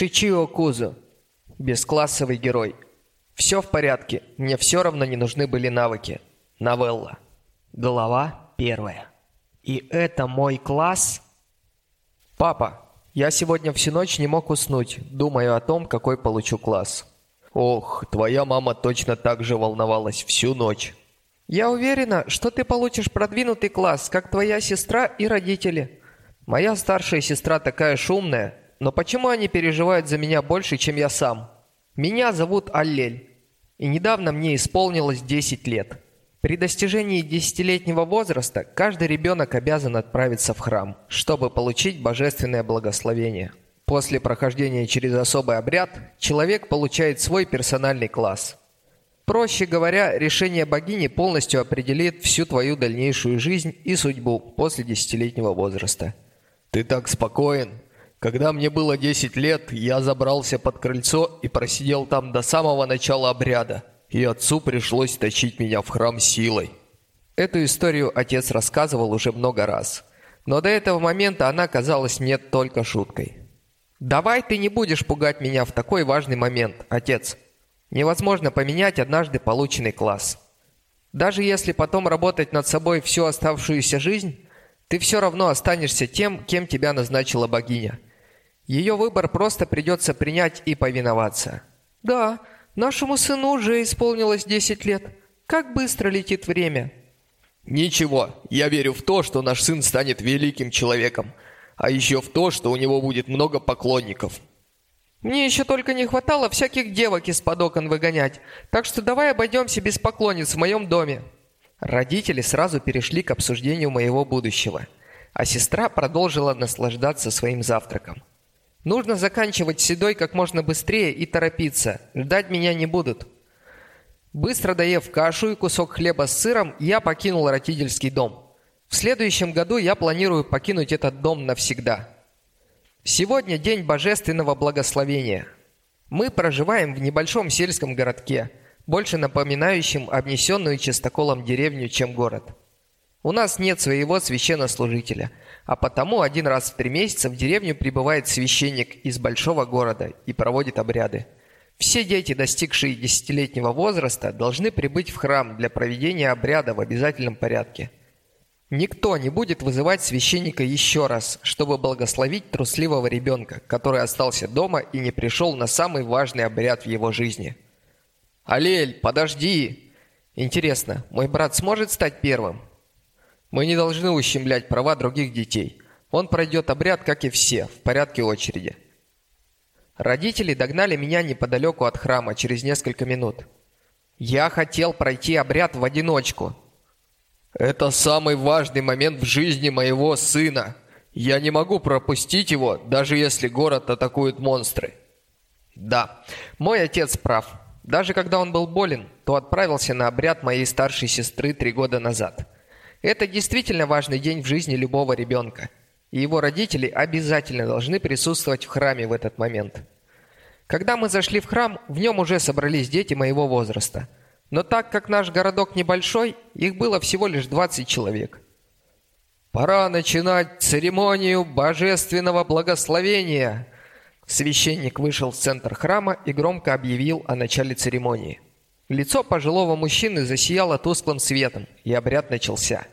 Шичио Кузу. Бесклассовый герой. Все в порядке, мне все равно не нужны были навыки. Новелла. Глава первая. И это мой класс? Папа, я сегодня всю ночь не мог уснуть, думаю о том, какой получу класс. Ох, твоя мама точно так же волновалась всю ночь. Я уверена, что ты получишь продвинутый класс, как твоя сестра и родители. Моя старшая сестра такая шумная, но почему они переживают за меня больше, чем я сам? Меня зовут Аллель, и недавно мне исполнилось 10 лет. При достижении десятилетнего возраста каждый ребенок обязан отправиться в храм, чтобы получить божественное благословение. После прохождения через особый обряд человек получает свой персональный класс. Проще говоря, решение богини полностью определит всю твою дальнейшую жизнь и судьбу после десятилетнего возраста. Ты так спокоен. Когда мне было 10 лет, я забрался под крыльцо и просидел там до самого начала обряда, и отцу пришлось тащить меня в храм силой. Эту историю отец рассказывал уже много раз, но до этого момента она казалась мне только шуткой. «Давай ты не будешь пугать меня в такой важный момент, отец. Невозможно поменять однажды полученный класс. Даже если потом работать над собой всю оставшуюся жизнь, ты все равно останешься тем, кем тебя назначила богиня – ее выбор просто придется принять и повиноваться. «Да, нашему сыну уже исполнилось 10 лет. Как быстро летит время!» «Ничего, я верю в то, что наш сын станет великим человеком, а еще в то, что у него будет много поклонников». «Мне еще только не хватало всяких девок из-под окон выгонять, так что давай обойдемся без поклонниц в моем доме». Родители сразу перешли к обсуждению моего будущего, а сестра продолжила наслаждаться своим завтраком. Нужно заканчивать седой как можно быстрее и торопиться. Ждать меня не будут. Быстро доев кашу и кусок хлеба с сыром, я покинул родительский дом. В следующем году я планирую покинуть этот дом навсегда. Сегодня день божественного благословения. Мы проживаем в небольшом сельском городке, больше напоминающем обнесенную чистоколом деревню, чем город. У нас нет своего священнослужителя, а потому один раз в три месяца в деревню прибывает священник из большого города и проводит обряды. Все дети, достигшие десятилетнего возраста, должны прибыть в храм для проведения обряда в обязательном порядке. Никто не будет вызывать священника еще раз, чтобы благословить трусливого ребенка, который остался дома и не пришел на самый важный обряд в его жизни. «Алель, подожди!» «Интересно, мой брат сможет стать первым?» Мы не должны ущемлять права других детей. Он пройдет обряд, как и все, в порядке очереди. Родители догнали меня неподалеку от храма через несколько минут. Я хотел пройти обряд в одиночку. Это самый важный момент в жизни моего сына. Я не могу пропустить его, даже если город атакуют монстры. Да, мой отец прав. Даже когда он был болен, то отправился на обряд моей старшей сестры три года назад – это действительно важный день в жизни любого ребенка, и его родители обязательно должны присутствовать в храме в этот момент. Когда мы зашли в храм, в нем уже собрались дети моего возраста. Но так как наш городок небольшой, их было всего лишь 20 человек. «Пора начинать церемонию божественного благословения!» Священник вышел в центр храма и громко объявил о начале церемонии. Лицо пожилого мужчины засияло тусклым светом, и обряд начался.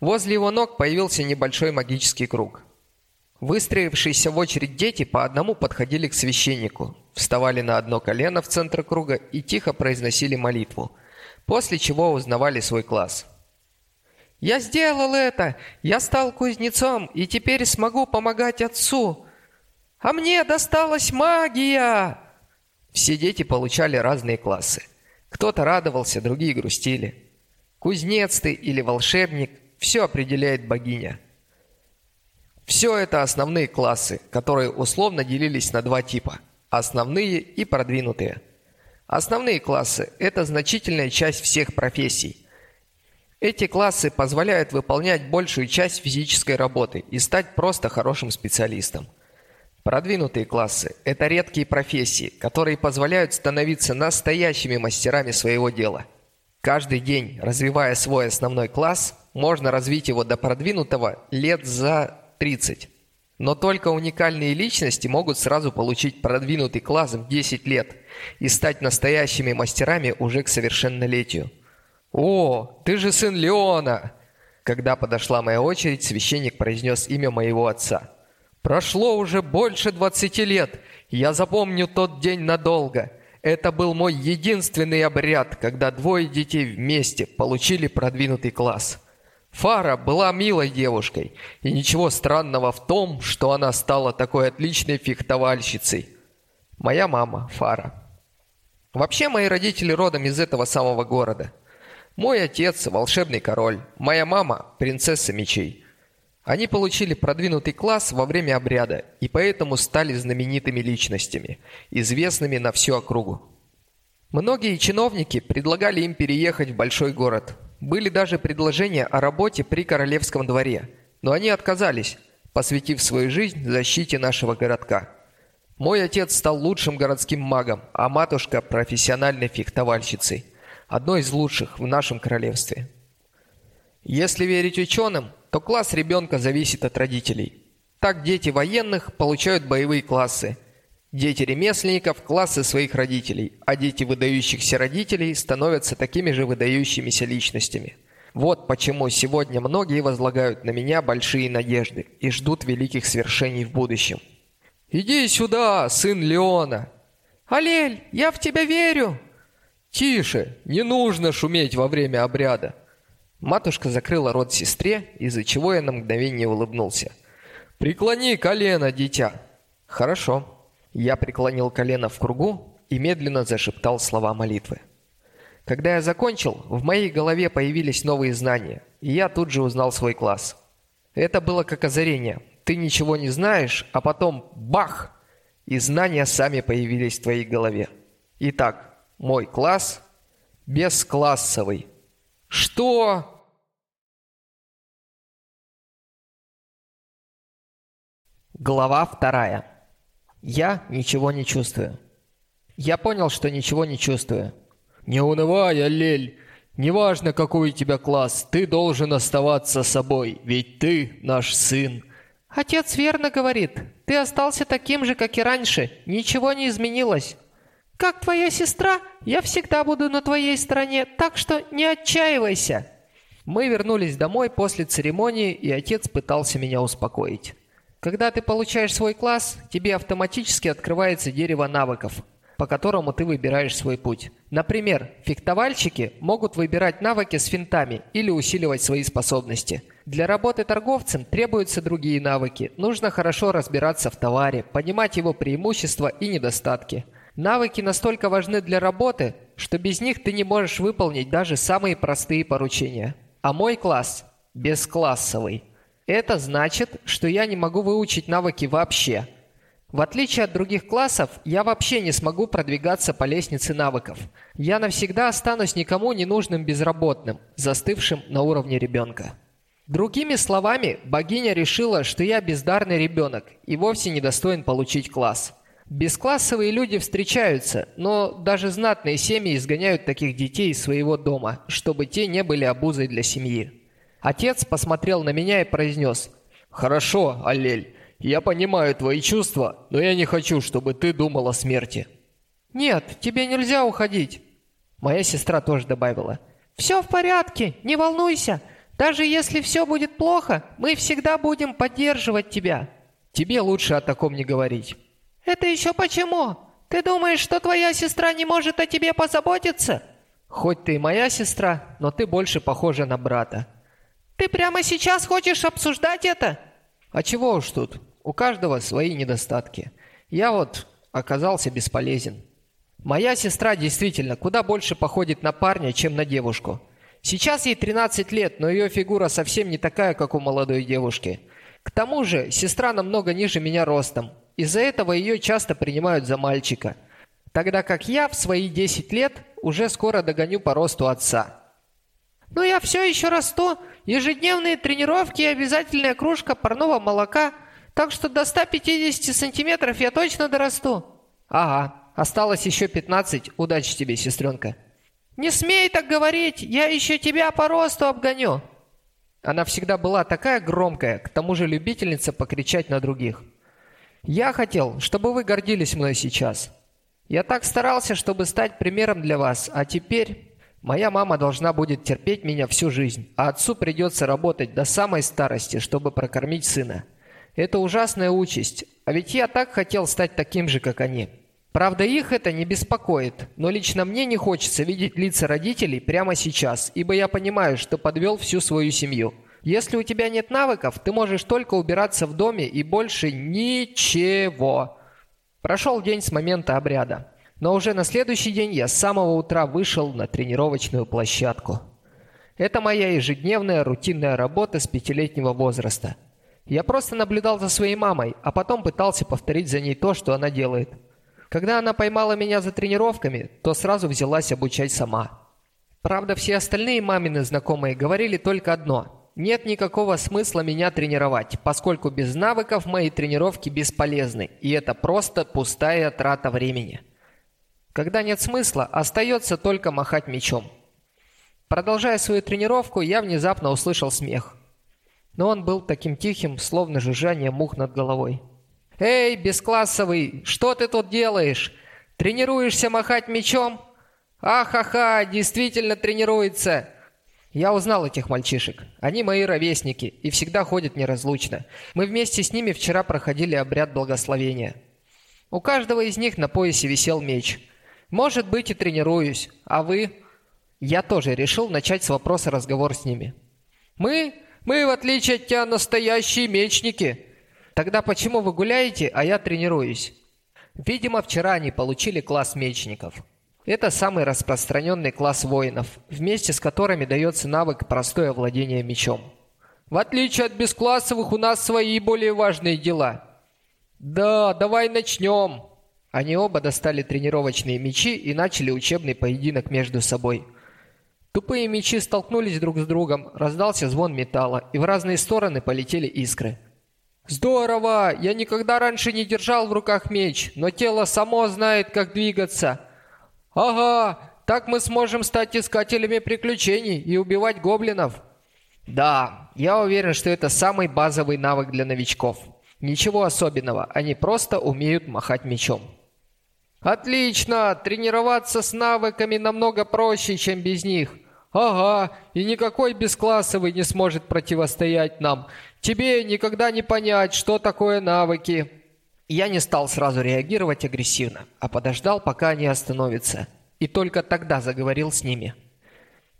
Возле его ног появился небольшой магический круг. Выстроившиеся в очередь дети по одному подходили к священнику, вставали на одно колено в центр круга и тихо произносили молитву, после чего узнавали свой класс. «Я сделал это! Я стал кузнецом и теперь смогу помогать отцу! А мне досталась магия!» Все дети получали разные классы – кто-то радовался, другие грустили. Кузнец ты или волшебник – все определяет богиня. Все это основные классы, которые условно делились на два типа – основные и продвинутые. Основные классы – это значительная часть всех профессий. Эти классы позволяют выполнять большую часть физической работы и стать просто хорошим специалистом. Продвинутые классы – это редкие профессии, которые позволяют становиться настоящими мастерами своего дела. Каждый день, развивая свой основной класс, можно развить его до продвинутого лет за 30. Но только уникальные личности могут сразу получить продвинутый класс в 10 лет и стать настоящими мастерами уже к совершеннолетию. «О, ты же сын Леона!» Когда подошла моя очередь, священник произнес имя моего отца. «Прошло уже больше 20 лет. Я запомню тот день надолго. Это был мой единственный обряд, когда двое детей вместе получили продвинутый класс». Фара была милой девушкой, и ничего странного в том, что она стала такой отличной фехтовальщицей. Моя мама, Фара. Вообще, мои родители родом из этого самого города. Мой отец – волшебный король, моя мама – принцесса мечей. Они получили продвинутый класс во время обряда и поэтому стали знаменитыми личностями, известными на всю округу. Многие чиновники предлагали им переехать в большой город – были даже предложения о работе при королевском дворе, но они отказались, посвятив свою жизнь защите нашего городка. Мой отец стал лучшим городским магом, а матушка – профессиональной фехтовальщицей, одной из лучших в нашем королевстве. Если верить ученым, то класс ребенка зависит от родителей. Так дети военных получают боевые классы – Дети ремесленников – классы своих родителей, а дети выдающихся родителей становятся такими же выдающимися личностями. Вот почему сегодня многие возлагают на меня большие надежды и ждут великих свершений в будущем. «Иди сюда, сын Леона!» «Алель, я в тебя верю!» «Тише, не нужно шуметь во время обряда!» Матушка закрыла рот сестре, из-за чего я на мгновение улыбнулся. «Преклони колено, дитя!» «Хорошо!» Я преклонил колено в кругу и медленно зашептал слова молитвы. Когда я закончил, в моей голове появились новые знания, и я тут же узнал свой класс. Это было как озарение. Ты ничего не знаешь, а потом бах! И знания сами появились в твоей голове. Итак, мой класс бесклассовый. Что? Глава вторая. Я ничего не чувствую. Я понял, что ничего не чувствую. Не унывай, Аллель. Неважно, какой у тебя класс, ты должен оставаться собой, ведь ты наш сын. Отец верно говорит. Ты остался таким же, как и раньше. Ничего не изменилось. Как твоя сестра, я всегда буду на твоей стороне, так что не отчаивайся. Мы вернулись домой после церемонии, и отец пытался меня успокоить. Когда ты получаешь свой класс, тебе автоматически открывается дерево навыков, по которому ты выбираешь свой путь. Например, фехтовальщики могут выбирать навыки с финтами или усиливать свои способности. Для работы торговцем требуются другие навыки. Нужно хорошо разбираться в товаре, понимать его преимущества и недостатки. Навыки настолько важны для работы, что без них ты не можешь выполнить даже самые простые поручения. А мой класс бесклассовый – это значит, что я не могу выучить навыки вообще. В отличие от других классов, я вообще не смогу продвигаться по лестнице навыков. Я навсегда останусь никому не нужным безработным, застывшим на уровне ребенка. Другими словами, богиня решила, что я бездарный ребенок и вовсе не достоин получить класс. Бесклассовые люди встречаются, но даже знатные семьи изгоняют таких детей из своего дома, чтобы те не были обузой для семьи. Отец посмотрел на меня и произнес. «Хорошо, Аллель, я понимаю твои чувства, но я не хочу, чтобы ты думал о смерти». «Нет, тебе нельзя уходить». Моя сестра тоже добавила. «Все в порядке, не волнуйся. Даже если все будет плохо, мы всегда будем поддерживать тебя». «Тебе лучше о таком не говорить». «Это еще почему? Ты думаешь, что твоя сестра не может о тебе позаботиться?» «Хоть ты и моя сестра, но ты больше похожа на брата». Ты прямо сейчас хочешь обсуждать это? А чего уж тут? У каждого свои недостатки. Я вот оказался бесполезен. Моя сестра действительно куда больше походит на парня, чем на девушку. Сейчас ей 13 лет, но ее фигура совсем не такая, как у молодой девушки. К тому же, сестра намного ниже меня ростом. Из-за этого ее часто принимают за мальчика. Тогда как я в свои 10 лет уже скоро догоню по росту отца. Но я все еще расту. Ежедневные тренировки и обязательная кружка парного молока. Так что до 150 сантиметров я точно дорасту. Ага, осталось еще 15. Удачи тебе, сестренка. Не смей так говорить. Я еще тебя по росту обгоню. Она всегда была такая громкая, к тому же любительница покричать на других. Я хотел, чтобы вы гордились мной сейчас. Я так старался, чтобы стать примером для вас, а теперь моя мама должна будет терпеть меня всю жизнь, а отцу придется работать до самой старости, чтобы прокормить сына. Это ужасная участь, а ведь я так хотел стать таким же, как они. Правда, их это не беспокоит, но лично мне не хочется видеть лица родителей прямо сейчас, ибо я понимаю, что подвел всю свою семью. Если у тебя нет навыков, ты можешь только убираться в доме и больше ничего. Прошел день с момента обряда. Но уже на следующий день я с самого утра вышел на тренировочную площадку. Это моя ежедневная рутинная работа с пятилетнего возраста. Я просто наблюдал за своей мамой, а потом пытался повторить за ней то, что она делает. Когда она поймала меня за тренировками, то сразу взялась обучать сама. Правда, все остальные мамины знакомые говорили только одно – нет никакого смысла меня тренировать, поскольку без навыков мои тренировки бесполезны, и это просто пустая трата времени. Когда нет смысла, остается только махать мечом. Продолжая свою тренировку, я внезапно услышал смех. Но он был таким тихим, словно жужжание мух над головой. «Эй, бесклассовый, что ты тут делаешь? Тренируешься махать мечом?» «Ахаха, действительно тренируется!» Я узнал этих мальчишек. Они мои ровесники и всегда ходят неразлучно. Мы вместе с ними вчера проходили обряд благословения. У каждого из них на поясе висел меч. Может быть и тренируюсь. А вы? Я тоже решил начать с вопроса разговор с ними. Мы? Мы, в отличие от тебя, настоящие мечники. Тогда почему вы гуляете, а я тренируюсь? Видимо, вчера они получили класс мечников. Это самый распространенный класс воинов, вместе с которыми дается навык простое владение мечом. В отличие от бесклассовых, у нас свои более важные дела. Да, давай начнем. Они оба достали тренировочные мечи и начали учебный поединок между собой. Тупые мечи столкнулись друг с другом, раздался звон металла, и в разные стороны полетели искры. Здорово! Я никогда раньше не держал в руках меч, но тело само знает, как двигаться. «Ага, так мы сможем стать искателями приключений и убивать гоблинов». «Да, я уверен, что это самый базовый навык для новичков. Ничего особенного, они просто умеют махать мечом». «Отлично! Тренироваться с навыками намного проще, чем без них». «Ага, и никакой бесклассовый не сможет противостоять нам. Тебе никогда не понять, что такое навыки». Я не стал сразу реагировать агрессивно, а подождал, пока они остановятся, и только тогда заговорил с ними.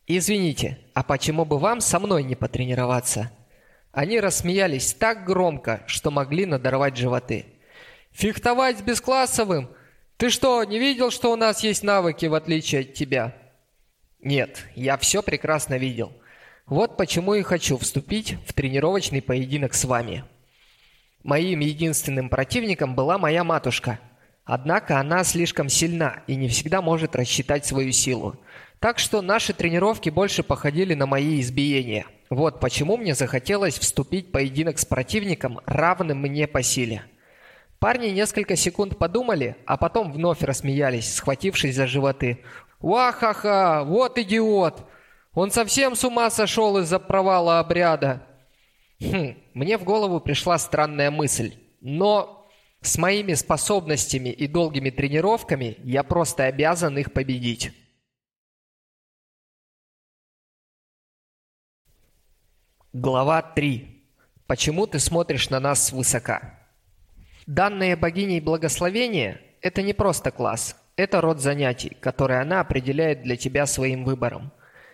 «Извините, а почему бы вам со мной не потренироваться?» Они рассмеялись так громко, что могли надорвать животы. «Фехтовать с бесклассовым? Ты что, не видел, что у нас есть навыки, в отличие от тебя?» «Нет, я все прекрасно видел. Вот почему и хочу вступить в тренировочный поединок с вами». Моим единственным противником была моя матушка. Однако она слишком сильна и не всегда может рассчитать свою силу. Так что наши тренировки больше походили на мои избиения. Вот почему мне захотелось вступить в поединок с противником, равным мне по силе. Парни несколько секунд подумали, а потом вновь рассмеялись, схватившись за животы. «Ва-ха-ха! Вот идиот! Он совсем с ума сошел из-за провала обряда!» Хм, мне в голову пришла странная мысль. Но с моими способностями и долгими тренировками я просто обязан их победить. Глава 3. Почему ты смотришь на нас свысока? Данные богиней благословения – это не просто класс, это род занятий, который она определяет для тебя своим выбором.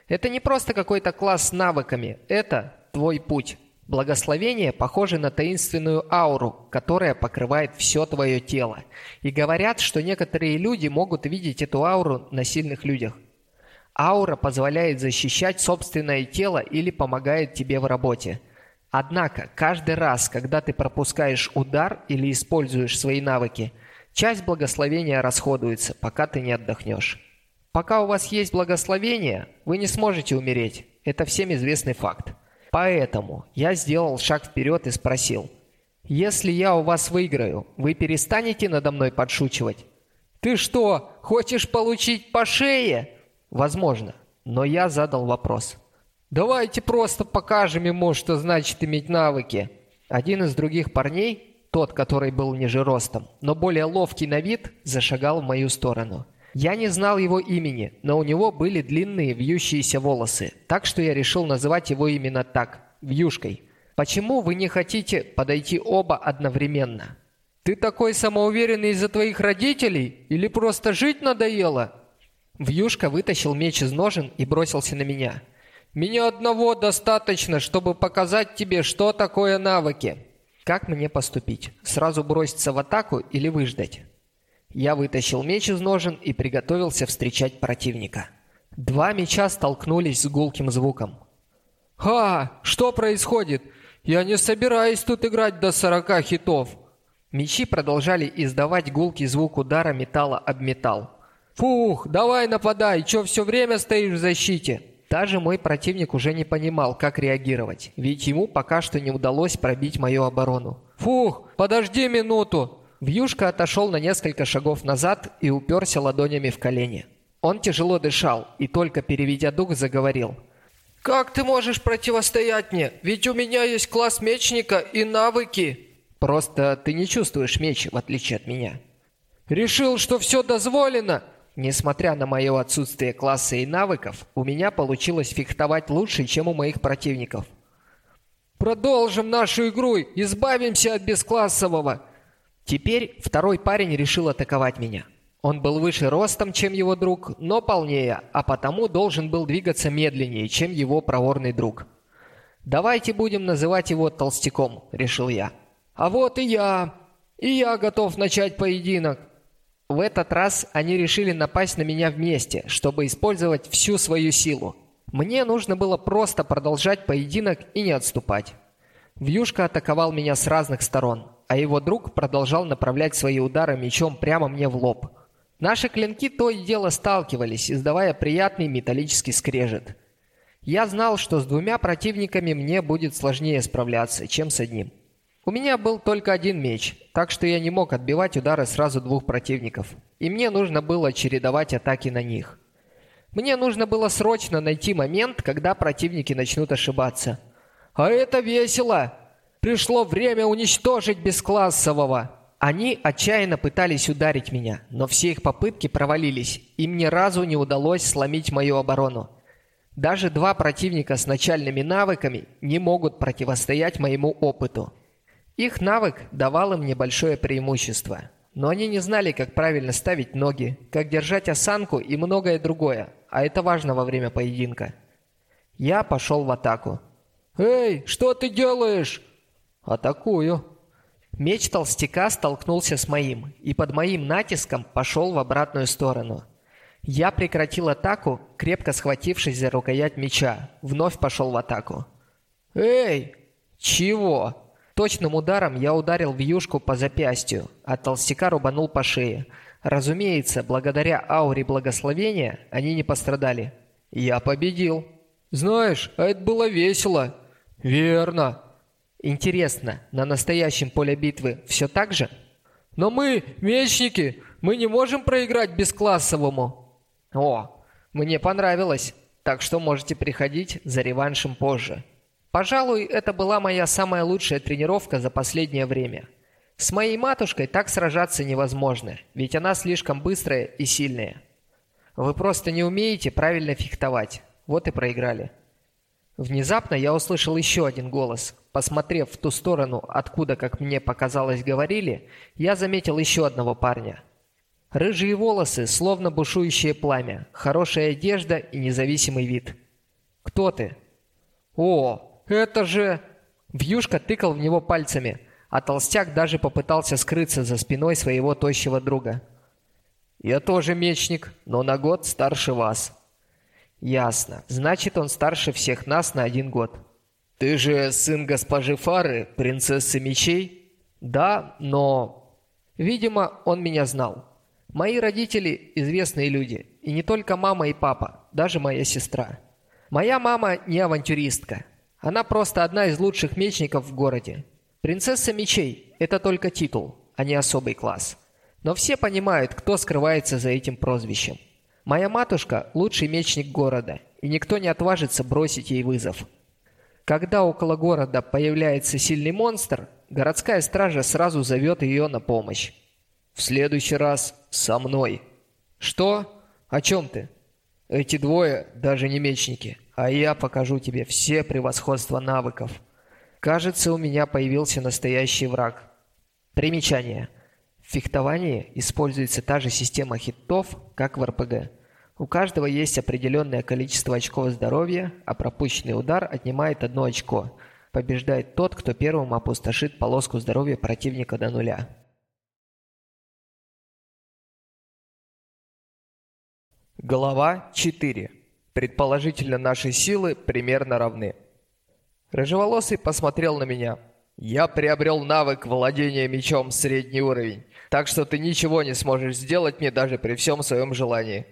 Это не просто какой-то класс с навыками, это твой путь. Благословение похоже на таинственную ауру, которая покрывает все твое тело. И говорят, что некоторые люди могут видеть эту ауру на сильных людях. Аура позволяет защищать собственное тело или помогает тебе в работе. Однако, каждый раз, когда ты пропускаешь удар или используешь свои навыки, часть благословения расходуется, пока ты не отдохнешь. Пока у вас есть благословение, вы не сможете умереть. Это всем известный факт. Поэтому я сделал шаг вперед и спросил. «Если я у вас выиграю, вы перестанете надо мной подшучивать?» «Ты что, хочешь получить по шее?» «Возможно, но я задал вопрос». Давайте просто покажем ему, что значит иметь навыки. Один из других парней, тот, который был ниже ростом, но более ловкий на вид, зашагал в мою сторону. Я не знал его имени, но у него были длинные вьющиеся волосы, так что я решил называть его именно так – Вьюшкой. Почему вы не хотите подойти оба одновременно? Ты такой самоуверенный из-за твоих родителей или просто жить надоело? Вьюшка вытащил меч из ножен и бросился на меня. Меня одного достаточно, чтобы показать тебе, что такое навыки. Как мне поступить? Сразу броситься в атаку или выждать? Я вытащил меч из ножен и приготовился встречать противника. Два меча столкнулись с гулким звуком. «Ха! Что происходит? Я не собираюсь тут играть до сорока хитов!» Мечи продолжали издавать гулкий звук удара металла об металл. «Фух, давай нападай, чё все время стоишь в защите?» Даже мой противник уже не понимал, как реагировать, ведь ему пока что не удалось пробить мою оборону. «Фух, подожди минуту!» Вьюшка отошел на несколько шагов назад и уперся ладонями в колени. Он тяжело дышал и только переведя дух заговорил. «Как ты можешь противостоять мне? Ведь у меня есть класс мечника и навыки!» «Просто ты не чувствуешь меч, в отличие от меня». «Решил, что все дозволено!» Несмотря на мое отсутствие класса и навыков, у меня получилось фехтовать лучше, чем у моих противников. «Продолжим нашу игру! Избавимся от бесклассового!» Теперь второй парень решил атаковать меня. Он был выше ростом, чем его друг, но полнее, а потому должен был двигаться медленнее, чем его проворный друг. «Давайте будем называть его толстяком», — решил я. «А вот и я! И я готов начать поединок!» В этот раз они решили напасть на меня вместе, чтобы использовать всю свою силу. Мне нужно было просто продолжать поединок и не отступать. Вьюшка атаковал меня с разных сторон а его друг продолжал направлять свои удары мечом прямо мне в лоб. Наши клинки то и дело сталкивались, издавая приятный металлический скрежет. Я знал, что с двумя противниками мне будет сложнее справляться, чем с одним. У меня был только один меч, так что я не мог отбивать удары сразу двух противников, и мне нужно было чередовать атаки на них. Мне нужно было срочно найти момент, когда противники начнут ошибаться. «А это весело!» Пришло время уничтожить бесклассового. Они отчаянно пытались ударить меня, но все их попытки провалились. Им ни разу не удалось сломить мою оборону. Даже два противника с начальными навыками не могут противостоять моему опыту. Их навык давал им небольшое преимущество. Но они не знали, как правильно ставить ноги, как держать осанку и многое другое, а это важно во время поединка. Я пошел в атаку. «Эй, что ты делаешь?» «Атакую!» Меч толстяка столкнулся с моим и под моим натиском пошел в обратную сторону. Я прекратил атаку, крепко схватившись за рукоять меча, вновь пошел в атаку. «Эй! Чего?» Точным ударом я ударил вьюшку по запястью, а толстяка рубанул по шее. Разумеется, благодаря ауре благословения они не пострадали. Я победил. «Знаешь, а это было весело!» «Верно!» Интересно, на настоящем поле битвы все так же? Но мы, мечники, мы не можем проиграть бесклассовому. О, мне понравилось, так что можете приходить за реваншем позже. Пожалуй, это была моя самая лучшая тренировка за последнее время. С моей матушкой так сражаться невозможно, ведь она слишком быстрая и сильная. Вы просто не умеете правильно фехтовать, вот и проиграли. Внезапно я услышал еще один голос. Посмотрев в ту сторону, откуда, как мне показалось, говорили, я заметил еще одного парня. Рыжие волосы, словно бушующее пламя, хорошая одежда и независимый вид. «Кто ты?» «О, это же...» Вьюшка тыкал в него пальцами, а толстяк даже попытался скрыться за спиной своего тощего друга. «Я тоже мечник, но на год старше вас», Ясно. Значит, он старше всех нас на один год. Ты же сын госпожи Фары, принцессы мечей? Да, но... Видимо, он меня знал. Мои родители – известные люди. И не только мама и папа, даже моя сестра. Моя мама не авантюристка. Она просто одна из лучших мечников в городе. Принцесса мечей – это только титул, а не особый класс. Но все понимают, кто скрывается за этим прозвищем. Моя матушка – лучший мечник города, и никто не отважится бросить ей вызов. Когда около города появляется сильный монстр, городская стража сразу зовет ее на помощь. В следующий раз со мной. Что? О чем ты? Эти двое даже не мечники, а я покажу тебе все превосходства навыков. Кажется, у меня появился настоящий враг. Примечание. В фехтовании используется та же система хитов, как в РПГ. У каждого есть определенное количество очков здоровья, а пропущенный удар отнимает одно очко. Побеждает тот, кто первым опустошит полоску здоровья противника до нуля. Глава 4. Предположительно, наши силы примерно равны. Рыжеволосый посмотрел на меня. Я приобрел навык владения мечом средний уровень, так что ты ничего не сможешь сделать мне даже при всем своем желании.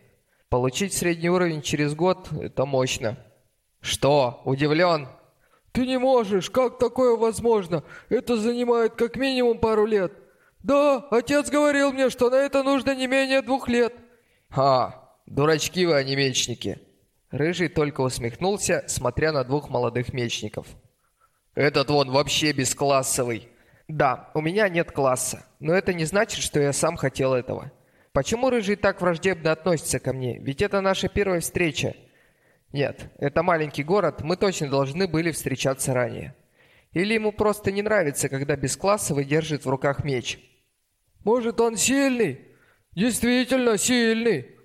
Получить средний уровень через год – это мощно. Что, удивлен? Ты не можешь, как такое возможно? Это занимает как минимум пару лет. Да, отец говорил мне, что на это нужно не менее двух лет. Ха, «Дурачки вы, а не мечники!» Рыжий только усмехнулся, смотря на двух молодых мечников. «Этот вон вообще бесклассовый!» «Да, у меня нет класса, но это не значит, что я сам хотел этого. Почему Рыжий так враждебно относится ко мне? Ведь это наша первая встреча!» «Нет, это маленький город, мы точно должны были встречаться ранее. Или ему просто не нравится, когда бесклассовый держит в руках меч?» «Может, он сильный? Действительно сильный!»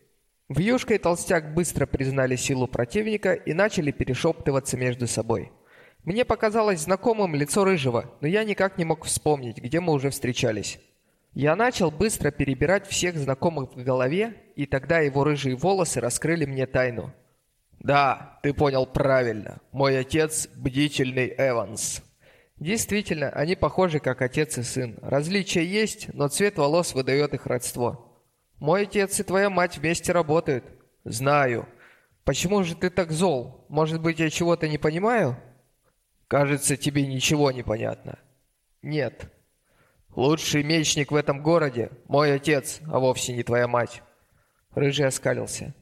Вьюшка и Толстяк быстро признали силу противника и начали перешептываться между собой. Мне показалось знакомым лицо Рыжего, но я никак не мог вспомнить, где мы уже встречались. Я начал быстро перебирать всех знакомых в голове, и тогда его рыжие волосы раскрыли мне тайну. «Да, ты понял правильно. Мой отец – бдительный Эванс». Действительно, они похожи как отец и сын. Различия есть, но цвет волос выдает их родство. Мой отец и твоя мать вместе работают. Знаю. Почему же ты так зол? Может быть, я чего-то не понимаю? Кажется, тебе ничего не понятно. Нет. Лучший мечник в этом городе мой отец, а вовсе не твоя мать. Рыжий оскалился.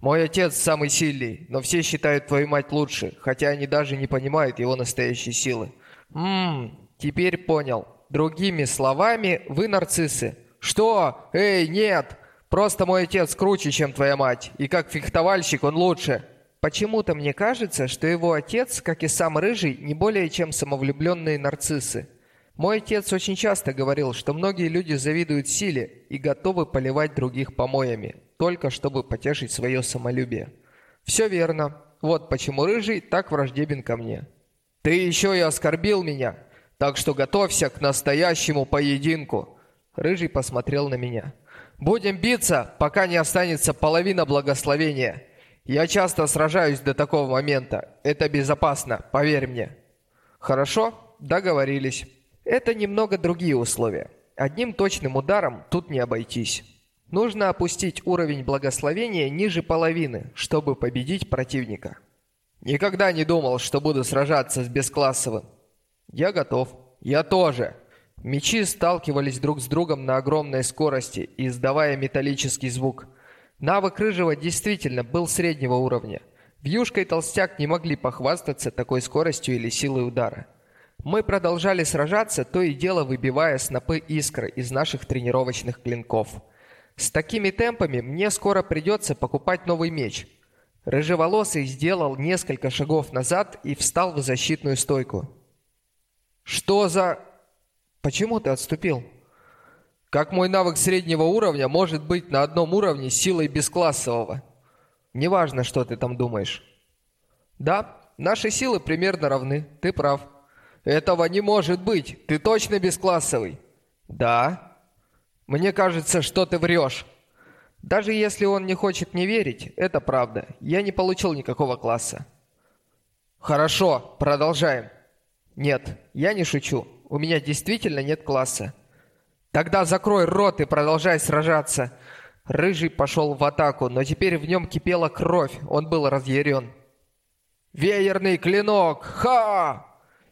Мой отец самый сильный, но все считают твою мать лучше, хотя они даже не понимают его настоящей силы. Ммм, теперь понял. Другими словами, вы нарциссы. «Что? Эй, нет! Просто мой отец круче, чем твоя мать, и как фехтовальщик он лучше!» Почему-то мне кажется, что его отец, как и сам Рыжий, не более чем самовлюбленные нарциссы. Мой отец очень часто говорил, что многие люди завидуют силе и готовы поливать других помоями, только чтобы потешить свое самолюбие. Все верно. Вот почему Рыжий так враждебен ко мне. Ты еще и оскорбил меня, так что готовься к настоящему поединку. Рыжий посмотрел на меня. «Будем биться, пока не останется половина благословения. Я часто сражаюсь до такого момента. Это безопасно, поверь мне». «Хорошо, договорились. Это немного другие условия. Одним точным ударом тут не обойтись. Нужно опустить уровень благословения ниже половины, чтобы победить противника». «Никогда не думал, что буду сражаться с бесклассовым». «Я готов». «Я тоже». Мечи сталкивались друг с другом на огромной скорости, издавая металлический звук. Навык Рыжего действительно был среднего уровня. Вьюшка и Толстяк не могли похвастаться такой скоростью или силой удара. Мы продолжали сражаться, то и дело выбивая снопы искры из наших тренировочных клинков. С такими темпами мне скоро придется покупать новый меч. Рыжеволосый сделал несколько шагов назад и встал в защитную стойку. «Что за...» Почему ты отступил? Как мой навык среднего уровня может быть на одном уровне с силой бесклассового? Неважно, что ты там думаешь. Да, наши силы примерно равны, ты прав. Этого не может быть, ты точно бесклассовый. Да. Мне кажется, что ты врешь. Даже если он не хочет мне верить, это правда. Я не получил никакого класса. Хорошо, продолжаем. Нет, я не шучу. У меня действительно нет класса. Тогда закрой рот и продолжай сражаться. Рыжий пошел в атаку, но теперь в нем кипела кровь. Он был разъярен. Веерный клинок! Ха!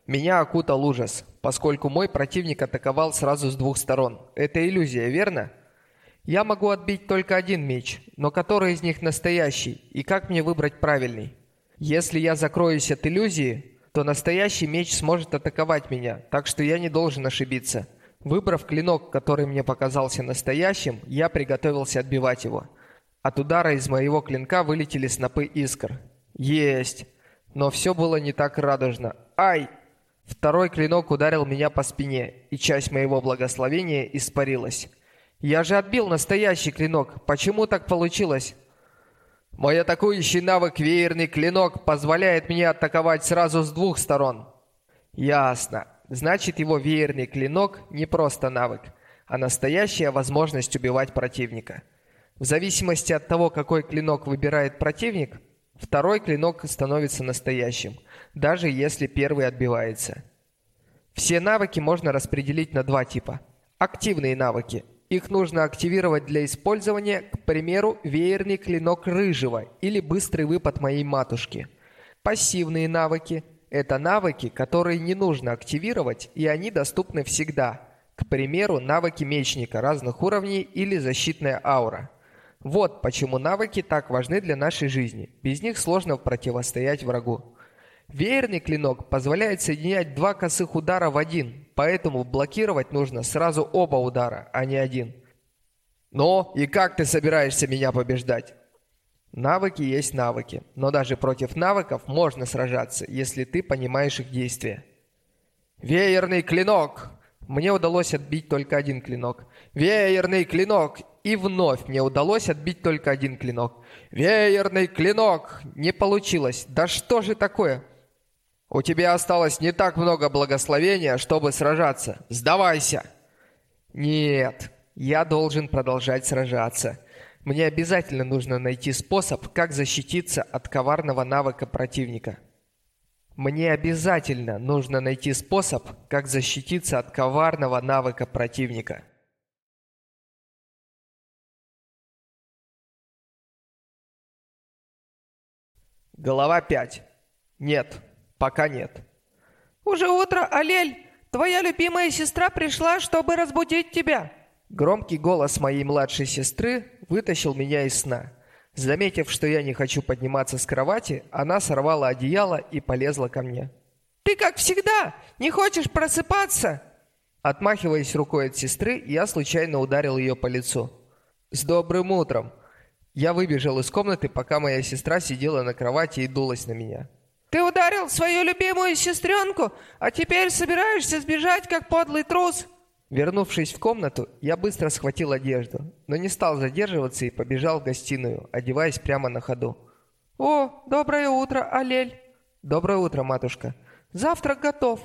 Меня окутал ужас, поскольку мой противник атаковал сразу с двух сторон. Это иллюзия, верно? Я могу отбить только один меч, но который из них настоящий, и как мне выбрать правильный? Если я закроюсь от иллюзии, то настоящий меч сможет атаковать меня, так что я не должен ошибиться. Выбрав клинок, который мне показался настоящим, я приготовился отбивать его. От удара из моего клинка вылетели снопы искр. Есть! Но все было не так радужно. Ай! Второй клинок ударил меня по спине, и часть моего благословения испарилась. Я же отбил настоящий клинок. Почему так получилось? Мой атакующий навык веерный клинок позволяет мне атаковать сразу с двух сторон. Ясно. Значит, его веерный клинок не просто навык, а настоящая возможность убивать противника. В зависимости от того, какой клинок выбирает противник, второй клинок становится настоящим, даже если первый отбивается. Все навыки можно распределить на два типа. Активные навыки. Их нужно активировать для использования, к примеру, веерный клинок рыжего или быстрый выпад моей матушки. Пассивные навыки – это навыки, которые не нужно активировать, и они доступны всегда. К примеру, навыки мечника разных уровней или защитная аура – вот почему навыки так важны для нашей жизни. Без них сложно противостоять врагу. Веерный клинок позволяет соединять два косых удара в один, поэтому блокировать нужно сразу оба удара, а не один. Но и как ты собираешься меня побеждать? Навыки есть навыки, но даже против навыков можно сражаться, если ты понимаешь их действия. Веерный клинок! Мне удалось отбить только один клинок. Веерный клинок! И вновь мне удалось отбить только один клинок. Веерный клинок! Не получилось. Да что же такое? У тебя осталось не так много благословения, чтобы сражаться. Сдавайся! Нет, я должен продолжать сражаться. Мне обязательно нужно найти способ, как защититься от коварного навыка противника. Мне обязательно нужно найти способ, как защититься от коварного навыка противника. Глава 5. Нет, пока нет. Уже утро, Алель. Твоя любимая сестра пришла, чтобы разбудить тебя. Громкий голос моей младшей сестры вытащил меня из сна. Заметив, что я не хочу подниматься с кровати, она сорвала одеяло и полезла ко мне. «Ты, как всегда, не хочешь просыпаться?» Отмахиваясь рукой от сестры, я случайно ударил ее по лицу. «С добрым утром!» Я выбежал из комнаты, пока моя сестра сидела на кровати и дулась на меня. «Ты ударил свою любимую сестренку, а теперь собираешься сбежать, как подлый трус?» Вернувшись в комнату, я быстро схватил одежду, но не стал задерживаться и побежал в гостиную, одеваясь прямо на ходу. «О, доброе утро, Алель!» «Доброе утро, матушка!» «Завтрак готов!»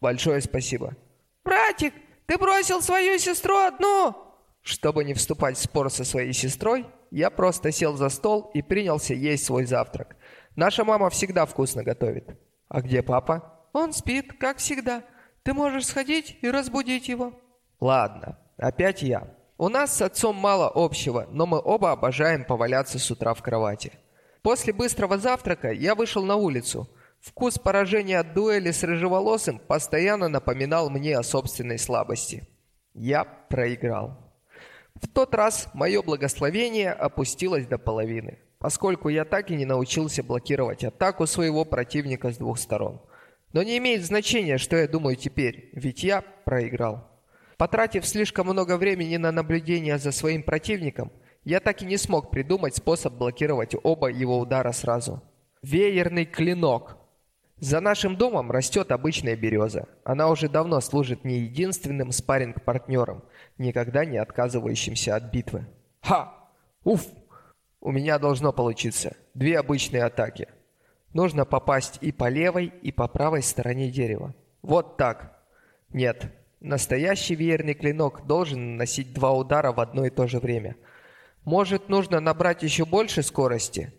«Большое спасибо!» «Братик, ты бросил свою сестру одну!» Чтобы не вступать в спор со своей сестрой, я просто сел за стол и принялся есть свой завтрак. Наша мама всегда вкусно готовит. А где папа? Он спит, как всегда. Ты можешь сходить и разбудить его. Ладно, опять я. У нас с отцом мало общего, но мы оба обожаем поваляться с утра в кровати. После быстрого завтрака я вышел на улицу. Вкус поражения от дуэли с рыжеволосым постоянно напоминал мне о собственной слабости. Я проиграл. В тот раз мое благословение опустилось до половины, поскольку я так и не научился блокировать атаку своего противника с двух сторон. Но не имеет значения, что я думаю теперь, ведь я проиграл. Потратив слишком много времени на наблюдение за своим противником, я так и не смог придумать способ блокировать оба его удара сразу. Веерный клинок. За нашим домом растет обычная береза. Она уже давно служит не единственным спарринг-партнером, никогда не отказывающимся от битвы. Ха! Уф! У меня должно получиться. Две обычные атаки. Нужно попасть и по левой, и по правой стороне дерева. Вот так. Нет, настоящий веерный клинок должен наносить два удара в одно и то же время. Может, нужно набрать еще больше скорости?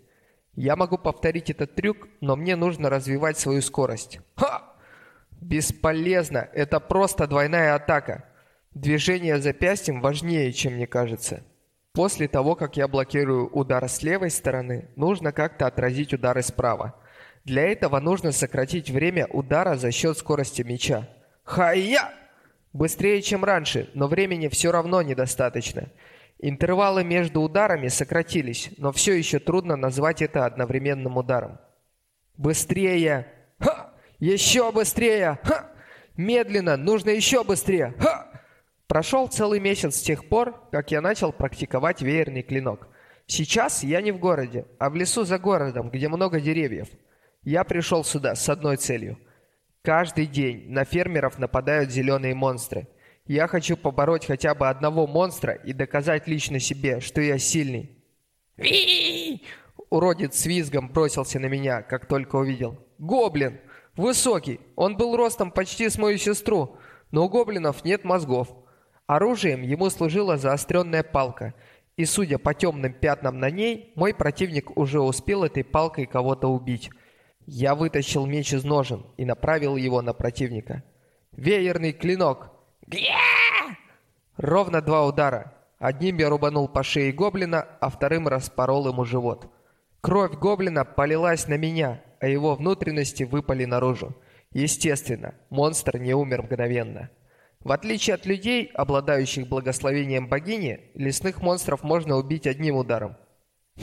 Я могу повторить этот трюк, но мне нужно развивать свою скорость. Ха! Бесполезно, это просто двойная атака. Движение запястьем важнее, чем мне кажется. После того, как я блокирую удар с левой стороны, нужно как-то отразить удары справа. Для этого нужно сократить время удара за счет скорости меча. Хайя! Быстрее, чем раньше, но времени все равно недостаточно. Интервалы между ударами сократились, но все еще трудно назвать это одновременным ударом. Быстрее! Ха! Еще быстрее! Ха! Медленно! Нужно еще быстрее! Ха! Прошел целый месяц с тех пор, как я начал практиковать веерный клинок. Сейчас я не в городе, а в лесу за городом, где много деревьев. Я пришел сюда с одной целью. Каждый день на фермеров нападают зеленые монстры. Я хочу побороть хотя бы одного монстра и доказать лично себе, что я сильный. Уродец с визгом бросился на меня, как только увидел. Гоблин! Высокий! Он был ростом почти с мою сестру, но у гоблинов нет мозгов. Оружием ему служила заостренная палка, и, судя по темным пятнам на ней, мой противник уже успел этой палкой кого-то убить. Я вытащил меч из ножен и направил его на противника. Веерный клинок. Ровно два удара. Одним я рубанул по шее гоблина, а вторым распорол ему живот. Кровь гоблина полилась на меня, а его внутренности выпали наружу. Естественно, монстр не умер мгновенно. В отличие от людей, обладающих благословением богини, лесных монстров можно убить одним ударом.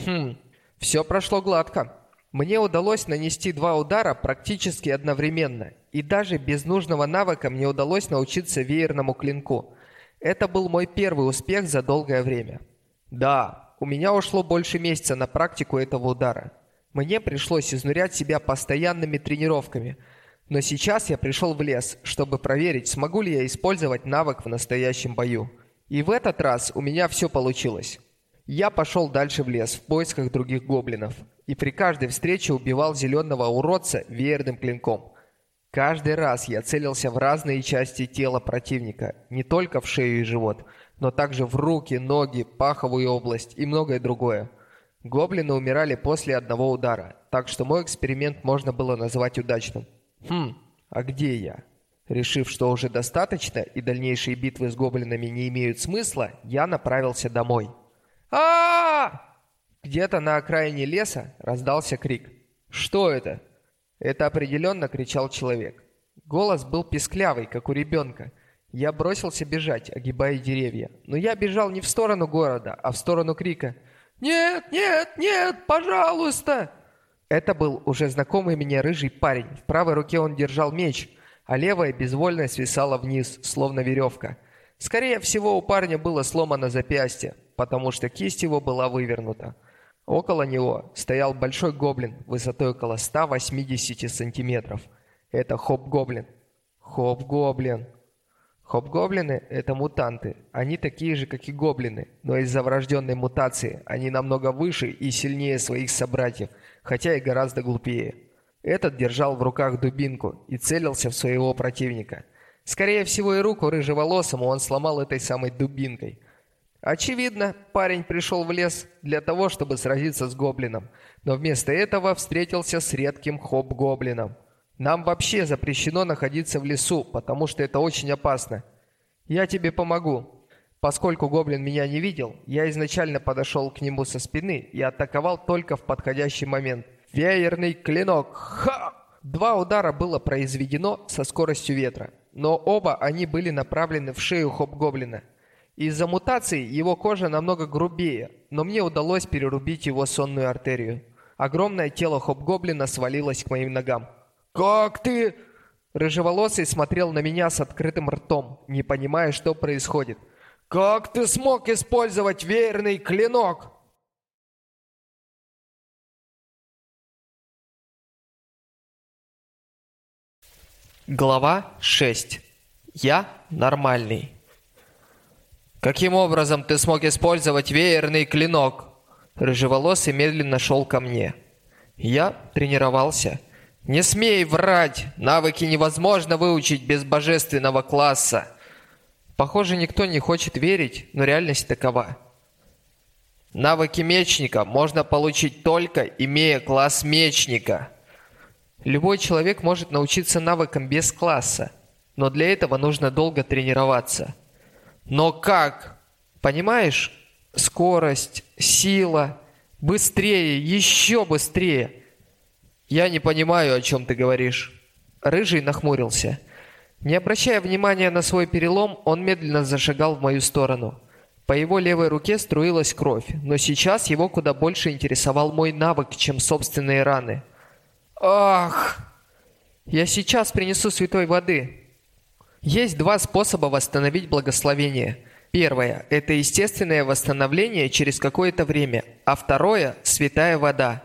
Хм, все прошло гладко. Мне удалось нанести два удара практически одновременно, и даже без нужного навыка мне удалось научиться веерному клинку. Это был мой первый успех за долгое время. Да, у меня ушло больше месяца на практику этого удара. Мне пришлось изнурять себя постоянными тренировками – но сейчас я пришел в лес, чтобы проверить, смогу ли я использовать навык в настоящем бою. И в этот раз у меня все получилось. Я пошел дальше в лес в поисках других гоблинов. И при каждой встрече убивал зеленого уродца веерным клинком. Каждый раз я целился в разные части тела противника, не только в шею и живот, но также в руки, ноги, паховую область и многое другое. Гоблины умирали после одного удара, так что мой эксперимент можно было назвать удачным. Хм, а где я? Решив, что уже достаточно и дальнейшие битвы с гоблинами не имеют смысла, я направился домой. а Где-то на окраине леса раздался крик. «Что это?» Это определенно кричал человек. Голос был песклявый, как у ребенка. Я бросился бежать, огибая деревья. Но я бежал не в сторону города, а в сторону крика. «Нет, нет, нет, пожалуйста!» Это был уже знакомый мне рыжий парень. В правой руке он держал меч, а левая безвольно свисала вниз, словно веревка. Скорее всего, у парня было сломано запястье, потому что кисть его была вывернута. Около него стоял большой гоблин высотой около 180 сантиметров. Это Хоп-гоблин. Хоп-гоблин. Хоп-гоблины – это мутанты. Они такие же, как и гоблины, но из-за врожденной мутации они намного выше и сильнее своих собратьев – хотя и гораздо глупее. Этот держал в руках дубинку и целился в своего противника. Скорее всего, и руку рыжеволосому он сломал этой самой дубинкой. Очевидно, парень пришел в лес для того, чтобы сразиться с гоблином, но вместо этого встретился с редким хоп-гоблином. Нам вообще запрещено находиться в лесу, потому что это очень опасно. Я тебе помогу. Поскольку гоблин меня не видел, я изначально подошел к нему со спины и атаковал только в подходящий момент. Веерный клинок! Ха! Два удара было произведено со скоростью ветра, но оба они были направлены в шею хоп-гоблина. Из-за мутации его кожа намного грубее, но мне удалось перерубить его сонную артерию. Огромное тело хоп-гоблина свалилось к моим ногам. «Как ты...» Рыжеволосый смотрел на меня с открытым ртом, не понимая, что происходит – как ты смог использовать веерный клинок? Глава 6. Я нормальный. Каким образом ты смог использовать веерный клинок? Рыжеволосый медленно шел ко мне. Я тренировался. Не смей врать, навыки невозможно выучить без божественного класса. Похоже, никто не хочет верить, но реальность такова. Навыки мечника можно получить только имея класс мечника. Любой человек может научиться навыкам без класса, но для этого нужно долго тренироваться. Но как? Понимаешь? Скорость, сила, быстрее, еще быстрее. Я не понимаю, о чем ты говоришь. Рыжий нахмурился. Не обращая внимания на свой перелом, он медленно зашагал в мою сторону. По его левой руке струилась кровь, но сейчас его куда больше интересовал мой навык, чем собственные раны. «Ах! Я сейчас принесу святой воды!» Есть два способа восстановить благословение. Первое – это естественное восстановление через какое-то время, а второе – святая вода.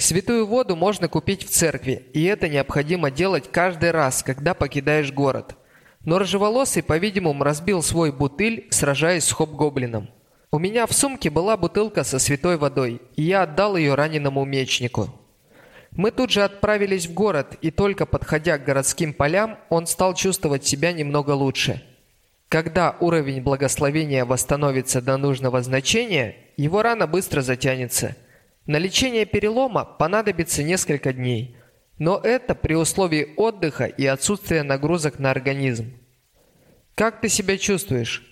Святую воду можно купить в церкви, и это необходимо делать каждый раз, когда покидаешь город. Но рыжеволосый, по-видимому, разбил свой бутыль, сражаясь с хоп-гоблином. У меня в сумке была бутылка со святой водой, и я отдал ее раненому мечнику. Мы тут же отправились в город, и только подходя к городским полям, он стал чувствовать себя немного лучше. Когда уровень благословения восстановится до нужного значения, его рана быстро затянется. На лечение перелома понадобится несколько дней, но это при условии отдыха и отсутствия нагрузок на организм. Как ты себя чувствуешь?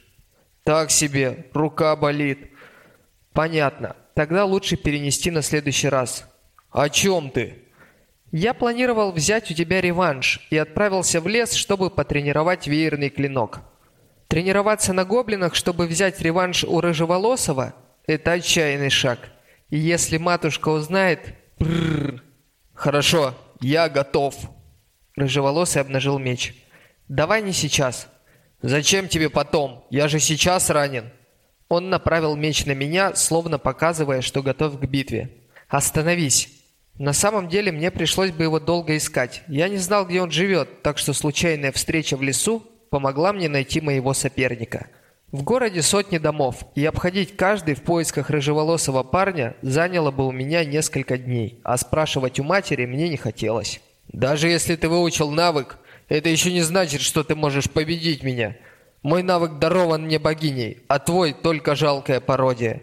Так себе, рука болит. Понятно. Тогда лучше перенести на следующий раз. «О чем ты?» «Я планировал взять у тебя реванш и отправился в лес, чтобы потренировать веерный клинок. Тренироваться на гоблинах, чтобы взять реванш у Рыжеволосого – это отчаянный шаг. И если матушка узнает... Бррр. Хорошо, я готов». Рыжеволосый обнажил меч. «Давай не сейчас». «Зачем тебе потом? Я же сейчас ранен». Он направил меч на меня, словно показывая, что готов к битве. «Остановись!» На самом деле мне пришлось бы его долго искать. Я не знал, где он живет, так что случайная встреча в лесу помогла мне найти моего соперника. В городе сотни домов, и обходить каждый в поисках рыжеволосого парня заняло бы у меня несколько дней, а спрашивать у матери мне не хотелось. «Даже если ты выучил навык, это еще не значит, что ты можешь победить меня. Мой навык дарован мне богиней, а твой только жалкая пародия».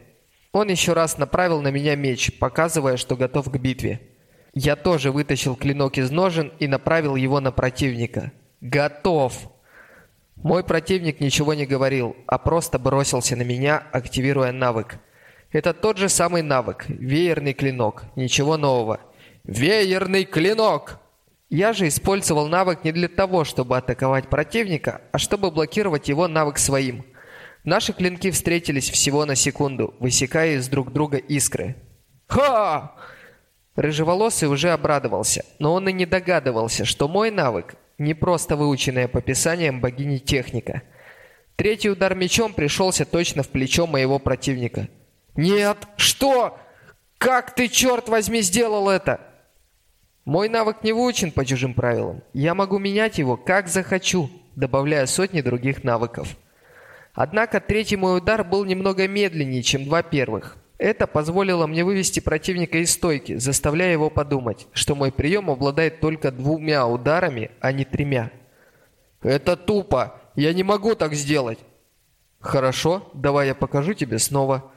Он еще раз направил на меня меч, показывая, что готов к битве. Я тоже вытащил клинок из ножен и направил его на противника. «Готов!» Мой противник ничего не говорил, а просто бросился на меня, активируя навык. Это тот же самый навык – веерный клинок, ничего нового. «Веерный клинок!» Я же использовал навык не для того, чтобы атаковать противника, а чтобы блокировать его навык своим – Наши клинки встретились всего на секунду, высекая из друг друга искры. «Ха!» Рыжеволосый уже обрадовался, но он и не догадывался, что мой навык не просто выученная по писаниям богини техника. Третий удар мечом пришелся точно в плечо моего противника. «Нет! Что? Как ты, черт возьми, сделал это?» Мой навык не выучен по чужим правилам. Я могу менять его, как захочу, добавляя сотни других навыков. Однако третий мой удар был немного медленнее, чем два первых. Это позволило мне вывести противника из стойки, заставляя его подумать, что мой прием обладает только двумя ударами, а не тремя. «Это тупо! Я не могу так сделать!» «Хорошо, давай я покажу тебе снова».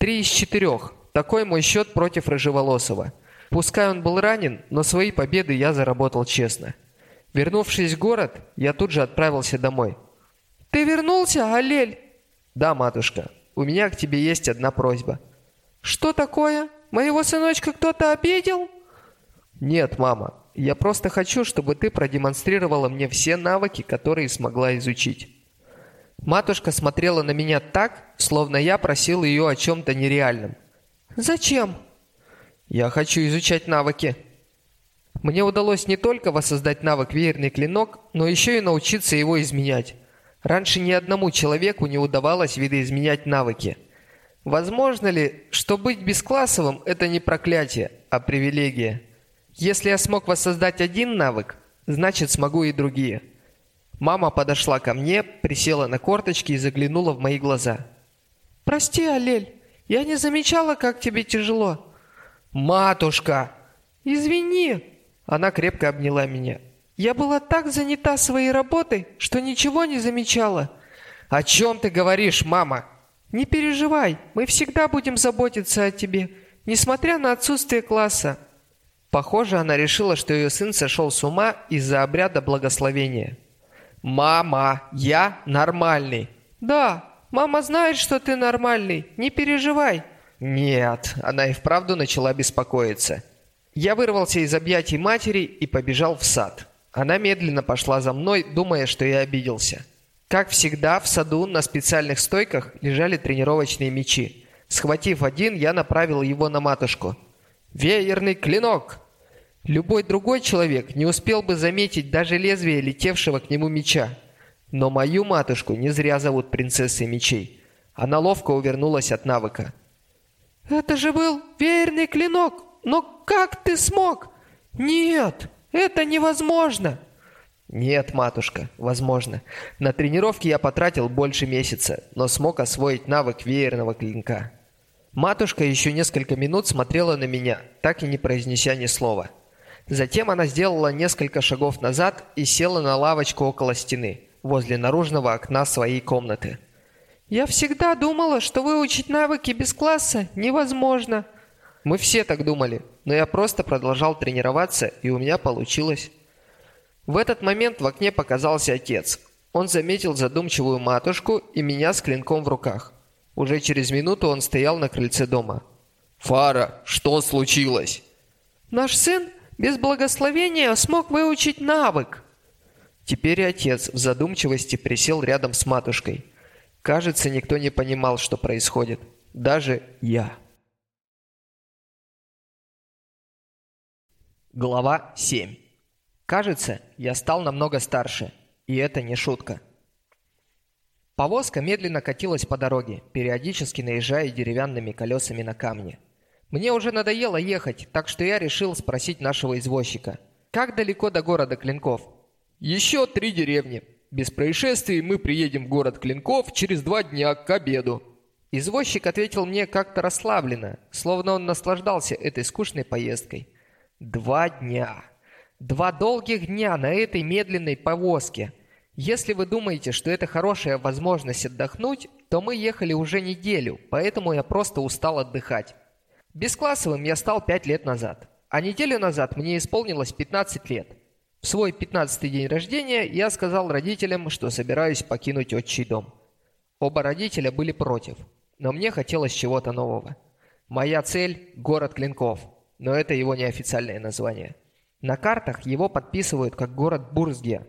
Три из четырех. Такой мой счет против Рыжеволосого. Пускай он был ранен, но свои победы я заработал честно. Вернувшись в город, я тут же отправился домой. «Ты вернулся, Алель?» «Да, матушка. У меня к тебе есть одна просьба». «Что такое? Моего сыночка кто-то обидел?» «Нет, мама. Я просто хочу, чтобы ты продемонстрировала мне все навыки, которые смогла изучить». Матушка смотрела на меня так, словно я просил ее о чем-то нереальном. «Зачем?» «Я хочу изучать навыки». Мне удалось не только воссоздать навык веерный клинок, но еще и научиться его изменять. Раньше ни одному человеку не удавалось видоизменять навыки. Возможно ли, что быть бесклассовым – это не проклятие, а привилегия? Если я смог воссоздать один навык, значит смогу и другие. Мама подошла ко мне, присела на корточки и заглянула в мои глаза. «Прости, Алель, я не замечала, как тебе тяжело». «Матушка!» «Извини!» Она крепко обняла меня. Я была так занята своей работой, что ничего не замечала. О чем ты говоришь, мама? Не переживай, мы всегда будем заботиться о тебе, несмотря на отсутствие класса. Похоже, она решила, что ее сын сошел с ума из-за обряда благословения. «Мама, я нормальный». «Да, мама знает, что ты нормальный, не переживай». «Нет», она и вправду начала беспокоиться. Я вырвался из объятий матери и побежал в сад. Она медленно пошла за мной, думая, что я обиделся. Как всегда, в саду на специальных стойках лежали тренировочные мечи. Схватив один, я направил его на матушку. «Веерный клинок!» Любой другой человек не успел бы заметить даже лезвие летевшего к нему меча. Но мою матушку не зря зовут принцессой мечей. Она ловко увернулась от навыка. «Это же был веерный клинок! Но как ты смог?» «Нет, это невозможно!» Нет, матушка, возможно. На тренировки я потратил больше месяца, но смог освоить навык веерного клинка. Матушка еще несколько минут смотрела на меня, так и не произнеся ни слова. Затем она сделала несколько шагов назад и села на лавочку около стены, возле наружного окна своей комнаты. «Я всегда думала, что выучить навыки без класса невозможно». Мы все так думали, но я просто продолжал тренироваться, и у меня получилось. В этот момент в окне показался отец. Он заметил задумчивую матушку и меня с клинком в руках. Уже через минуту он стоял на крыльце дома. «Фара, что случилось?» «Наш сын без благословения смог выучить навык». Теперь отец в задумчивости присел рядом с матушкой. Кажется, никто не понимал, что происходит. Даже я. Глава 7 Кажется, я стал намного старше, и это не шутка. Повозка медленно катилась по дороге, периодически наезжая деревянными колесами на камни. Мне уже надоело ехать, так что я решил спросить нашего извозчика. «Как далеко до города Клинков?» «Еще три деревни. Без происшествий мы приедем в город Клинков через два дня к обеду». Извозчик ответил мне как-то расслабленно, словно он наслаждался этой скучной поездкой. «Два дня». Два долгих дня на этой медленной повозке. Если вы думаете, что это хорошая возможность отдохнуть, то мы ехали уже неделю, поэтому я просто устал отдыхать. Бесклассовым я стал пять лет назад, а неделю назад мне исполнилось 15 лет. В свой 15 день рождения я сказал родителям, что собираюсь покинуть отчий дом. Оба родителя были против, но мне хотелось чего-то нового. Моя цель – город Клинков, но это его неофициальное название. На картах его подписывают как город Бурзгия.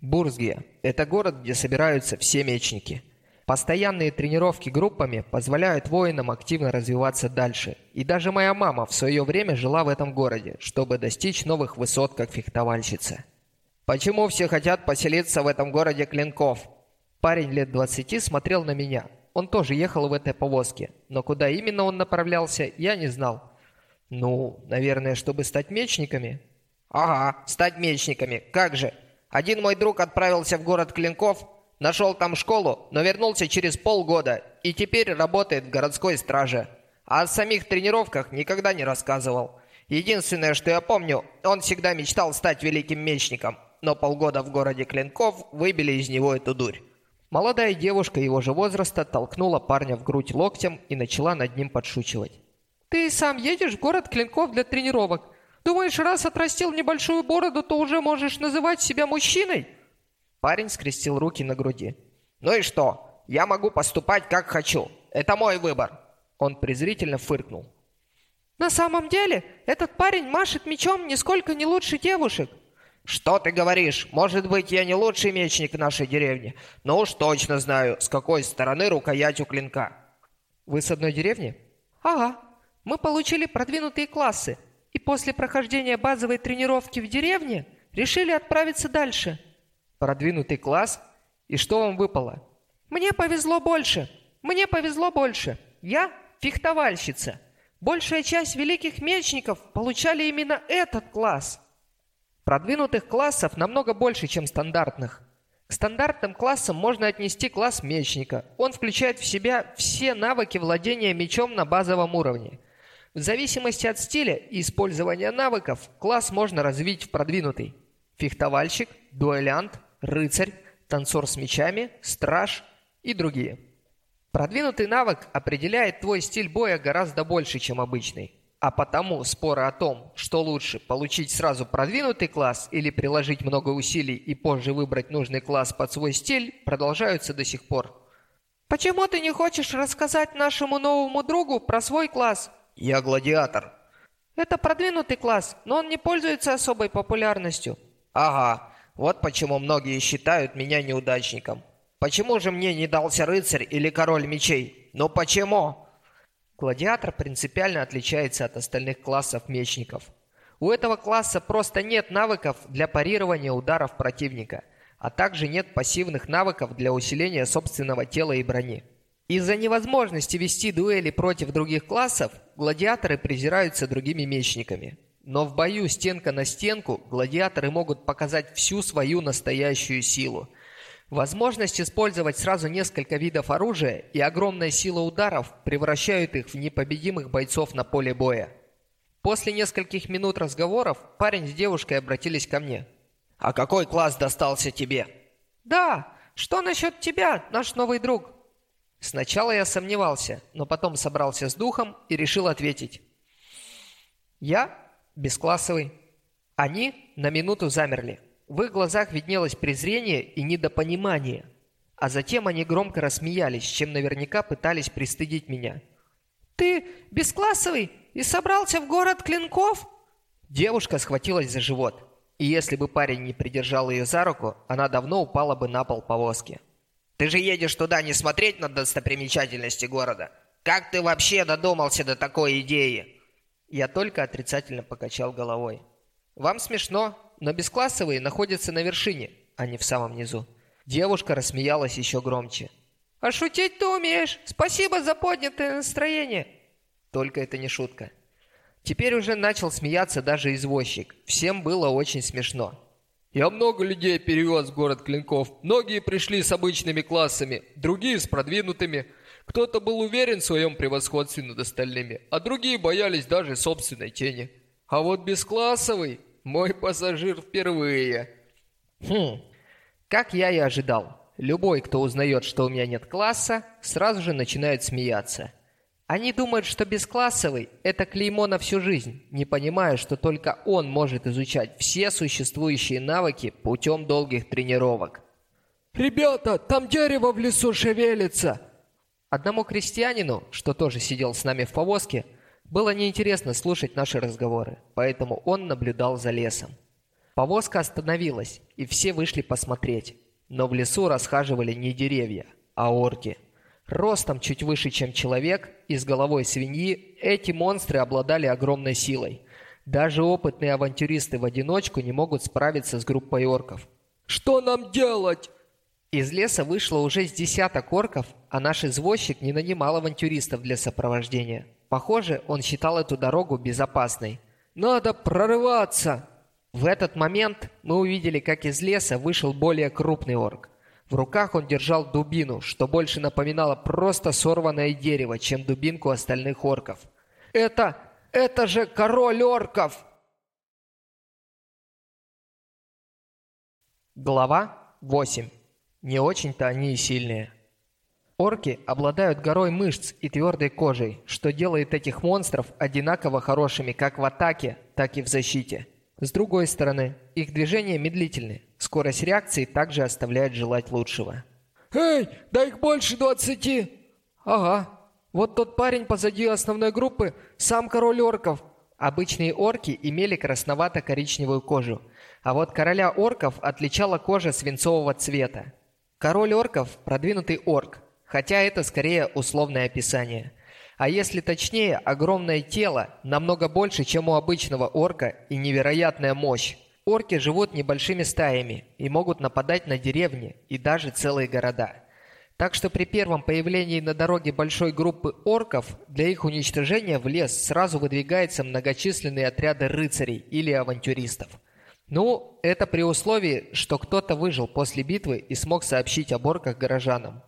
Бурзгия – это город, где собираются все мечники. Постоянные тренировки группами позволяют воинам активно развиваться дальше. И даже моя мама в свое время жила в этом городе, чтобы достичь новых высот как фехтовальщица. Почему все хотят поселиться в этом городе клинков? Парень лет 20 смотрел на меня. Он тоже ехал в этой повозке, но куда именно он направлялся, я не знал. Ну, наверное, чтобы стать мечниками, «Ага, стать мечниками. Как же? Один мой друг отправился в город Клинков, нашел там школу, но вернулся через полгода и теперь работает в городской страже. А о самих тренировках никогда не рассказывал. Единственное, что я помню, он всегда мечтал стать великим мечником, но полгода в городе Клинков выбили из него эту дурь». Молодая девушка его же возраста толкнула парня в грудь локтем и начала над ним подшучивать. «Ты сам едешь в город Клинков для тренировок. Думаешь, раз отрастил небольшую бороду, то уже можешь называть себя мужчиной?» Парень скрестил руки на груди. «Ну и что? Я могу поступать как хочу. Это мой выбор!» Он презрительно фыркнул. «На самом деле, этот парень машет мечом нисколько не лучше девушек». «Что ты говоришь? Может быть, я не лучший мечник в нашей деревне, но уж точно знаю, с какой стороны рукоять у клинка». «Вы с одной деревни?» «Ага. Мы получили продвинутые классы, и после прохождения базовой тренировки в деревне решили отправиться дальше. Продвинутый класс? И что вам выпало? Мне повезло больше. Мне повезло больше. Я фехтовальщица. Большая часть великих мечников получали именно этот класс. Продвинутых классов намного больше, чем стандартных. К стандартным классам можно отнести класс мечника. Он включает в себя все навыки владения мечом на базовом уровне – в зависимости от стиля и использования навыков, класс можно развить в продвинутый. Фехтовальщик, дуэлянт, рыцарь, танцор с мечами, страж и другие. Продвинутый навык определяет твой стиль боя гораздо больше, чем обычный. А потому споры о том, что лучше получить сразу продвинутый класс или приложить много усилий и позже выбрать нужный класс под свой стиль, продолжаются до сих пор. «Почему ты не хочешь рассказать нашему новому другу про свой класс?» Я гладиатор. Это продвинутый класс, но он не пользуется особой популярностью. Ага, вот почему многие считают меня неудачником. Почему же мне не дался рыцарь или король мечей? Ну почему?» Гладиатор принципиально отличается от остальных классов мечников. У этого класса просто нет навыков для парирования ударов противника, а также нет пассивных навыков для усиления собственного тела и брони. Из-за невозможности вести дуэли против других классов, гладиаторы презираются другими мечниками. Но в бою стенка на стенку гладиаторы могут показать всю свою настоящую силу. Возможность использовать сразу несколько видов оружия и огромная сила ударов превращают их в непобедимых бойцов на поле боя. После нескольких минут разговоров парень с девушкой обратились ко мне. «А какой класс достался тебе?» «Да, что насчет тебя, наш новый друг?» Сначала я сомневался, но потом собрался с духом и решил ответить. «Я бесклассовый». Они на минуту замерли. В их глазах виднелось презрение и недопонимание. А затем они громко рассмеялись, чем наверняка пытались пристыдить меня. «Ты бесклассовый и собрался в город Клинков?» Девушка схватилась за живот. И если бы парень не придержал ее за руку, она давно упала бы на пол повозки. «Ты же едешь туда не смотреть на достопримечательности города? Как ты вообще додумался до такой идеи?» Я только отрицательно покачал головой. «Вам смешно, но бесклассовые находятся на вершине, а не в самом низу». Девушка рассмеялась еще громче. «А шутить ты умеешь! Спасибо за поднятое настроение!» Только это не шутка. Теперь уже начал смеяться даже извозчик. Всем было очень смешно. Я много людей перевез в город Клинков. Многие пришли с обычными классами, другие с продвинутыми. Кто-то был уверен в своем превосходстве над остальными, а другие боялись даже собственной тени. А вот бесклассовый мой пассажир впервые. Хм, как я и ожидал. Любой, кто узнает, что у меня нет класса, сразу же начинает смеяться. Они думают, что бесклассовый – это клеймо на всю жизнь, не понимая, что только он может изучать все существующие навыки путем долгих тренировок. «Ребята, там дерево в лесу шевелится!» Одному крестьянину, что тоже сидел с нами в повозке, было неинтересно слушать наши разговоры, поэтому он наблюдал за лесом. Повозка остановилась, и все вышли посмотреть, но в лесу расхаживали не деревья, а орки. Ростом чуть выше, чем человек, и с головой свиньи, эти монстры обладали огромной силой. Даже опытные авантюристы в одиночку не могут справиться с группой орков. «Что нам делать?» Из леса вышло уже с десяток орков, а наш извозчик не нанимал авантюристов для сопровождения. Похоже, он считал эту дорогу безопасной. «Надо прорываться!» В этот момент мы увидели, как из леса вышел более крупный орк. В руках он держал дубину, что больше напоминало просто сорванное дерево, чем дубинку остальных орков. «Это... это же король орков!» Глава 8 не очень-то они и сильные. Орки обладают горой мышц и твердой кожей, что делает этих монстров одинаково хорошими как в атаке, так и в защите. С другой стороны, их движения медлительны, скорость реакции также оставляет желать лучшего. «Эй, да их больше двадцати!» «Ага, вот тот парень позади основной группы, сам король орков». Обычные орки имели красновато-коричневую кожу, а вот короля орков отличала кожа свинцового цвета. Король орков – продвинутый орк, хотя это скорее условное описание. А если точнее, огромное тело, намного больше, чем у обычного орка, и невероятная мощь. Орки живут небольшими стаями и могут нападать на деревни и даже целые города. Так что при первом появлении на дороге большой группы орков для их уничтожения в лес сразу выдвигаются многочисленные отряды рыцарей или авантюристов – ну, это при условии, что кто-то выжил после битвы и смог сообщить о орках горожанам.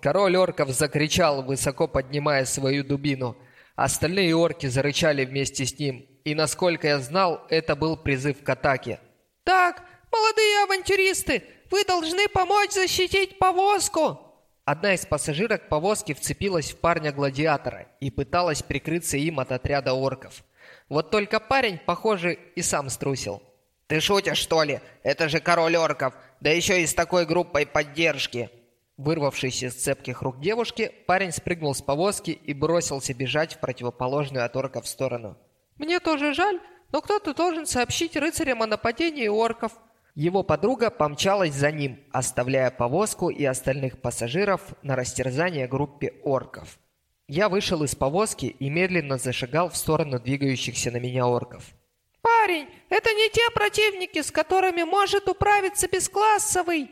Король орков закричал, высоко поднимая свою дубину. Остальные орки зарычали вместе с ним, и, насколько я знал, это был призыв к атаке. «Так, молодые авантюристы, вы должны помочь защитить повозку!» Одна из пассажирок повозки вцепилась в парня-гладиатора и пыталась прикрыться им от отряда орков. Вот только парень, похоже, и сам струсил. «Ты шутишь, что ли? Это же король орков, да еще и с такой группой поддержки!» Вырвавшись из цепких рук девушки, парень спрыгнул с повозки и бросился бежать в противоположную от орков сторону. «Мне тоже жаль, но кто-то должен сообщить рыцарям о нападении орков». Его подруга помчалась за ним, оставляя повозку и остальных пассажиров на растерзание группе орков. Я вышел из повозки и медленно зашагал в сторону двигающихся на меня орков. «Парень, это не те противники, с которыми может управиться бесклассовый!»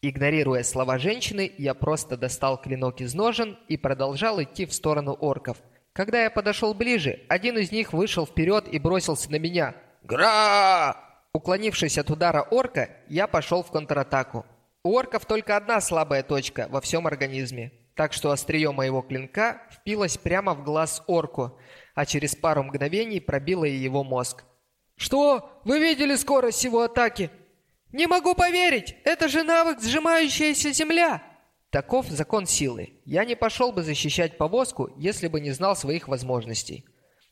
Игнорируя слова женщины, я просто достал клинок из ножен и продолжал идти в сторону орков. Когда я подошел ближе, один из них вышел вперед и бросился на меня. «Гра!» Уклонившись от удара орка, я пошел в контратаку. У орков только одна слабая точка во всем организме, так что острие моего клинка впилось прямо в глаз орку, а через пару мгновений пробило и его мозг. «Что? Вы видели скорость его атаки?» «Не могу поверить! Это же навык сжимающаяся земля!» Таков закон силы. Я не пошел бы защищать повозку, если бы не знал своих возможностей.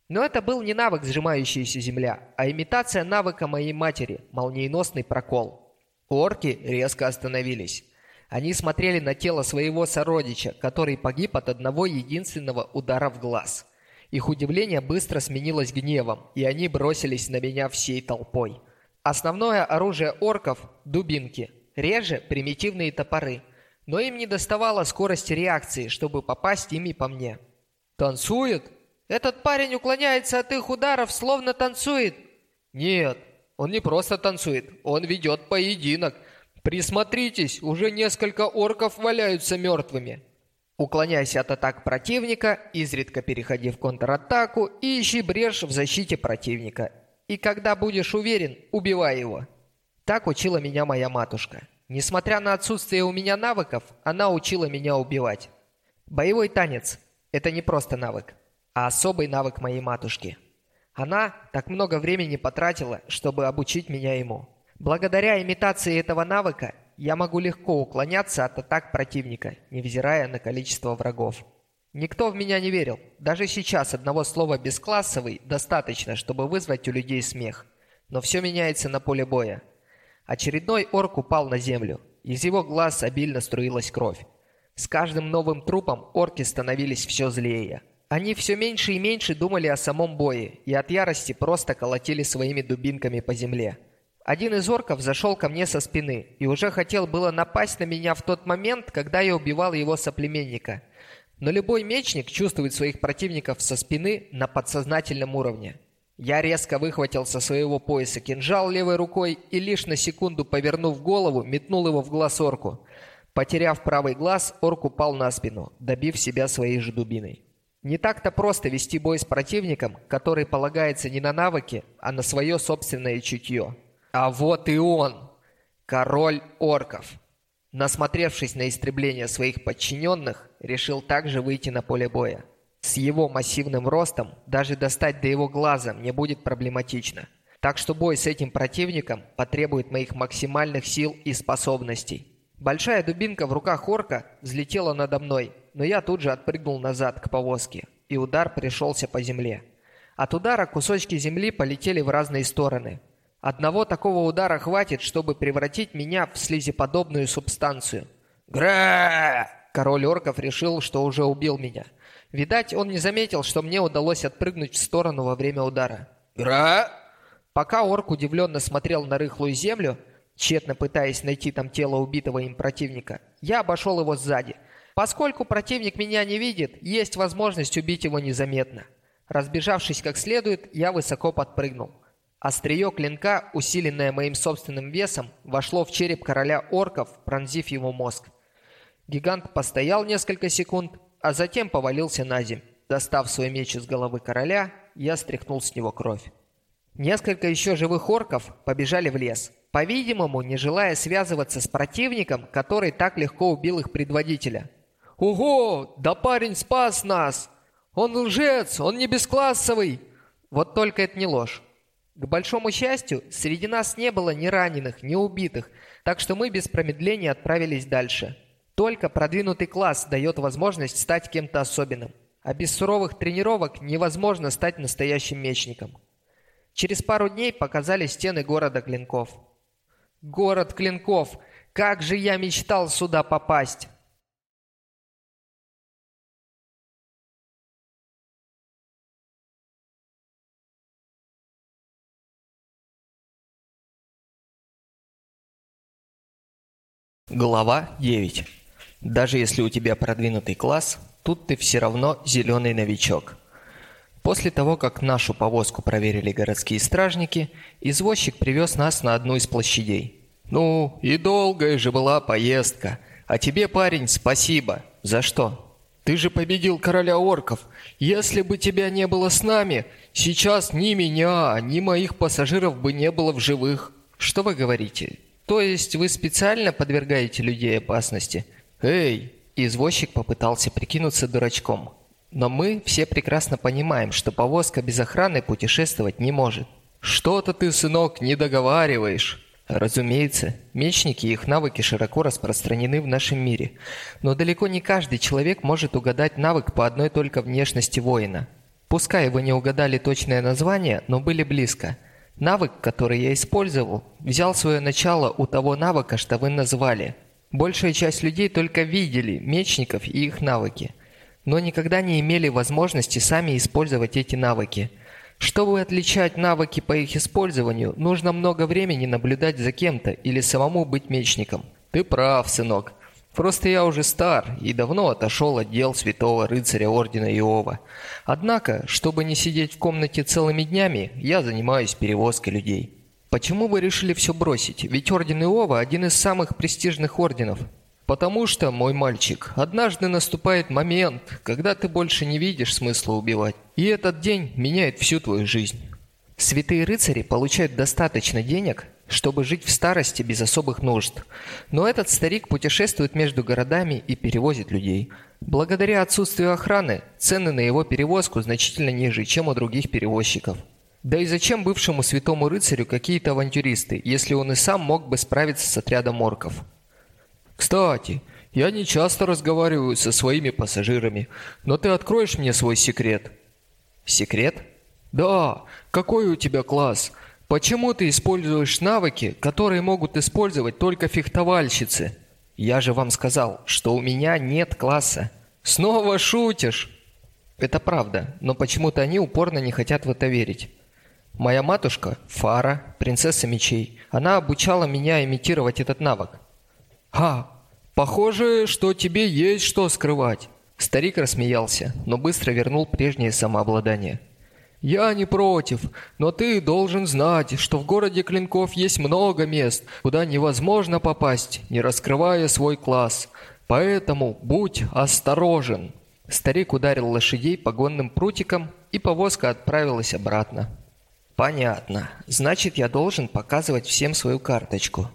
Но это был не навык сжимающаяся земля, а имитация навыка моей матери, молниеносный прокол. Орки резко остановились. Они смотрели на тело своего сородича, который погиб от одного единственного удара в глаз. Их удивление быстро сменилось гневом, и они бросились на меня всей толпой. Основное оружие орков – дубинки, реже – примитивные топоры, но им не доставало скорости реакции, чтобы попасть ими по мне. «Танцует? Этот парень уклоняется от их ударов, словно танцует!» «Нет, он не просто танцует, он ведет поединок. Присмотритесь, уже несколько орков валяются мертвыми». Уклоняйся от атак противника, изредка переходи в контратаку и ищи брешь в защите противника – и когда будешь уверен, убивай его. Так учила меня моя матушка. Несмотря на отсутствие у меня навыков, она учила меня убивать. Боевой танец – это не просто навык, а особый навык моей матушки. Она так много времени потратила, чтобы обучить меня ему. Благодаря имитации этого навыка я могу легко уклоняться от атак противника, невзирая на количество врагов. Никто в меня не верил. Даже сейчас одного слова «бесклассовый» достаточно, чтобы вызвать у людей смех. Но все меняется на поле боя. Очередной орк упал на землю. Из его глаз обильно струилась кровь. С каждым новым трупом орки становились все злее. Они все меньше и меньше думали о самом бое и от ярости просто колотили своими дубинками по земле. Один из орков зашел ко мне со спины и уже хотел было напасть на меня в тот момент, когда я убивал его соплеменника – но любой мечник чувствует своих противников со спины на подсознательном уровне. Я резко выхватил со своего пояса кинжал левой рукой и лишь на секунду повернув голову, метнул его в глаз орку. Потеряв правый глаз, орк упал на спину, добив себя своей же дубиной. Не так-то просто вести бой с противником, который полагается не на навыки, а на свое собственное чутье. А вот и он! Король орков! Насмотревшись на истребление своих подчиненных, решил также выйти на поле боя. С его массивным ростом даже достать до его глаза мне будет проблематично. Так что бой с этим противником потребует моих максимальных сил и способностей. Большая дубинка в руках орка взлетела надо мной, но я тут же отпрыгнул назад к повозке, и удар пришелся по земле. От удара кусочки земли полетели в разные стороны, Одного такого удара хватит, чтобы превратить меня в слизеподобную субстанцию. Гра! Король орков решил, что уже убил меня. Видать, он не заметил, что мне удалось отпрыгнуть в сторону во время удара. Гра! Пока орк удивленно смотрел на рыхлую землю, тщетно пытаясь найти там тело убитого им противника, я обошел его сзади. Поскольку противник меня не видит, есть возможность убить его незаметно. Разбежавшись как следует, я высоко подпрыгнул. Острие клинка, усиленное моим собственным весом, вошло в череп короля орков, пронзив его мозг. Гигант постоял несколько секунд, а затем повалился на землю. Достав свой меч из головы короля, я стряхнул с него кровь. Несколько еще живых орков побежали в лес, по-видимому, не желая связываться с противником, который так легко убил их предводителя. «Ого! Да парень спас нас! Он лжец! Он не бесклассовый!» Вот только это не ложь. К большому счастью, среди нас не было ни раненых, ни убитых, так что мы без промедления отправились дальше. Только продвинутый класс дает возможность стать кем-то особенным. А без суровых тренировок невозможно стать настоящим мечником. Через пару дней показали стены города Клинков. Город Клинков! Как же я мечтал сюда попасть! Глава 9. Даже если у тебя продвинутый класс, тут ты все равно зеленый новичок. После того, как нашу повозку проверили городские стражники, извозчик привез нас на одну из площадей. «Ну, и долгая же была поездка. А тебе, парень, спасибо. За что?» «Ты же победил короля орков. Если бы тебя не было с нами, сейчас ни меня, ни моих пассажиров бы не было в живых». «Что вы говорите? То есть вы специально подвергаете людей опасности? Эй, извозчик попытался прикинуться дурачком. Но мы все прекрасно понимаем, что повозка без охраны путешествовать не может. Что-то ты, сынок, не договариваешь. Разумеется, мечники и их навыки широко распространены в нашем мире, но далеко не каждый человек может угадать навык по одной только внешности воина. Пускай вы не угадали точное название, но были близко – Навык, который я использовал, взял свое начало у того навыка, что вы назвали. Большая часть людей только видели мечников и их навыки, но никогда не имели возможности сами использовать эти навыки. Чтобы отличать навыки по их использованию, нужно много времени наблюдать за кем-то или самому быть мечником. Ты прав, сынок. Просто я уже стар и давно отошел от дел святого рыцаря Ордена Иова. Однако, чтобы не сидеть в комнате целыми днями, я занимаюсь перевозкой людей. Почему вы решили все бросить? Ведь Орден Иова – один из самых престижных орденов. Потому что, мой мальчик, однажды наступает момент, когда ты больше не видишь смысла убивать. И этот день меняет всю твою жизнь. Святые рыцари получают достаточно денег, чтобы жить в старости без особых нужд. Но этот старик путешествует между городами и перевозит людей. Благодаря отсутствию охраны, цены на его перевозку значительно ниже, чем у других перевозчиков. Да и зачем бывшему святому рыцарю какие-то авантюристы, если он и сам мог бы справиться с отрядом орков? Кстати, я не часто разговариваю со своими пассажирами, но ты откроешь мне свой секрет? Секрет? Да, какой у тебя класс? Почему ты используешь навыки, которые могут использовать только фехтовальщицы? Я же вам сказал, что у меня нет класса. Снова шутишь? Это правда, но почему-то они упорно не хотят в это верить. Моя матушка, Фара, принцесса мечей, она обучала меня имитировать этот навык. «Ха! Похоже, что тебе есть что скрывать!» Старик рассмеялся, но быстро вернул прежнее самообладание. «Я не против, но ты должен знать, что в городе Клинков есть много мест, куда невозможно попасть, не раскрывая свой класс. Поэтому будь осторожен». Старик ударил лошадей погонным прутиком, и повозка отправилась обратно. «Понятно. Значит, я должен показывать всем свою карточку».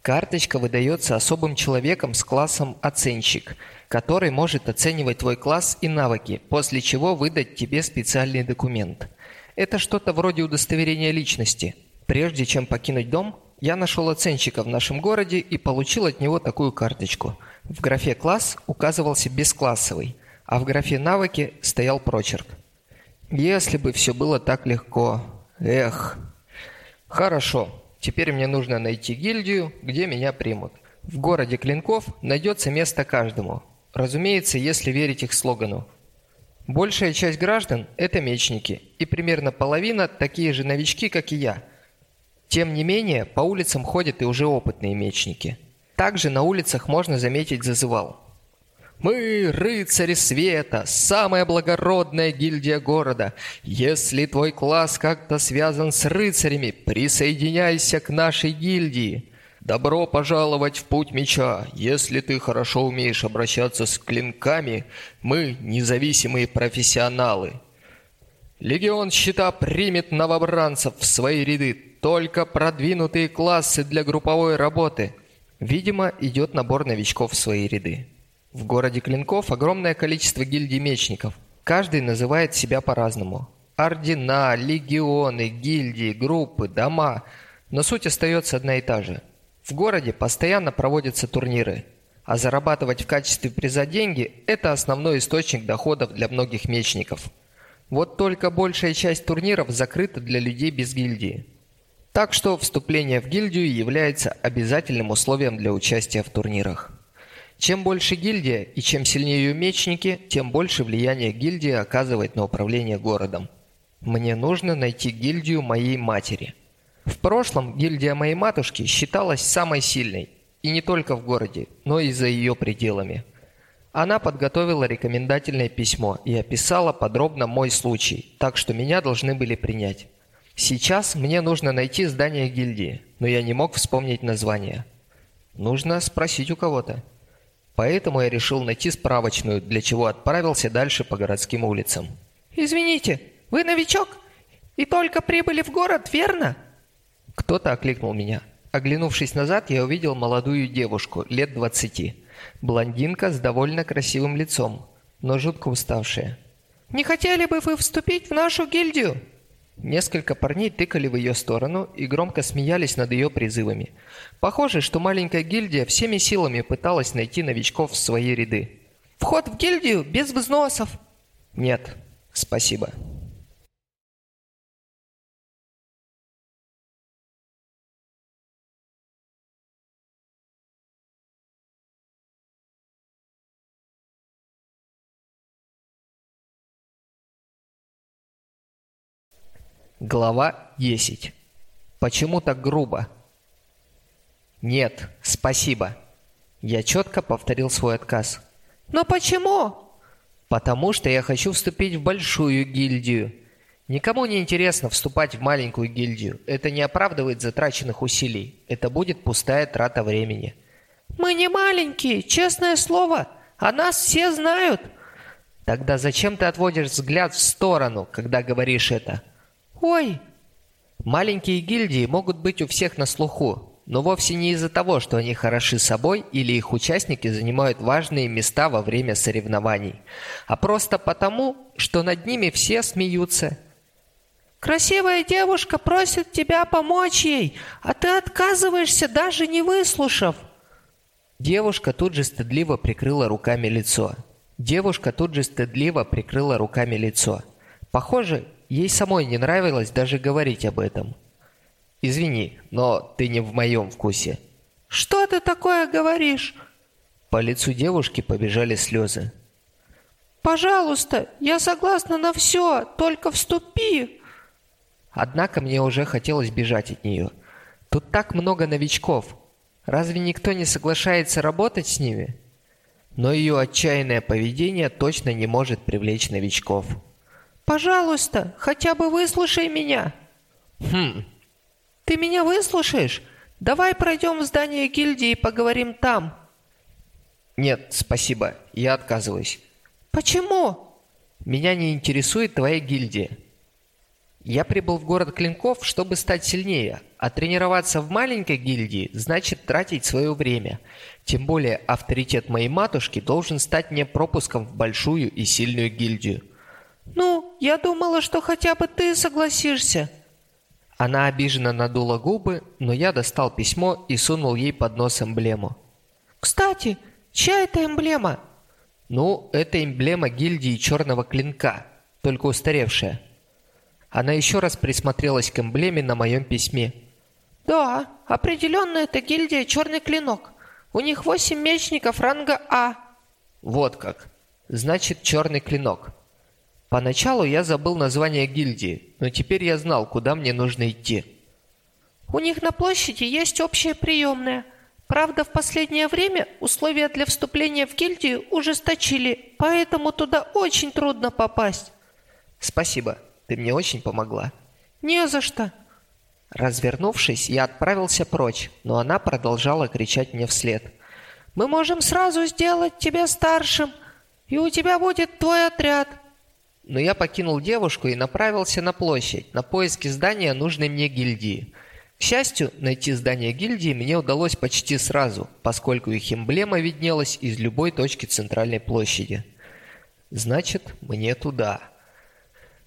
Карточка выдается особым человеком с классом «Оценщик», который может оценивать твой класс и навыки, после чего выдать тебе специальный документ. Это что-то вроде удостоверения личности. Прежде чем покинуть дом, я нашел оценщика в нашем городе и получил от него такую карточку. В графе «Класс» указывался бесклассовый, а в графе «Навыки» стоял прочерк. Если бы все было так легко. Эх. Хорошо. Теперь мне нужно найти гильдию, где меня примут. В городе Клинков найдется место каждому. Разумеется, если верить их слогану. Большая часть граждан – это мечники, и примерно половина – такие же новички, как и я. Тем не менее, по улицам ходят и уже опытные мечники. Также на улицах можно заметить зазывал. Мы, рыцари света, самая благородная гильдия города. Если твой класс как-то связан с рыцарями, присоединяйся к нашей гильдии. Добро пожаловать в путь меча. Если ты хорошо умеешь обращаться с клинками, мы независимые профессионалы. Легион щита примет новобранцев в свои ряды. Только продвинутые классы для групповой работы. Видимо, идет набор новичков в свои ряды. В городе Клинков огромное количество гильдий мечников. Каждый называет себя по-разному. Ордена, легионы, гильдии, группы, дома. Но суть остается одна и та же. В городе постоянно проводятся турниры. А зарабатывать в качестве приза деньги – это основной источник доходов для многих мечников. Вот только большая часть турниров закрыта для людей без гильдии. Так что вступление в гильдию является обязательным условием для участия в турнирах. Чем больше гильдия и чем сильнее ее мечники, тем больше влияние гильдии оказывает на управление городом. Мне нужно найти гильдию моей матери. В прошлом гильдия моей матушки считалась самой сильной. И не только в городе, но и за ее пределами. Она подготовила рекомендательное письмо и описала подробно мой случай, так что меня должны были принять. Сейчас мне нужно найти здание гильдии, но я не мог вспомнить название. Нужно спросить у кого-то. Поэтому я решил найти справочную, для чего отправился дальше по городским улицам. «Извините, вы новичок? И только прибыли в город, верно?» Кто-то окликнул меня. Оглянувшись назад, я увидел молодую девушку, лет двадцати. Блондинка с довольно красивым лицом, но жутко уставшая. «Не хотели бы вы вступить в нашу гильдию?» Несколько парней тыкали в ее сторону и громко смеялись над ее призывами. Похоже, что маленькая гильдия всеми силами пыталась найти новичков в свои ряды. «Вход в гильдию без взносов!» «Нет, спасибо». Глава 10. Почему так грубо? Нет, спасибо. Я четко повторил свой отказ. Но почему? Потому что я хочу вступить в большую гильдию. Никому не интересно вступать в маленькую гильдию. Это не оправдывает затраченных усилий. Это будет пустая трата времени. Мы не маленькие, честное слово. А нас все знают. Тогда зачем ты отводишь взгляд в сторону, когда говоришь это? «Ой!» Маленькие гильдии могут быть у всех на слуху, но вовсе не из-за того, что они хороши собой или их участники занимают важные места во время соревнований, а просто потому, что над ними все смеются. «Красивая девушка просит тебя помочь ей, а ты отказываешься, даже не выслушав!» Девушка тут же стыдливо прикрыла руками лицо. Девушка тут же стыдливо прикрыла руками лицо. Похоже, Ей самой не нравилось даже говорить об этом. «Извини, но ты не в моем вкусе». «Что ты такое говоришь?» По лицу девушки побежали слезы. «Пожалуйста, я согласна на все, только вступи!» Однако мне уже хотелось бежать от нее. Тут так много новичков. Разве никто не соглашается работать с ними? Но ее отчаянное поведение точно не может привлечь новичков. Пожалуйста, хотя бы выслушай меня. Хм. Ты меня выслушаешь? Давай пройдем в здание гильдии и поговорим там. Нет, спасибо. Я отказываюсь. Почему? Меня не интересует твоя гильдия. Я прибыл в город Клинков, чтобы стать сильнее, а тренироваться в маленькой гильдии значит тратить свое время. Тем более авторитет моей матушки должен стать мне пропуском в большую и сильную гильдию. «Ну, я думала, что хотя бы ты согласишься». Она обиженно надула губы, но я достал письмо и сунул ей под нос эмблему. «Кстати, чья это эмблема?» «Ну, это эмблема гильдии Черного Клинка, только устаревшая». Она еще раз присмотрелась к эмблеме на моем письме. «Да, определенно это гильдия Черный Клинок. У них восемь мечников ранга А». «Вот как. Значит, Черный Клинок». Поначалу я забыл название гильдии, но теперь я знал, куда мне нужно идти. У них на площади есть общая приемная. Правда, в последнее время условия для вступления в гильдию ужесточили, поэтому туда очень трудно попасть. Спасибо, ты мне очень помогла. Не за что. Развернувшись, я отправился прочь, но она продолжала кричать мне вслед. «Мы можем сразу сделать тебя старшим, и у тебя будет твой отряд. Но я покинул девушку и направился на площадь, на поиски здания нужной мне гильдии. К счастью, найти здание гильдии мне удалось почти сразу, поскольку их эмблема виднелась из любой точки центральной площади. Значит, мне туда.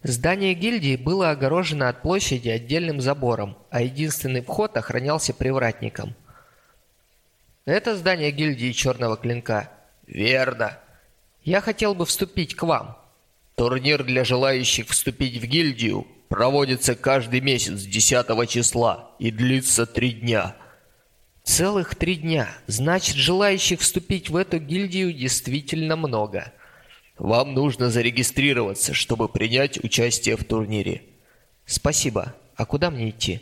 Здание гильдии было огорожено от площади отдельным забором, а единственный вход охранялся привратником. Это здание гильдии Черного Клинка. Верно. Я хотел бы вступить к вам. Турнир для желающих вступить в гильдию проводится каждый месяц 10 числа и длится три дня. Целых три дня. Значит, желающих вступить в эту гильдию действительно много. Вам нужно зарегистрироваться, чтобы принять участие в турнире. Спасибо. А куда мне идти?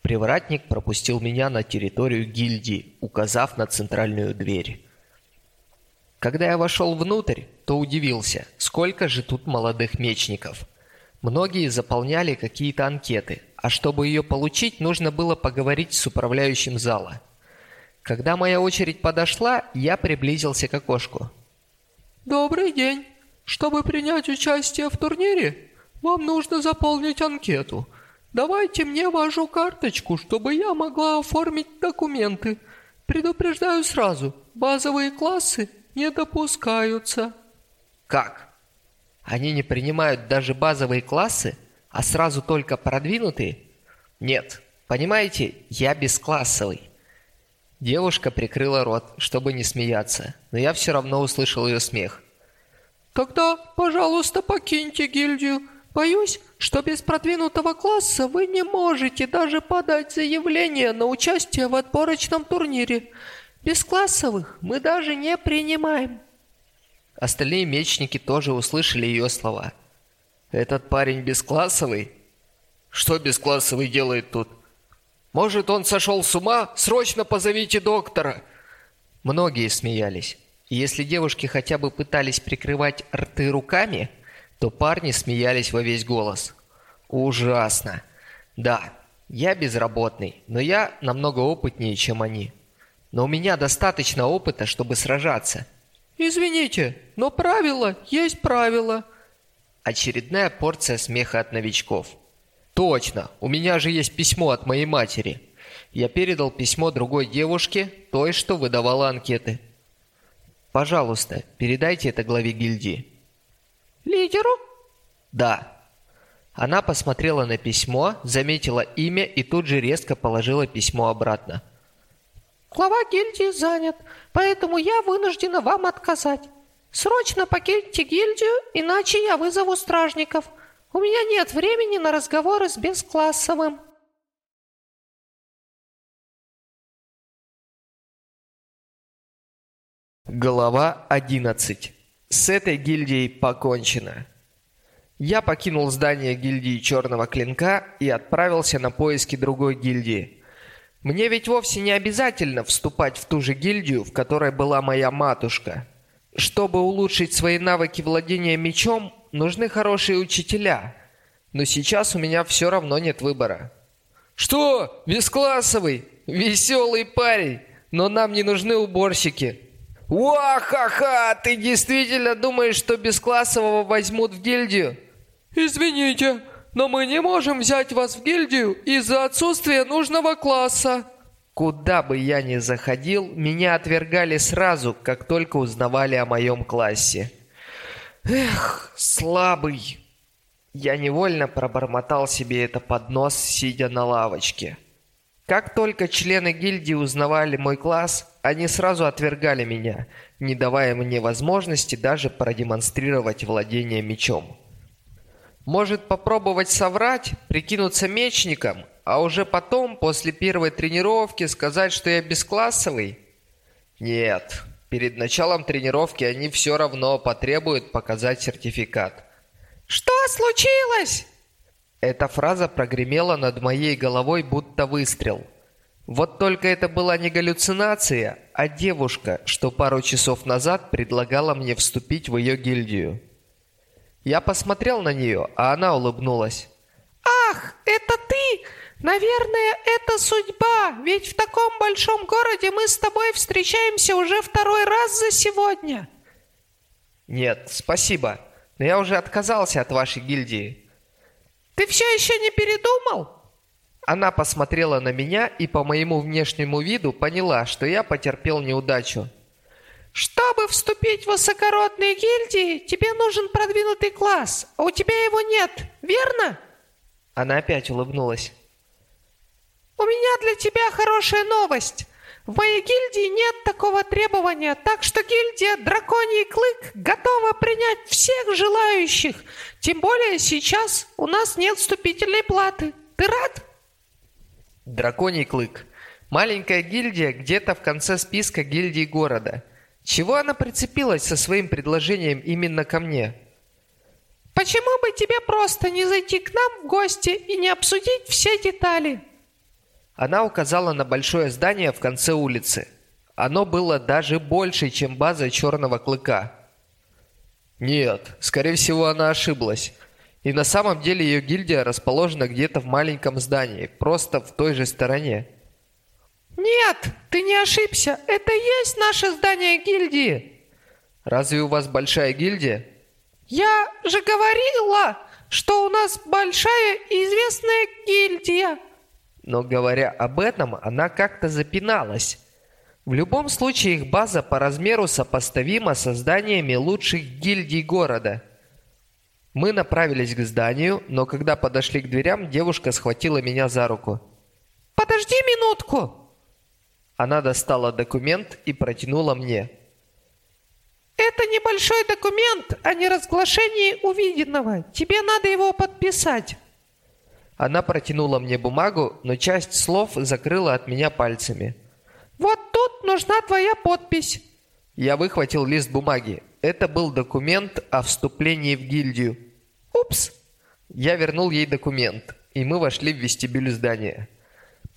Привратник пропустил меня на территорию гильдии, указав на центральную дверь. Когда я вошел внутрь, то удивился, сколько же тут молодых мечников. Многие заполняли какие-то анкеты, а чтобы ее получить, нужно было поговорить с управляющим зала. Когда моя очередь подошла, я приблизился к окошку. «Добрый день. Чтобы принять участие в турнире, вам нужно заполнить анкету. Давайте мне вашу карточку, чтобы я могла оформить документы. Предупреждаю сразу, базовые классы не допускаются». «Как? Они не принимают даже базовые классы, а сразу только продвинутые?» «Нет, понимаете, я бесклассовый». Девушка прикрыла рот, чтобы не смеяться, но я все равно услышал ее смех. «Тогда, пожалуйста, покиньте гильдию. Боюсь, что без продвинутого класса вы не можете даже подать заявление на участие в отборочном турнире. Без классовых мы даже не принимаем». Остальные мечники тоже услышали ее слова. «Этот парень бесклассовый? Что бесклассовый делает тут? Может, он сошел с ума? Срочно позовите доктора!» Многие смеялись. Если девушки хотя бы пытались прикрывать рты руками, то парни смеялись во весь голос. Ужасно. Да, я безработный, но я намного опытнее, чем они. Но у меня достаточно опыта, чтобы сражаться. Извините, но правило есть правило. Очередная порция смеха от новичков. Точно, у меня же есть письмо от моей матери. Я передал письмо другой девушке, той, что выдавала анкеты. Пожалуйста, передайте это главе гильдии. Лидеру? Да. Она посмотрела на письмо, заметила имя и тут же резко положила письмо обратно. Глава гильдии занят, поэтому я вынуждена вам отказать. Срочно покиньте гильдию, иначе я вызову стражников. У меня нет времени на разговоры с бесклассовым. Глава 11. С этой гильдией покончено. Я покинул здание гильдии Черного Клинка и отправился на поиски другой гильдии. Мне ведь вовсе не обязательно вступать в ту же гильдию, в которой была моя матушка. Чтобы улучшить свои навыки владения мечом, нужны хорошие учителя. Но сейчас у меня все равно нет выбора. «Что? Бесклассовый? Веселый парень? Но нам не нужны уборщики!» «Уа-ха-ха! Ты действительно думаешь, что Бесклассового возьмут в гильдию?» «Извините, но мы не можем взять вас в гильдию из-за отсутствия нужного класса». Куда бы я ни заходил, меня отвергали сразу, как только узнавали о моем классе. Эх, слабый. Я невольно пробормотал себе это под нос, сидя на лавочке. Как только члены гильдии узнавали мой класс, они сразу отвергали меня, не давая мне возможности даже продемонстрировать владение мечом. Может попробовать соврать, прикинуться мечником, а уже потом, после первой тренировки, сказать, что я бесклассовый? Нет, перед началом тренировки они все равно потребуют показать сертификат. «Что случилось?» Эта фраза прогремела над моей головой, будто выстрел. Вот только это была не галлюцинация, а девушка, что пару часов назад предлагала мне вступить в ее гильдию. Я посмотрел на нее, а она улыбнулась. «Ах, это ты! Наверное, это судьба, ведь в таком большом городе мы с тобой встречаемся уже второй раз за сегодня!» «Нет, спасибо, но я уже отказался от вашей гильдии». Ты все еще не передумал? Она посмотрела на меня и по моему внешнему виду поняла, что я потерпел неудачу. Чтобы вступить в высокородные гильдии, тебе нужен продвинутый класс, а у тебя его нет, верно? Она опять улыбнулась. У меня для тебя хорошая новость. В моей гильдии нет такого требования, так что гильдия Драконий Клык готова принять всех желающих. Тем более сейчас у нас нет вступительной платы. Ты рад? Драконий Клык. Маленькая гильдия где-то в конце списка гильдий города. Чего она прицепилась со своим предложением именно ко мне? Почему бы тебе просто не зайти к нам в гости и не обсудить все детали? Она указала на большое здание в конце улицы. Оно было даже больше, чем база Черного Клыка. Нет, скорее всего, она ошиблась. И на самом деле ее гильдия расположена где-то в маленьком здании, просто в той же стороне. Нет, ты не ошибся. Это и есть наше здание гильдии. Разве у вас большая гильдия? Я же говорила, что у нас большая и известная гильдия. Но говоря об этом, она как-то запиналась. В любом случае их база по размеру сопоставима со зданиями лучших гильдий города. Мы направились к зданию, но когда подошли к дверям, девушка схватила меня за руку. «Подожди минутку!» Она достала документ и протянула мне. «Это небольшой документ о неразглашении увиденного. Тебе надо его подписать». Она протянула мне бумагу, но часть слов закрыла от меня пальцами. «Вот тут нужна твоя подпись». Я выхватил лист бумаги. Это был документ о вступлении в гильдию. «Упс!» Я вернул ей документ, и мы вошли в вестибюль здания.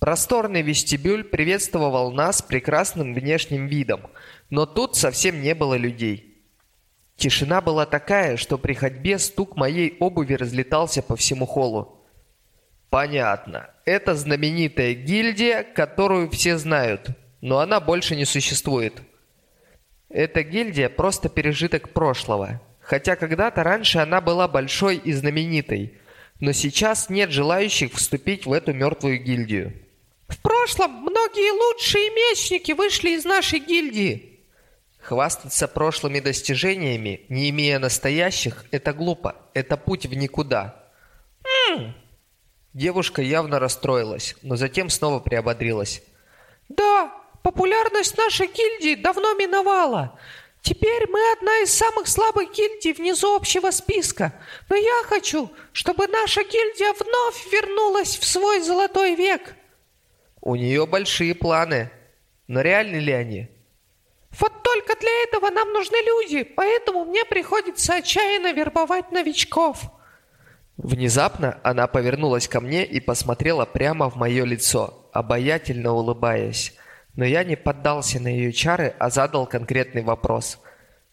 Просторный вестибюль приветствовал нас прекрасным внешним видом, но тут совсем не было людей. Тишина была такая, что при ходьбе стук моей обуви разлетался по всему холлу. Понятно. Это знаменитая гильдия, которую все знают, но она больше не существует. Эта гильдия просто пережиток прошлого. Хотя когда-то раньше она была большой и знаменитой, но сейчас нет желающих вступить в эту мертвую гильдию. В прошлом многие лучшие мечники вышли из нашей гильдии. Хвастаться прошлыми достижениями, не имея настоящих, это глупо. Это путь в никуда. М Девушка явно расстроилась, но затем снова приободрилась. Да, популярность нашей гильдии давно миновала. Теперь мы одна из самых слабых гильдий внизу общего списка. Но я хочу, чтобы наша гильдия вновь вернулась в свой золотой век. У нее большие планы. Но реальны ли они? Вот только для этого нам нужны люди, поэтому мне приходится отчаянно вербовать новичков. Внезапно она повернулась ко мне и посмотрела прямо в мое лицо, обаятельно улыбаясь. Но я не поддался на ее чары, а задал конкретный вопрос.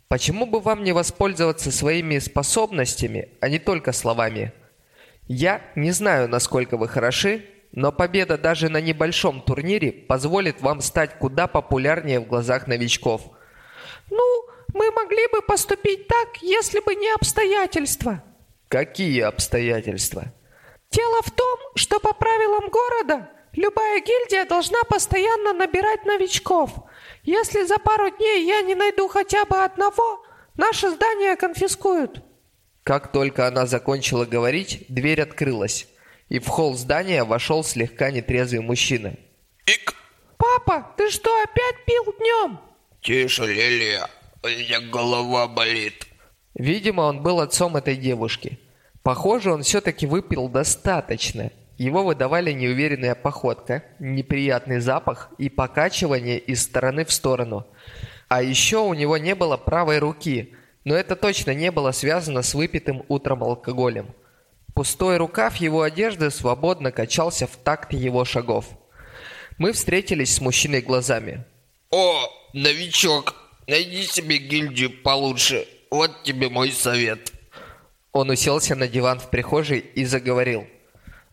«Почему бы вам не воспользоваться своими способностями, а не только словами? Я не знаю, насколько вы хороши, но победа даже на небольшом турнире позволит вам стать куда популярнее в глазах новичков». «Ну, мы могли бы поступить так, если бы не обстоятельства». Какие обстоятельства? Дело в том, что по правилам города любая гильдия должна постоянно набирать новичков. Если за пару дней я не найду хотя бы одного, наше здание конфискуют. Как только она закончила говорить, дверь открылась, и в холл здания вошел слегка нетрезвый мужчина. Ик! Папа, ты что, опять пил днем? Тише, Лилия, у меня голова болит. Видимо, он был отцом этой девушки. Похоже, он все-таки выпил достаточно. Его выдавали неуверенная походка, неприятный запах и покачивание из стороны в сторону. А еще у него не было правой руки, но это точно не было связано с выпитым утром алкоголем. Пустой рукав его одежды свободно качался в такт его шагов. Мы встретились с мужчиной глазами. О, новичок, найди себе гильдию получше. Вот тебе мой совет. Он уселся на диван в прихожей и заговорил.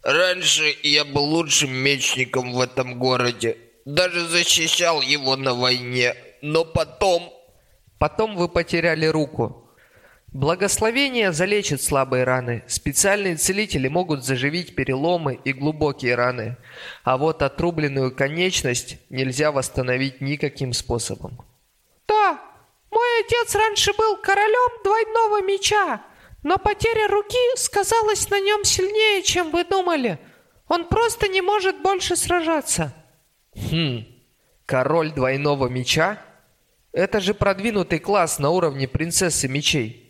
Раньше я был лучшим мечником в этом городе. Даже защищал его на войне. Но потом... Потом вы потеряли руку. Благословение залечит слабые раны. Специальные целители могут заживить переломы и глубокие раны. А вот отрубленную конечность нельзя восстановить никаким способом. Да, мой отец раньше был королем двойного меча, но потеря руки сказалась на нем сильнее, чем вы думали. Он просто не может больше сражаться. Хм, король двойного меча? Это же продвинутый класс на уровне принцессы мечей.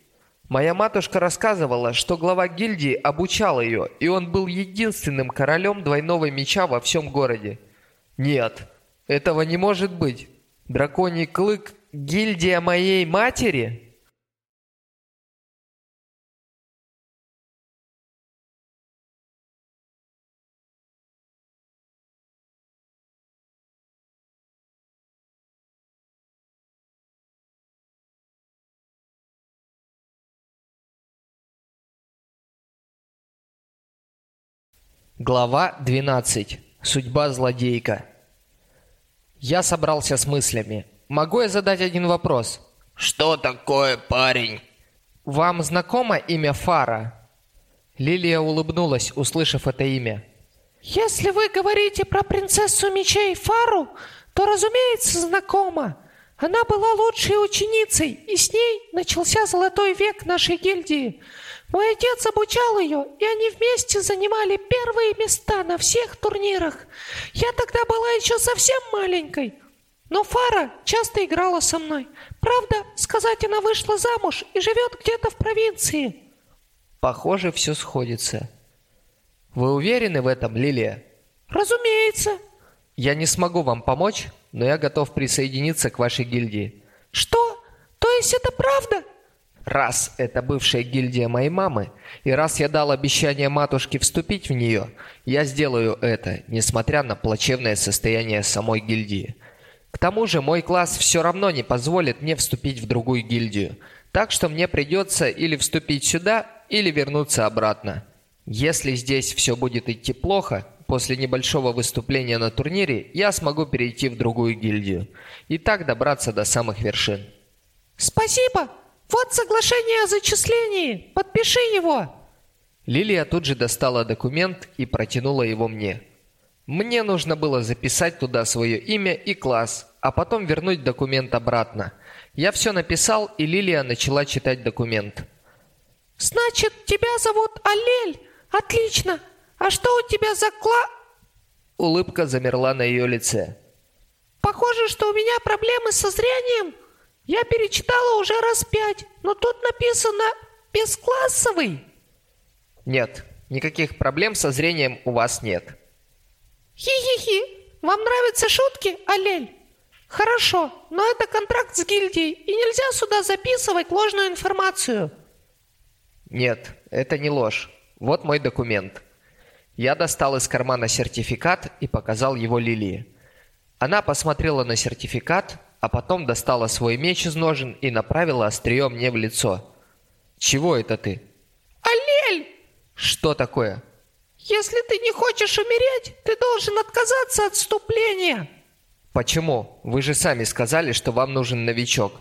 Моя матушка рассказывала, что глава гильдии обучал ее, и он был единственным королем двойного меча во всем городе. Нет, этого не может быть. Драконий клык – гильдия моей матери? Глава 12. Судьба злодейка. Я собрался с мыслями. Могу я задать один вопрос? Что такое, парень? Вам знакомо имя Фара? Лилия улыбнулась, услышав это имя. Если вы говорите про принцессу мечей Фару, то, разумеется, знакомо. Она была лучшей ученицей, и с ней начался золотой век нашей гильдии. Мой отец обучал ее, и они вместе занимали первые места на всех турнирах. Я тогда была еще совсем маленькой. Но Фара часто играла со мной. Правда, сказать, она вышла замуж и живет где-то в провинции. Похоже, все сходится. Вы уверены в этом, Лилия? Разумеется. Я не смогу вам помочь, но я готов присоединиться к вашей гильдии. Что? То есть это правда? Раз это бывшая гильдия моей мамы, и раз я дал обещание матушке вступить в нее, я сделаю это, несмотря на плачевное состояние самой гильдии. К тому же мой класс все равно не позволит мне вступить в другую гильдию, так что мне придется или вступить сюда, или вернуться обратно. Если здесь все будет идти плохо, после небольшого выступления на турнире я смогу перейти в другую гильдию и так добраться до самых вершин. Спасибо! Вот соглашение о зачислении! Подпиши его! Лилия тут же достала документ и протянула его мне. Мне нужно было записать туда свое имя и класс, а потом вернуть документ обратно. Я все написал, и Лилия начала читать документ. «Значит, тебя зовут Алель? Отлично! А что у тебя за кла...» Улыбка замерла на ее лице. «Похоже, что у меня проблемы со зрением. Я перечитала уже раз пять, но тут написано «бесклассовый». Нет, никаких проблем со зрением у вас нет. Хи-хи-хи. Вам нравятся шутки, Алель? Хорошо, но это контракт с гильдией, и нельзя сюда записывать ложную информацию. Нет, это не ложь. Вот мой документ. Я достал из кармана сертификат и показал его Лилии. Она посмотрела на сертификат, а потом достала свой меч из ножен и направила острие мне в лицо. «Чего это ты?» «Алель!» «Что такое?» «Если ты не хочешь умереть, ты должен отказаться от вступления!» «Почему? Вы же сами сказали, что вам нужен новичок!»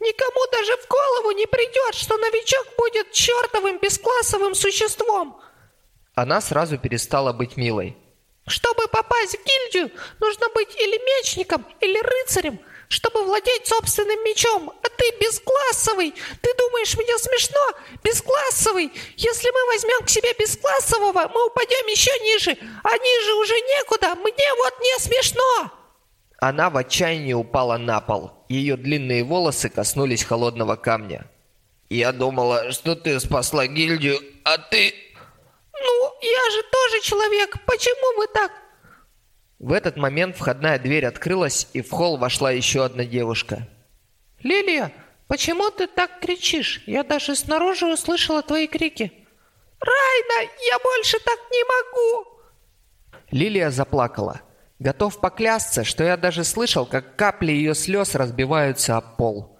«Никому даже в голову не придет, что новичок будет чертовым бесклассовым существом!» Она сразу перестала быть милой. «Чтобы попасть в гильдию, нужно быть или мечником, или рыцарем, чтобы владеть собственным мечом. А ты бесклассовый! Ты думаешь, мне смешно? Бесклассовый! Если мы возьмем к себе бесклассового, мы упадем еще ниже, а ниже уже некуда. Мне вот не смешно!» Она в отчаянии упала на пол. Ее длинные волосы коснулись холодного камня. «Я думала, что ты спасла гильдию, а ты...» «Ну, я же тоже человек. Почему вы так?» В этот момент входная дверь открылась, и в холл вошла еще одна девушка. «Лилия, почему ты так кричишь? Я даже снаружи услышала твои крики». «Райна, я больше так не могу!» Лилия заплакала. Готов поклясться, что я даже слышал, как капли ее слез разбиваются об пол.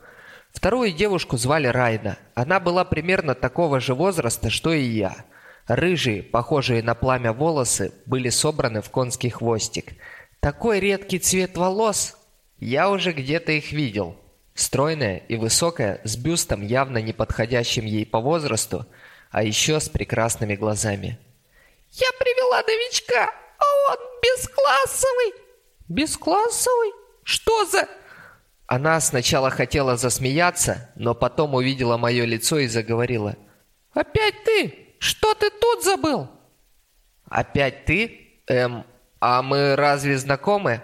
Вторую девушку звали Райна. Она была примерно такого же возраста, что и я – Рыжие, похожие на пламя волосы, были собраны в конский хвостик. Такой редкий цвет волос! Я уже где-то их видел. Стройная и высокая, с бюстом, явно не подходящим ей по возрасту, а еще с прекрасными глазами. «Я привела новичка, а он бесклассовый!» «Бесклассовый? Что за...» Она сначала хотела засмеяться, но потом увидела мое лицо и заговорила. «Опять ты? Что ты тут забыл?» «Опять ты? Эм, а мы разве знакомы?»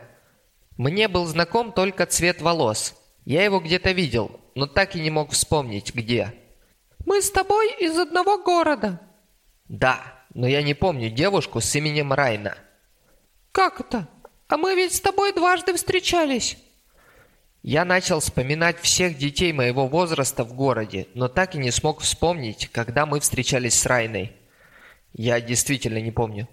Мне был знаком только цвет волос. Я его где-то видел, но так и не мог вспомнить, где. «Мы с тобой из одного города». «Да, но я не помню девушку с именем Райна». «Как это? А мы ведь с тобой дважды встречались». Я начал вспоминать всех детей моего возраста в городе, но так и не смог вспомнить, когда мы встречались с Райной. Я действительно не помню.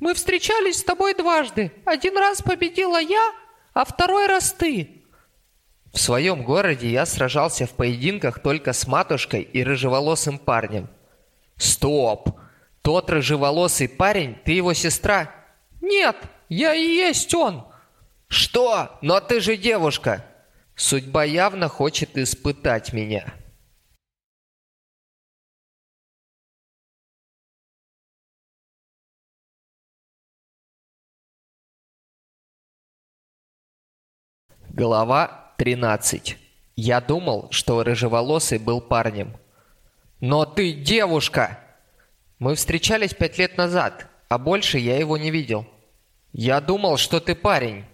Мы встречались с тобой дважды. Один раз победила я, а второй раз ты. В своем городе я сражался в поединках только с матушкой и рыжеволосым парнем. Стоп! Тот рыжеволосый парень, ты его сестра? Нет, я и есть он. Что? Но ты же девушка. Судьба явно хочет испытать меня. Глава 13. Я думал, что рыжеволосый был парнем. Но ты девушка! Мы встречались пять лет назад, а больше я его не видел. Я думал, что ты парень.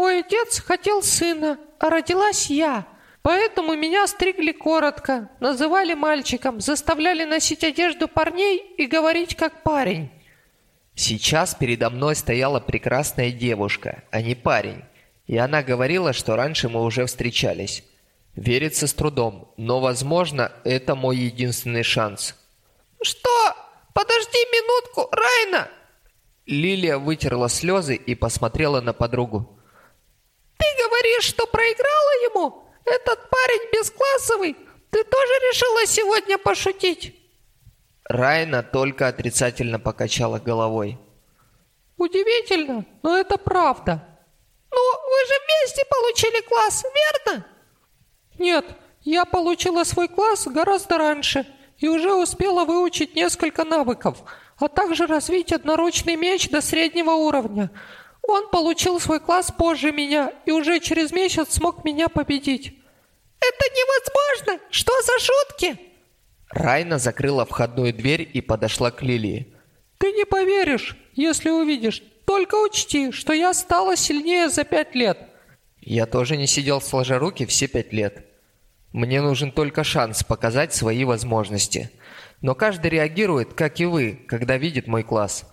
Мой отец хотел сына, а родилась я. Поэтому меня стригли коротко, называли мальчиком, заставляли носить одежду парней и говорить как парень. Сейчас передо мной стояла прекрасная девушка, а не парень. И она говорила, что раньше мы уже встречались. Верится с трудом, но, возможно, это мой единственный шанс. «Что? Подожди минутку, Райна!» Лилия вытерла слезы и посмотрела на подругу. «Ты говоришь, что проиграла ему? Этот парень бесклассовый? Ты тоже решила сегодня пошутить?» Райна только отрицательно покачала головой. «Удивительно, но это правда». «Ну, вы же вместе получили класс, верно?» «Нет, я получила свой класс гораздо раньше и уже успела выучить несколько навыков, а также развить одноручный меч до среднего уровня. Он получил свой класс позже меня и уже через месяц смог меня победить». «Это невозможно! Что за шутки?» Райна закрыла входную дверь и подошла к Лилии. «Ты не поверишь, если увидишь. Только учти, что я стала сильнее за пять лет». Я тоже не сидел сложа руки все пять лет. Мне нужен только шанс показать свои возможности. Но каждый реагирует, как и вы, когда видит мой класс.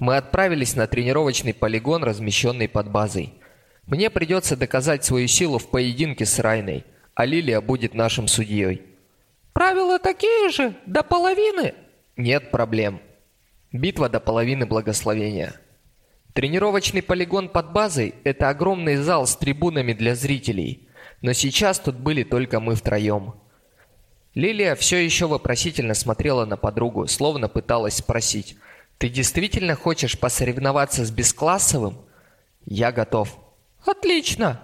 Мы отправились на тренировочный полигон, размещенный под базой. Мне придется доказать свою силу в поединке с Райной, а Лилия будет нашим судьей. Правила такие же, до половины? Нет проблем. Битва до половины благословения. Тренировочный полигон под базой – это огромный зал с трибунами для зрителей – но сейчас тут были только мы втроем. Лилия все еще вопросительно смотрела на подругу, словно пыталась спросить, «Ты действительно хочешь посоревноваться с Бесклассовым?» «Я готов». «Отлично!»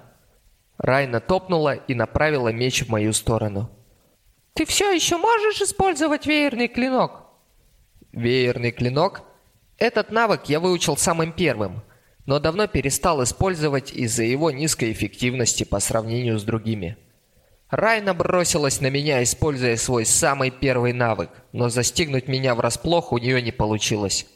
Райна топнула и направила меч в мою сторону. «Ты все еще можешь использовать веерный клинок?» «Веерный клинок? Этот навык я выучил самым первым но давно перестал использовать из-за его низкой эффективности по сравнению с другими. Райна бросилась на меня, используя свой самый первый навык, но застигнуть меня врасплох у нее не получилось.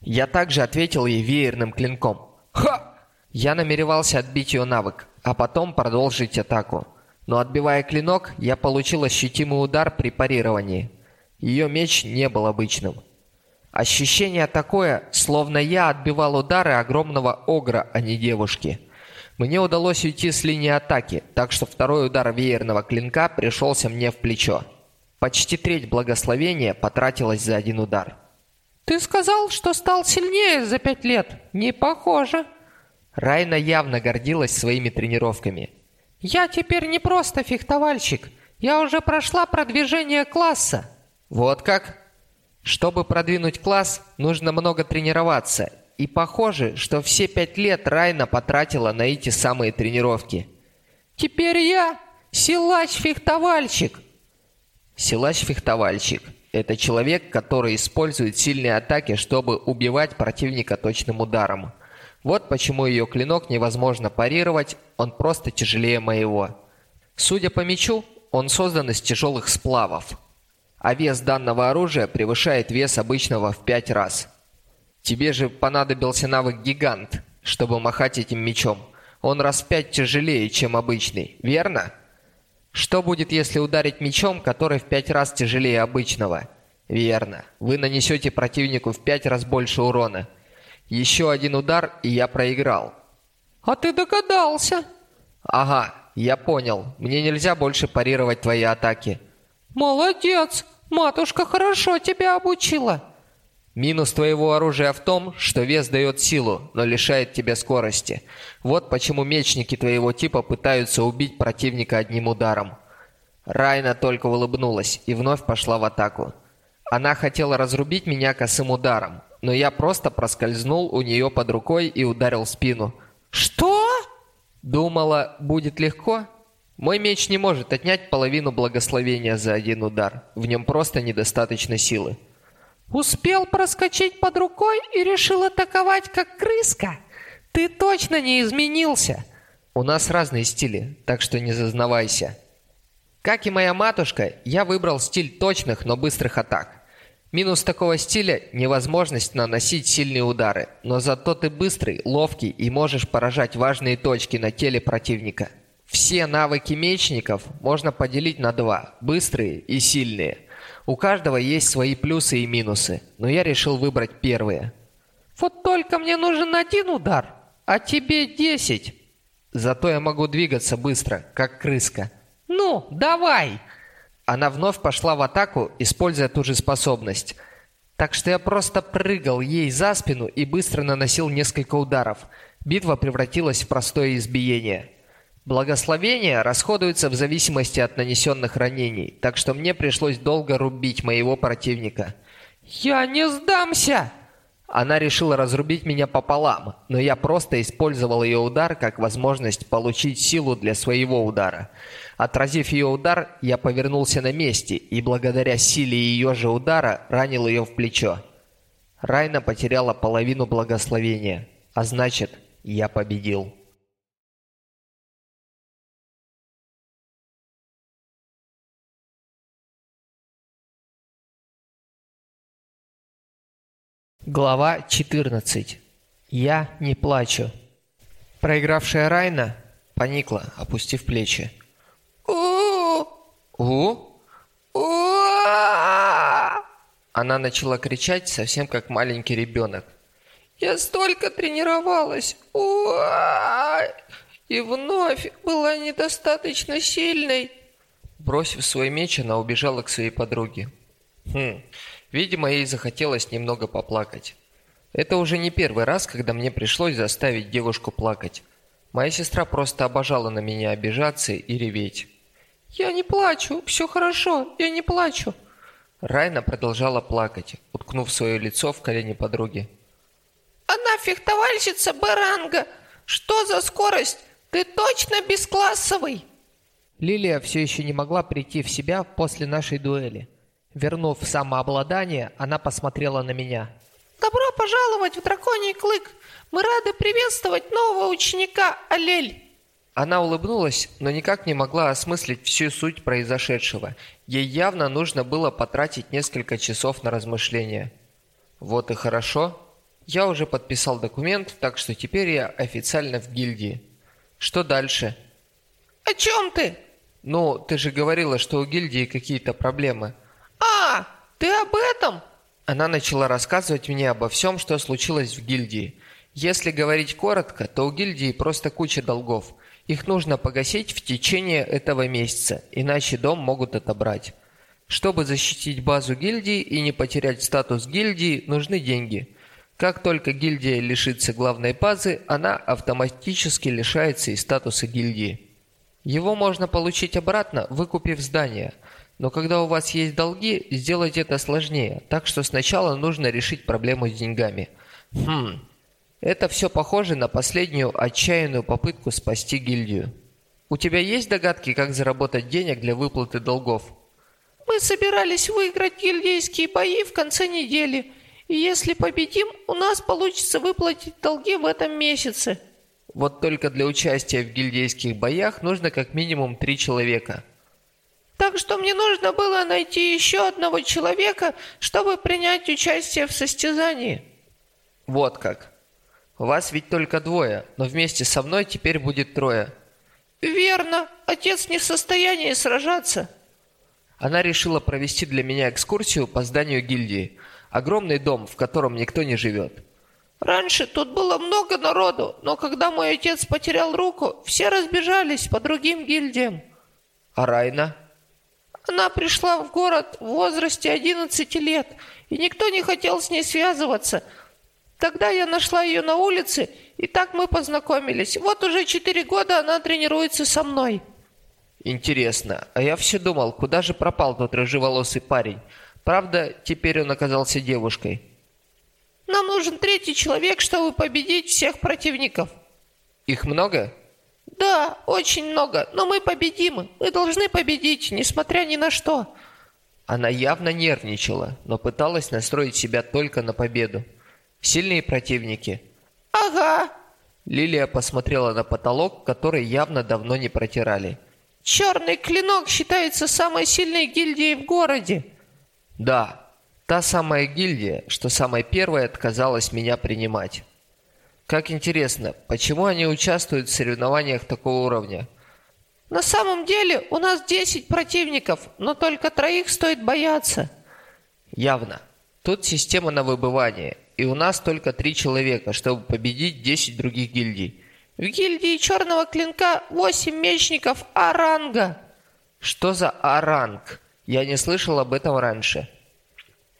Я также ответил ей веерным клинком. «Ха!» Я намеревался отбить ее навык, а потом продолжить атаку. Но отбивая клинок, я получил ощутимый удар при парировании. Ее меч не был обычным. Ощущение такое, словно я отбивал удары огромного огра, а не девушки. Мне удалось уйти с линии атаки, так что второй удар веерного клинка пришелся мне в плечо. Почти треть благословения потратилась за один удар. «Ты сказал, что стал сильнее за пять лет. Не похоже». Райна явно гордилась своими тренировками. «Я теперь не просто фехтовальщик. Я уже прошла продвижение класса». «Вот как?» Чтобы продвинуть класс, нужно много тренироваться. И похоже, что все пять лет Райна потратила на эти самые тренировки. «Теперь я силач-фехтовальщик!» Силач-фехтовальщик – это человек, который использует сильные атаки, чтобы убивать противника точным ударом. Вот почему ее клинок невозможно парировать, он просто тяжелее моего. Судя по мечу, он создан из тяжелых сплавов а вес данного оружия превышает вес обычного в пять раз. Тебе же понадобился навык «Гигант», чтобы махать этим мечом. Он раз пять тяжелее, чем обычный, верно? Что будет, если ударить мечом, который в пять раз тяжелее обычного? Верно. Вы нанесете противнику в пять раз больше урона. Еще один удар, и я проиграл. А ты догадался? Ага, я понял. Мне нельзя больше парировать твои атаки. «Молодец! Матушка хорошо тебя обучила!» Минус твоего оружия в том, что вес дает силу, но лишает тебя скорости. Вот почему мечники твоего типа пытаются убить противника одним ударом. Райна только улыбнулась и вновь пошла в атаку. Она хотела разрубить меня косым ударом, но я просто проскользнул у нее под рукой и ударил в спину. «Что?» Думала, будет легко? Мой меч не может отнять половину благословения за один удар. В нем просто недостаточно силы. «Успел проскочить под рукой и решил атаковать, как крыска? Ты точно не изменился!» У нас разные стили, так что не зазнавайся. Как и моя матушка, я выбрал стиль точных, но быстрых атак. Минус такого стиля – невозможность наносить сильные удары, но зато ты быстрый, ловкий и можешь поражать важные точки на теле противника. Все навыки мечников можно поделить на два – быстрые и сильные. У каждого есть свои плюсы и минусы, но я решил выбрать первые. «Вот только мне нужен один удар, а тебе десять!» Зато я могу двигаться быстро, как крыска. «Ну, давай!» Она вновь пошла в атаку, используя ту же способность. Так что я просто прыгал ей за спину и быстро наносил несколько ударов. Битва превратилась в простое избиение. Благословения расходуются в зависимости от нанесенных ранений, так что мне пришлось долго рубить моего противника. «Я не сдамся!» Она решила разрубить меня пополам, но я просто использовал ее удар как возможность получить силу для своего удара. Отразив ее удар, я повернулся на месте и благодаря силе ее же удара ранил ее в плечо. Райна потеряла половину благословения, а значит, я победил. Глава 14. Я не плачу. Проигравшая Райна поникла, опустив плечи. У? Она начала кричать, совсем как маленький ребенок. «Я столько тренировалась! И вновь была недостаточно сильной!» Бросив свой меч, она убежала к своей подруге. Хм, видимо, ей захотелось немного поплакать. Это уже не первый раз, когда мне пришлось заставить девушку плакать. Моя сестра просто обожала на меня обижаться и реветь. «Я не плачу, все хорошо, я не плачу». Райна продолжала плакать, уткнув свое лицо в колени подруги. «Она фехтовальщица Баранга! Что за скорость? Ты точно бесклассовый!» Лилия все еще не могла прийти в себя после нашей дуэли. Вернув самообладание, она посмотрела на меня. «Добро пожаловать в Драконий Клык! Мы рады приветствовать нового ученика, Алель!» Она улыбнулась, но никак не могла осмыслить всю суть произошедшего. Ей явно нужно было потратить несколько часов на размышления. Вот и хорошо. Я уже подписал документ, так что теперь я официально в гильдии. Что дальше? О чем ты? Ну, ты же говорила, что у гильдии какие-то проблемы. А, ты об этом? Она начала рассказывать мне обо всем, что случилось в гильдии. Если говорить коротко, то у гильдии просто куча долгов. Их нужно погасить в течение этого месяца, иначе дом могут отобрать. Чтобы защитить базу гильдии и не потерять статус гильдии, нужны деньги. Как только гильдия лишится главной базы, она автоматически лишается и статуса гильдии. Его можно получить обратно, выкупив здание. Но когда у вас есть долги, сделать это сложнее, так что сначала нужно решить проблему с деньгами. Хм, это все похоже на последнюю отчаянную попытку спасти гильдию. У тебя есть догадки, как заработать денег для выплаты долгов? Мы собирались выиграть гильдейские бои в конце недели. И если победим, у нас получится выплатить долги в этом месяце. Вот только для участия в гильдейских боях нужно как минимум три человека. Так что мне нужно было найти еще одного человека, чтобы принять участие в состязании. Вот как. Вас ведь только двое, но вместе со мной теперь будет трое. Верно. Отец не в состоянии сражаться. Она решила провести для меня экскурсию по зданию гильдии. Огромный дом, в котором никто не живет. Раньше тут было много народу, но когда мой отец потерял руку, все разбежались по другим гильдиям. А Райна? Она пришла в город в возрасте 11 лет, и никто не хотел с ней связываться – Тогда я нашла ее на улице, и так мы познакомились. Вот уже четыре года она тренируется со мной. Интересно, а я все думал, куда же пропал тот рыжеволосый парень? Правда, теперь он оказался девушкой. Нам нужен третий человек, чтобы победить всех противников. Их много? Да, очень много, но мы победим. Мы должны победить, несмотря ни на что. Она явно нервничала, но пыталась настроить себя только на победу. Сильные противники. Ага. Лилия посмотрела на потолок, который явно давно не протирали. Черный клинок считается самой сильной гильдией в городе. Да, та самая гильдия, что самой первой отказалась меня принимать. Как интересно, почему они участвуют в соревнованиях такого уровня? На самом деле у нас 10 противников, но только троих стоит бояться. Явно. Тут система на выбывание, и у нас только три человека, чтобы победить 10 других гильдий. В гильдии Черного Клинка 8 мечников А-ранга. Что за А-ранг? Я не слышал об этом раньше.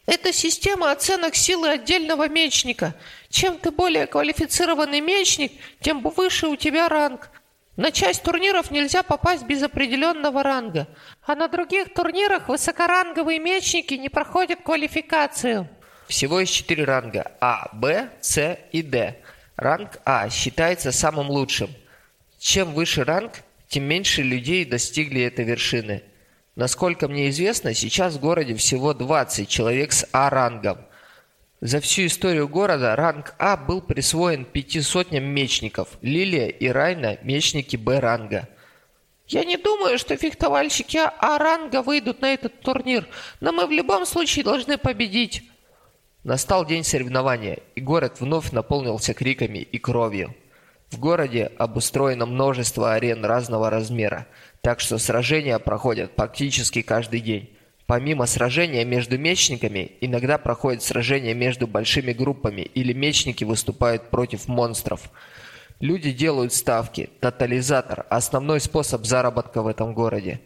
Это система оценок силы отдельного мечника. Чем ты более квалифицированный мечник, тем выше у тебя ранг. На часть турниров нельзя попасть без определенного ранга, а на других турнирах высокоранговые мечники не проходят квалификацию. Всего есть четыре ранга А, Б, С и Д. Ранг А считается самым лучшим. Чем выше ранг, тем меньше людей достигли этой вершины. Насколько мне известно, сейчас в городе всего 20 человек с А-рангом. За всю историю города ранг А был присвоен пяти сотням мечников. Лилия и Райна – мечники Б-ранга. Я не думаю, что фехтовальщики А-ранга выйдут на этот турнир, но мы в любом случае должны победить. Настал день соревнования, и город вновь наполнился криками и кровью. В городе обустроено множество арен разного размера, так что сражения проходят практически каждый день. Помимо сражения между мечниками, иногда проходят сражения между большими группами или мечники выступают против монстров. Люди делают ставки, тотализатор – основной способ заработка в этом городе.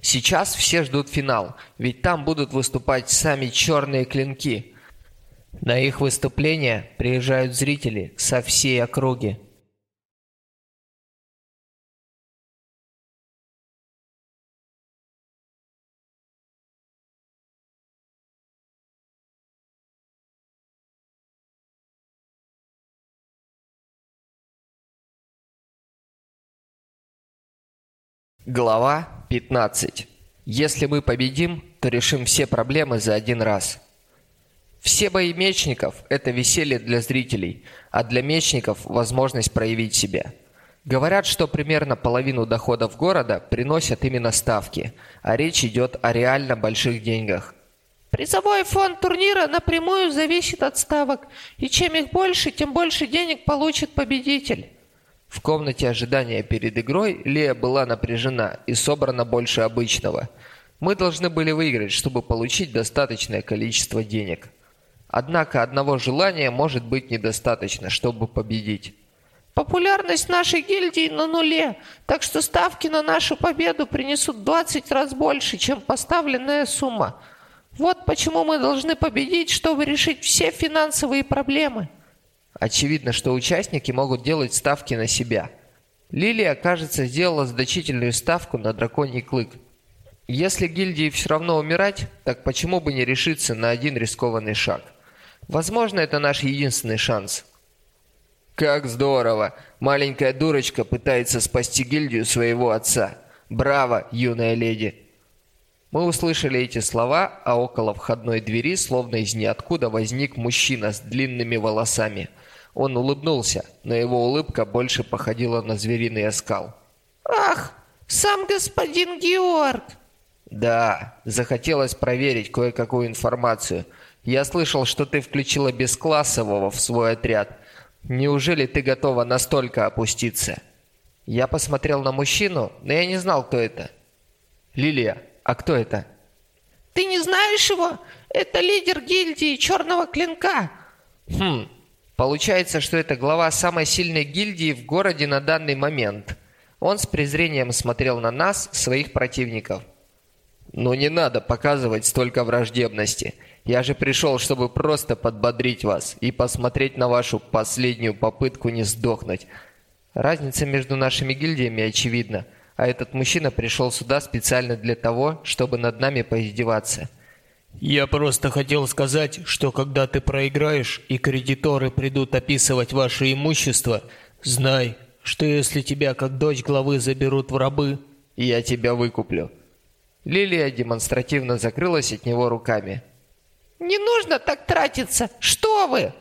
Сейчас все ждут финал, ведь там будут выступать сами черные клинки. На их выступления приезжают зрители со всей округи. Глава 15. Если мы победим, то решим все проблемы за один раз. Все бои мечников – это веселье для зрителей, а для мечников – возможность проявить себя. Говорят, что примерно половину доходов города приносят именно ставки, а речь идет о реально больших деньгах. Призовой фонд турнира напрямую зависит от ставок, и чем их больше, тем больше денег получит победитель. В комнате ожидания перед игрой Лея была напряжена и собрана больше обычного. Мы должны были выиграть, чтобы получить достаточное количество денег. Однако одного желания может быть недостаточно, чтобы победить. Популярность нашей гильдии на нуле, так что ставки на нашу победу принесут 20 раз больше, чем поставленная сумма. Вот почему мы должны победить, чтобы решить все финансовые проблемы. Очевидно, что участники могут делать ставки на себя. Лилия, кажется, сделала значительную ставку на драконий клык. Если гильдии все равно умирать, так почему бы не решиться на один рискованный шаг? Возможно, это наш единственный шанс. Как здорово! Маленькая дурочка пытается спасти гильдию своего отца. Браво, юная леди! Мы услышали эти слова, а около входной двери, словно из ниоткуда, возник мужчина с длинными волосами – он улыбнулся, но его улыбка больше походила на звериный оскал. «Ах, сам господин Георг!» «Да, захотелось проверить кое-какую информацию. Я слышал, что ты включила бесклассового в свой отряд. Неужели ты готова настолько опуститься?» Я посмотрел на мужчину, но я не знал, кто это. «Лилия, а кто это?» «Ты не знаешь его? Это лидер гильдии Черного Клинка». «Хм, Получается, что это глава самой сильной гильдии в городе на данный момент. Он с презрением смотрел на нас, своих противников. «Ну не надо показывать столько враждебности. Я же пришел, чтобы просто подбодрить вас и посмотреть на вашу последнюю попытку не сдохнуть. Разница между нашими гильдиями очевидна, а этот мужчина пришел сюда специально для того, чтобы над нами поиздеваться. Я просто хотел сказать, что когда ты проиграешь и кредиторы придут описывать ваше имущество, знай, что если тебя как дочь главы заберут в рабы, я тебя выкуплю. Лилия демонстративно закрылась от него руками. «Не нужно так тратиться! Что вы!»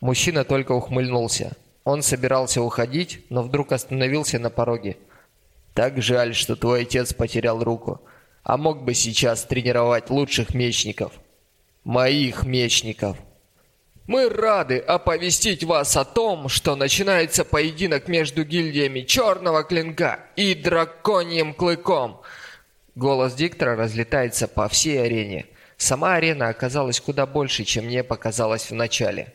Мужчина только ухмыльнулся. Он собирался уходить, но вдруг остановился на пороге. «Так жаль, что твой отец потерял руку, а мог бы сейчас тренировать лучших мечников. Моих мечников!» Мы рады оповестить вас о том, что начинается поединок между гильдиями Черного Клинка и Драконьим Клыком. Голос диктора разлетается по всей арене. Сама арена оказалась куда больше, чем мне показалось в начале.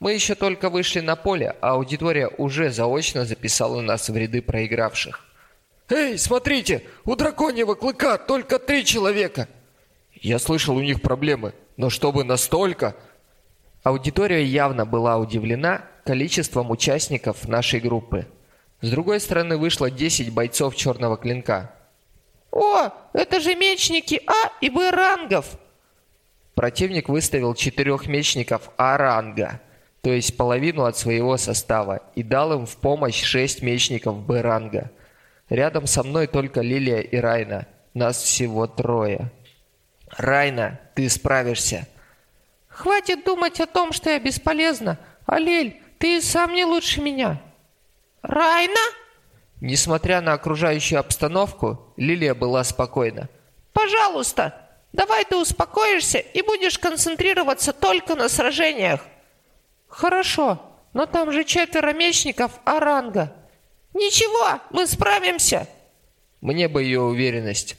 Мы еще только вышли на поле, а аудитория уже заочно записала нас в ряды проигравших. «Эй, смотрите, у драконьего клыка только три человека!» Я слышал, у них проблемы, но чтобы настолько... Аудитория явно была удивлена количеством участников нашей группы. С другой стороны вышло 10 бойцов черного клинка. «О, это же мечники А и Б рангов!» Противник выставил четырех мечников А ранга, то есть половину от своего состава, и дал им в помощь шесть мечников Б ранга. Рядом со мной только Лилия и Райна. Нас всего трое. Райна, ты справишься. Хватит думать о том, что я бесполезна. Алель, ты сам не лучше меня. Райна? Несмотря на окружающую обстановку, Лилия была спокойна. Пожалуйста, давай ты успокоишься и будешь концентрироваться только на сражениях. Хорошо, но там же четверо мечников Аранга. Ничего, мы справимся. Мне бы ее уверенность.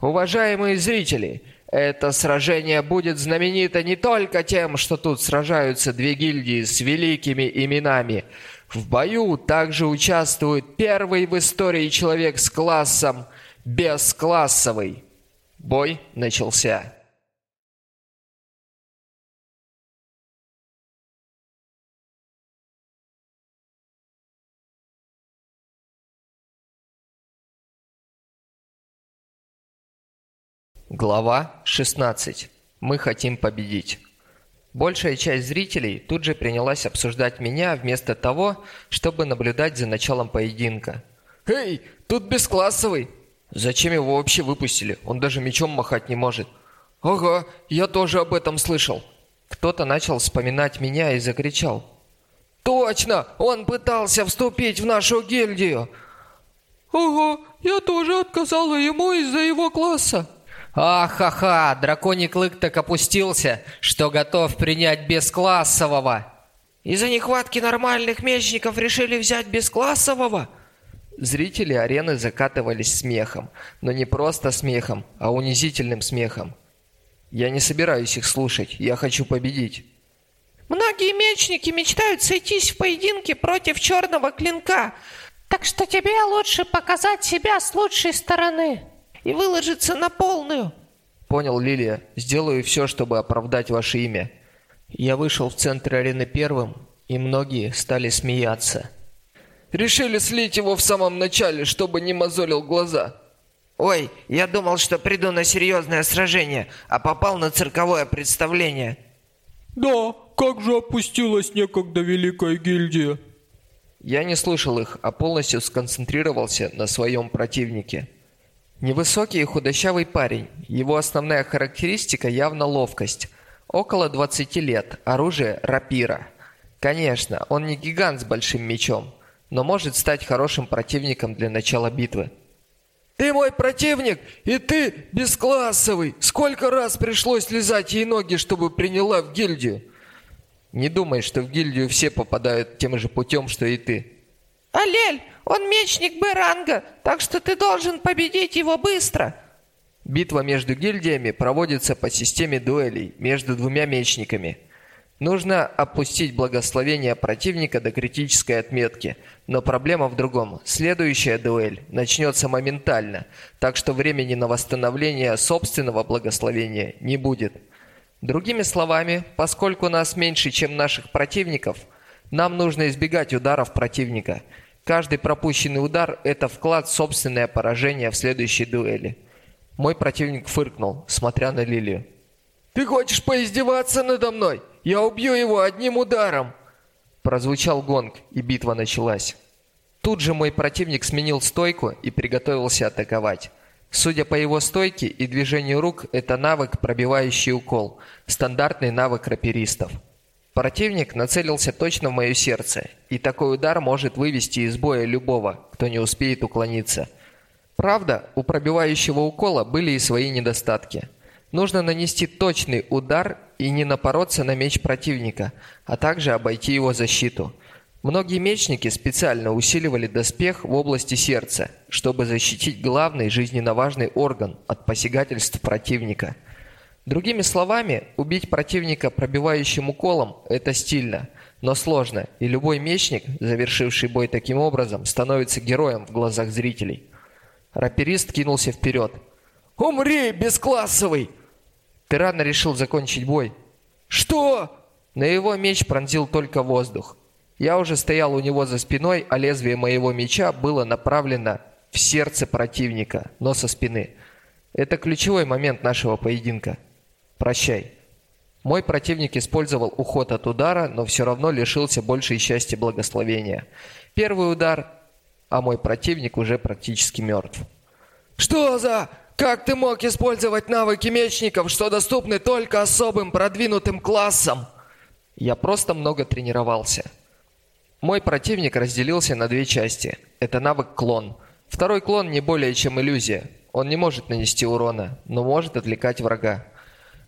Уважаемые зрители, это сражение будет знаменито не только тем, что тут сражаются две гильдии с великими именами. В бою также участвует первый в истории человек с классом бесклассовый. Бой начался. Глава 16. Мы хотим победить. Большая часть зрителей тут же принялась обсуждать меня вместо того, чтобы наблюдать за началом поединка. «Эй, тут бесклассовый!» «Зачем его вообще выпустили? Он даже мечом махать не может». «Ага, я тоже об этом слышал». Кто-то начал вспоминать меня и закричал. «Точно! Он пытался вступить в нашу гильдию!» «Ага, я тоже отказала ему из-за его класса!» Ахаха, драконий клык так опустился, что готов принять бесклассового. Из-за нехватки нормальных мечников решили взять бесклассового? Зрители арены закатывались смехом, но не просто смехом, а унизительным смехом. Я не собираюсь их слушать, я хочу победить. Многие мечники мечтают сойтись в поединке против черного клинка, так что тебе лучше показать себя с лучшей стороны и выложиться на полную. Понял, Лилия. Сделаю все, чтобы оправдать ваше имя. Я вышел в центр арены первым, и многие стали смеяться. Решили слить его в самом начале, чтобы не мозолил глаза. Ой, я думал, что приду на серьезное сражение, а попал на цирковое представление. Да, как же опустилась некогда Великая Гильдия. Я не слышал их, а полностью сконцентрировался на своем противнике. Невысокий и худощавый парень. Его основная характеристика явно ловкость. Около 20 лет. Оружие – рапира. Конечно, он не гигант с большим мечом, но может стать хорошим противником для начала битвы. «Ты мой противник, и ты бесклассовый! Сколько раз пришлось лизать ей ноги, чтобы приняла в гильдию?» «Не думай, что в гильдию все попадают тем же путем, что и ты». «Алель, он мечник Б-ранга, так что ты должен победить его быстро!» Битва между гильдиями проводится по системе дуэлей между двумя мечниками. Нужно опустить благословение противника до критической отметки, но проблема в другом. Следующая дуэль начнется моментально, так что времени на восстановление собственного благословения не будет. Другими словами, поскольку нас меньше, чем наших противников, нам нужно избегать ударов противника – Каждый пропущенный удар – это вклад в собственное поражение в следующей дуэли. Мой противник фыркнул, смотря на Лилию. «Ты хочешь поиздеваться надо мной? Я убью его одним ударом!» Прозвучал гонг, и битва началась. Тут же мой противник сменил стойку и приготовился атаковать. Судя по его стойке и движению рук, это навык «пробивающий укол», стандартный навык раперистов. Противник нацелился точно в мое сердце, и такой удар может вывести из боя любого, кто не успеет уклониться. Правда, у пробивающего укола были и свои недостатки. Нужно нанести точный удар и не напороться на меч противника, а также обойти его защиту – Многие мечники специально усиливали доспех в области сердца, чтобы защитить главный жизненно важный орган от посягательств противника. Другими словами, убить противника пробивающим уколом – это стильно, но сложно, и любой мечник, завершивший бой таким образом, становится героем в глазах зрителей. Раперист кинулся вперед. «Умри, бесклассовый!» Тирана решил закончить бой. «Что?» Но его меч пронзил только воздух. Я уже стоял у него за спиной, а лезвие моего меча было направлено в сердце противника, но со спины. Это ключевой момент нашего поединка. Прощай. Мой противник использовал уход от удара, но все равно лишился большей части благословения. Первый удар, а мой противник уже практически мертв. «Что за... Как ты мог использовать навыки мечников, что доступны только особым продвинутым классам?» Я просто много тренировался. Мой противник разделился на две части. Это навык клон. Второй клон не более чем иллюзия. Он не может нанести урона, но может отвлекать врага.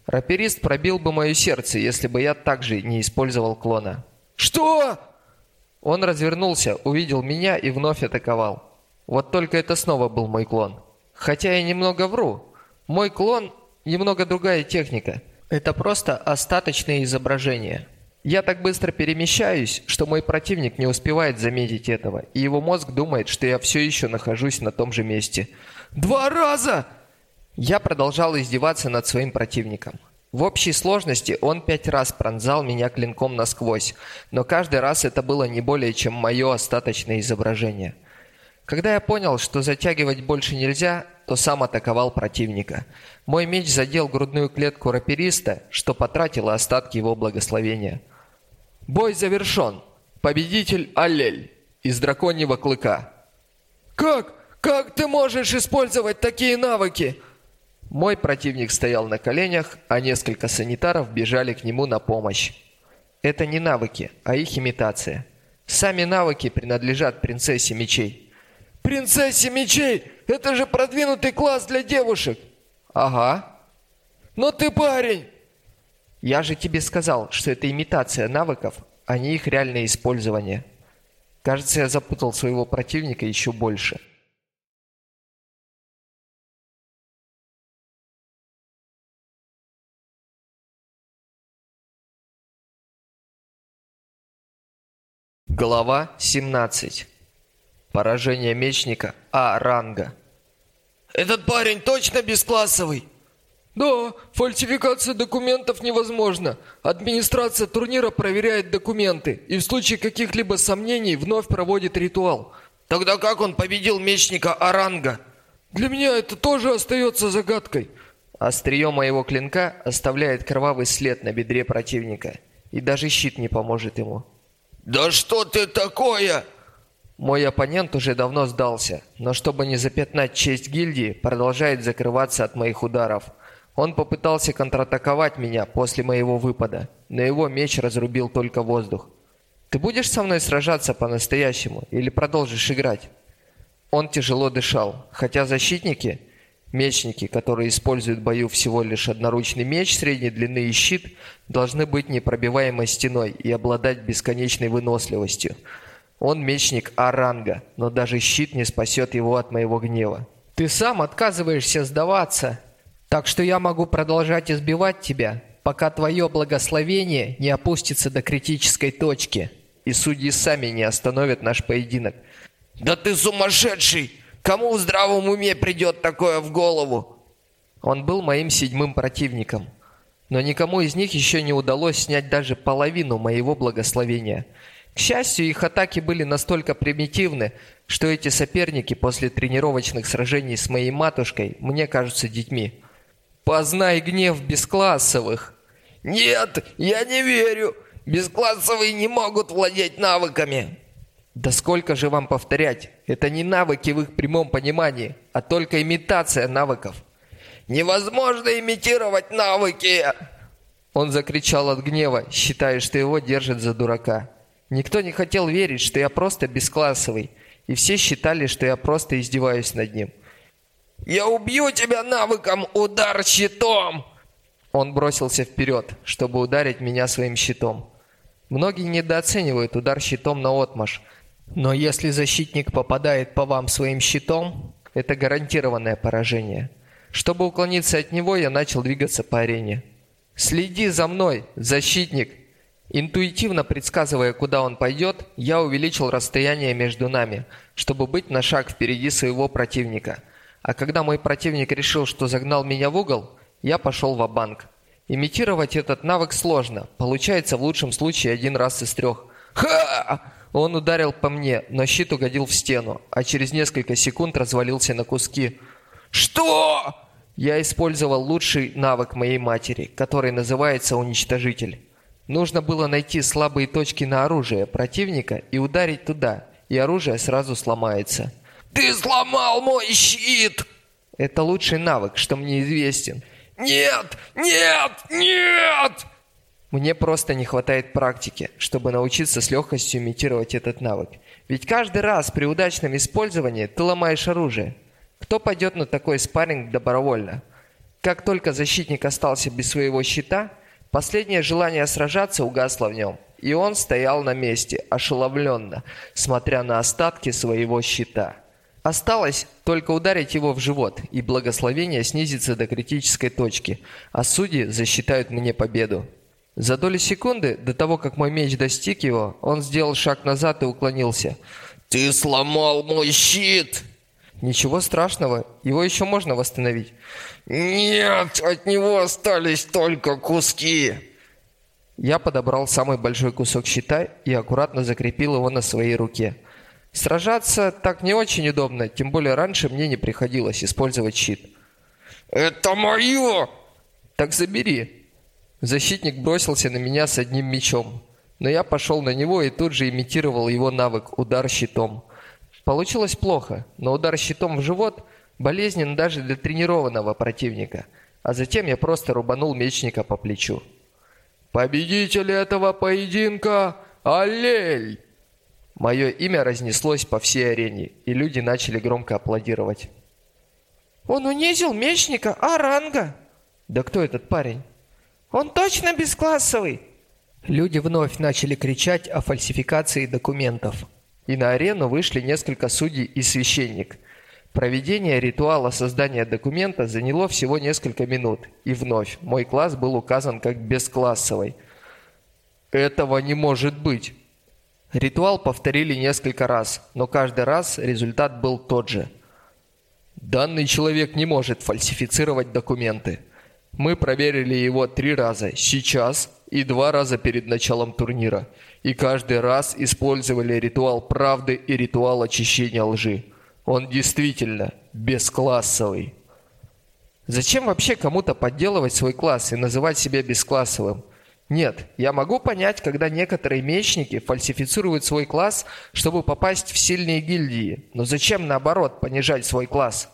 Раперист пробил бы мое сердце, если бы я также не использовал клона. «Что?» Он развернулся, увидел меня и вновь атаковал. Вот только это снова был мой клон. Хотя я немного вру. Мой клон – немного другая техника. Это просто остаточное изображение. Я так быстро перемещаюсь, что мой противник не успевает заметить этого, и его мозг думает, что я все еще нахожусь на том же месте. «Два раза!» Я продолжал издеваться над своим противником. В общей сложности он пять раз пронзал меня клинком насквозь, но каждый раз это было не более чем мое остаточное изображение. Когда я понял, что затягивать больше нельзя, то сам атаковал противника. Мой меч задел грудную клетку рапериста, что потратило остатки его благословения. Бой завершен. Победитель Аллель из драконьего клыка. Как? Как ты можешь использовать такие навыки? Мой противник стоял на коленях, а несколько санитаров бежали к нему на помощь. Это не навыки, а их имитация. Сами навыки принадлежат принцессе мечей. Принцессе мечей? Это же продвинутый класс для девушек. Ага. Но ты парень. Я же тебе сказал, что это имитация навыков, а не их реальное использование. Кажется, я запутал своего противника еще больше. Глава 17. Поражение мечника А ранга. Этот парень точно бесклассовый? Да, фальсификация документов невозможна. Администрация турнира проверяет документы и в случае каких-либо сомнений вновь проводит ритуал. Тогда как он победил мечника Аранга? Для меня это тоже остается загадкой. Острие моего клинка оставляет кровавый след на бедре противника, и даже щит не поможет ему. «Да что ты такое?» Мой оппонент уже давно сдался, но чтобы не запятнать честь гильдии, продолжает закрываться от моих ударов – он попытался контратаковать меня после моего выпада, но его меч разрубил только воздух. «Ты будешь со мной сражаться по-настоящему или продолжишь играть?» Он тяжело дышал, хотя защитники, мечники, которые используют в бою всего лишь одноручный меч средней длины и щит, должны быть непробиваемой стеной и обладать бесконечной выносливостью. Он мечник А-ранга, но даже щит не спасет его от моего гнева. «Ты сам отказываешься сдаваться!» Так что я могу продолжать избивать тебя, пока твое благословение не опустится до критической точки, и судьи сами не остановят наш поединок. Да ты сумасшедший! Кому в здравом уме придет такое в голову? Он был моим седьмым противником, но никому из них еще не удалось снять даже половину моего благословения. К счастью, их атаки были настолько примитивны, что эти соперники после тренировочных сражений с моей матушкой мне кажутся детьми. Познай гнев бесклассовых. Нет, я не верю. Бесклассовые не могут владеть навыками. Да сколько же вам повторять? Это не навыки в их прямом понимании, а только имитация навыков. Невозможно имитировать навыки. Он закричал от гнева, считая, что его держат за дурака. Никто не хотел верить, что я просто бесклассовый, и все считали, что я просто издеваюсь над ним. «Я убью тебя навыком удар щитом!» Он бросился вперед, чтобы ударить меня своим щитом. Многие недооценивают удар щитом на отмаш, но если защитник попадает по вам своим щитом, это гарантированное поражение. Чтобы уклониться от него, я начал двигаться по арене. «Следи за мной, защитник!» Интуитивно предсказывая, куда он пойдет, я увеличил расстояние между нами, чтобы быть на шаг впереди своего противника. А когда мой противник решил, что загнал меня в угол, я пошел в банк Имитировать этот навык сложно. Получается в лучшем случае один раз из трех. Ха! Он ударил по мне, но щит угодил в стену, а через несколько секунд развалился на куски. Что? Я использовал лучший навык моей матери, который называется уничтожитель. Нужно было найти слабые точки на оружие противника и ударить туда, и оружие сразу сломается. Ты сломал мой щит! Это лучший навык, что мне известен. Нет! Нет! Нет! Мне просто не хватает практики, чтобы научиться с легкостью имитировать этот навык. Ведь каждый раз при удачном использовании ты ломаешь оружие. Кто пойдет на такой спарринг добровольно? Как только защитник остался без своего щита, последнее желание сражаться угасло в нем, и он стоял на месте, ошеломленно, смотря на остатки своего щита. Осталось только ударить его в живот, и благословение снизится до критической точки, а судьи засчитают мне победу. За доли секунды, до того, как мой меч достиг его, он сделал шаг назад и уклонился. «Ты сломал мой щит!» «Ничего страшного, его еще можно восстановить». «Нет, от него остались только куски!» Я подобрал самый большой кусок щита и аккуратно закрепил его на своей руке. Сражаться так не очень удобно, тем более раньше мне не приходилось использовать щит. «Это мое!» «Так забери!» Защитник бросился на меня с одним мечом, но я пошел на него и тут же имитировал его навык – удар щитом. Получилось плохо, но удар щитом в живот болезнен даже для тренированного противника, а затем я просто рубанул мечника по плечу. «Победитель этого поединка – Аллель!» Мое имя разнеслось по всей арене, и люди начали громко аплодировать. «Он унизил мечника Аранга!» «Да кто этот парень?» «Он точно бесклассовый!» Люди вновь начали кричать о фальсификации документов. И на арену вышли несколько судей и священник. Проведение ритуала создания документа заняло всего несколько минут. И вновь мой класс был указан как бесклассовый. «Этого не может быть!» Ритуал повторили несколько раз, но каждый раз результат был тот же. Данный человек не может фальсифицировать документы. Мы проверили его три раза сейчас и два раза перед началом турнира. И каждый раз использовали ритуал правды и ритуал очищения лжи. Он действительно бесклассовый. Зачем вообще кому-то подделывать свой класс и называть себя бесклассовым? Нет, я могу понять, когда некоторые мечники фальсифицируют свой класс, чтобы попасть в сильные гильдии. Но зачем наоборот понижать свой класс?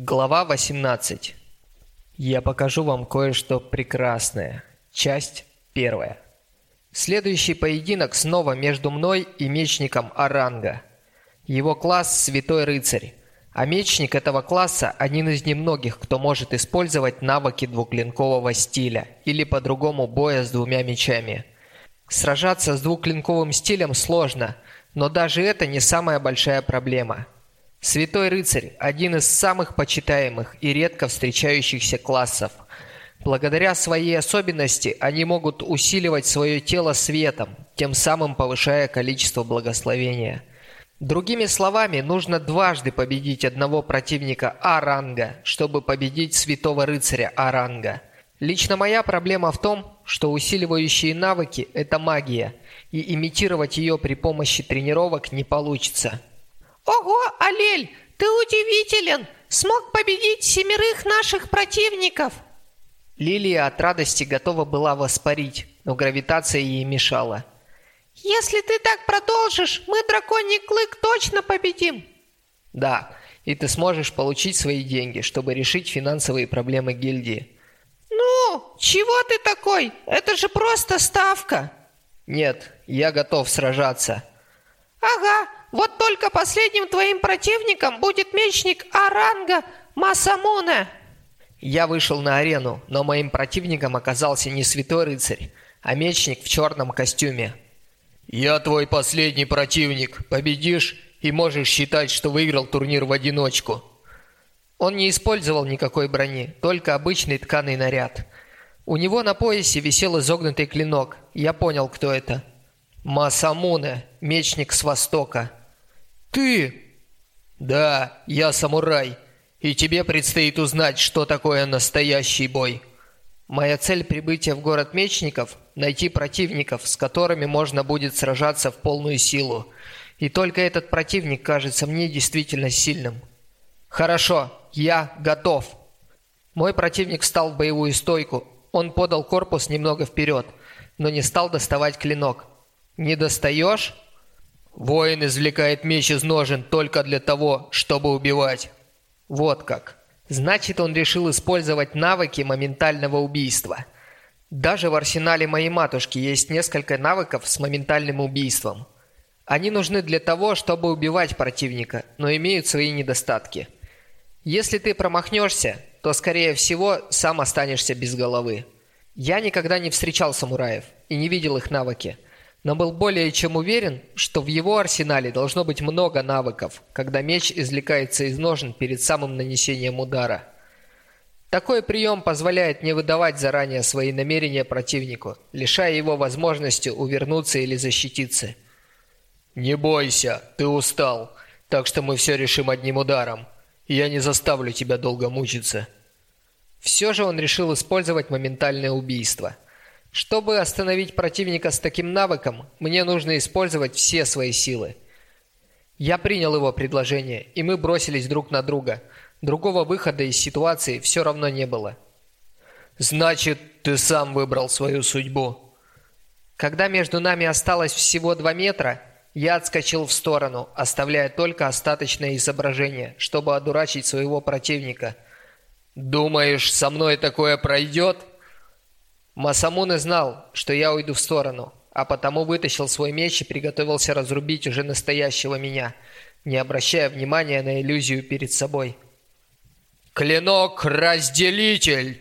Глава 18 я покажу вам кое-что прекрасное. Часть первая. Следующий поединок снова между мной и мечником Аранга. Его класс – Святой Рыцарь. А мечник этого класса – один из немногих, кто может использовать навыки двуклинкового стиля или по-другому боя с двумя мечами. Сражаться с двуклинковым стилем сложно, но даже это не самая большая проблема – Святой рыцарь – один из самых почитаемых и редко встречающихся классов. Благодаря своей особенности они могут усиливать свое тело светом, тем самым повышая количество благословения. Другими словами, нужно дважды победить одного противника А-ранга, чтобы победить святого рыцаря А-ранга. Лично моя проблема в том, что усиливающие навыки – это магия, и имитировать ее при помощи тренировок не получится. Ого, Алель, ты удивителен! Смог победить семерых наших противников! Лилия от радости готова была воспарить, но гравитация ей мешала. «Если ты так продолжишь, мы драконий клык точно победим!» «Да, и ты сможешь получить свои деньги, чтобы решить финансовые проблемы гильдии». «Ну, чего ты такой? Это же просто ставка!» «Нет, я готов сражаться». «Ага, вот только последним твоим противником будет мечник Аранга Масамуна!» Я вышел на арену, но моим противником оказался не святой рыцарь, а мечник в черном костюме. «Я твой последний противник. Победишь и можешь считать, что выиграл турнир в одиночку». Он не использовал никакой брони, только обычный тканый наряд. У него на поясе висел изогнутый клинок. Я понял, кто это. Масамуне, мечник с востока. «Ты?» «Да, я самурай, и тебе предстоит узнать, что такое настоящий бой». Моя цель прибытия в город мечников – найти противников, с которыми можно будет сражаться в полную силу. И только этот противник кажется мне действительно сильным. Хорошо, я готов. Мой противник встал в боевую стойку. Он подал корпус немного вперед, но не стал доставать клинок. Не достаешь? Воин извлекает меч из ножен только для того, чтобы убивать. Вот как. Значит, он решил использовать навыки моментального убийства. Даже в арсенале моей матушки есть несколько навыков с моментальным убийством. Они нужны для того, чтобы убивать противника, но имеют свои недостатки. Если ты промахнешься, то, скорее всего, сам останешься без головы. Я никогда не встречал самураев и не видел их навыки – но был более чем уверен, что в его арсенале должно быть много навыков, когда меч извлекается из ножен перед самым нанесением удара. Такой прием позволяет не выдавать заранее свои намерения противнику, лишая его возможности увернуться или защититься. «Не бойся, ты устал, так что мы все решим одним ударом. Я не заставлю тебя долго мучиться». Все же он решил использовать моментальное убийство – чтобы остановить противника с таким навыком, мне нужно использовать все свои силы. Я принял его предложение, и мы бросились друг на друга. Другого выхода из ситуации все равно не было. «Значит, ты сам выбрал свою судьбу». Когда между нами осталось всего два метра, я отскочил в сторону, оставляя только остаточное изображение, чтобы одурачить своего противника. «Думаешь, со мной такое пройдет?» Масамуне знал, что я уйду в сторону, а потому вытащил свой меч и приготовился разрубить уже настоящего меня, не обращая внимания на иллюзию перед собой. «Клинок-разделитель!»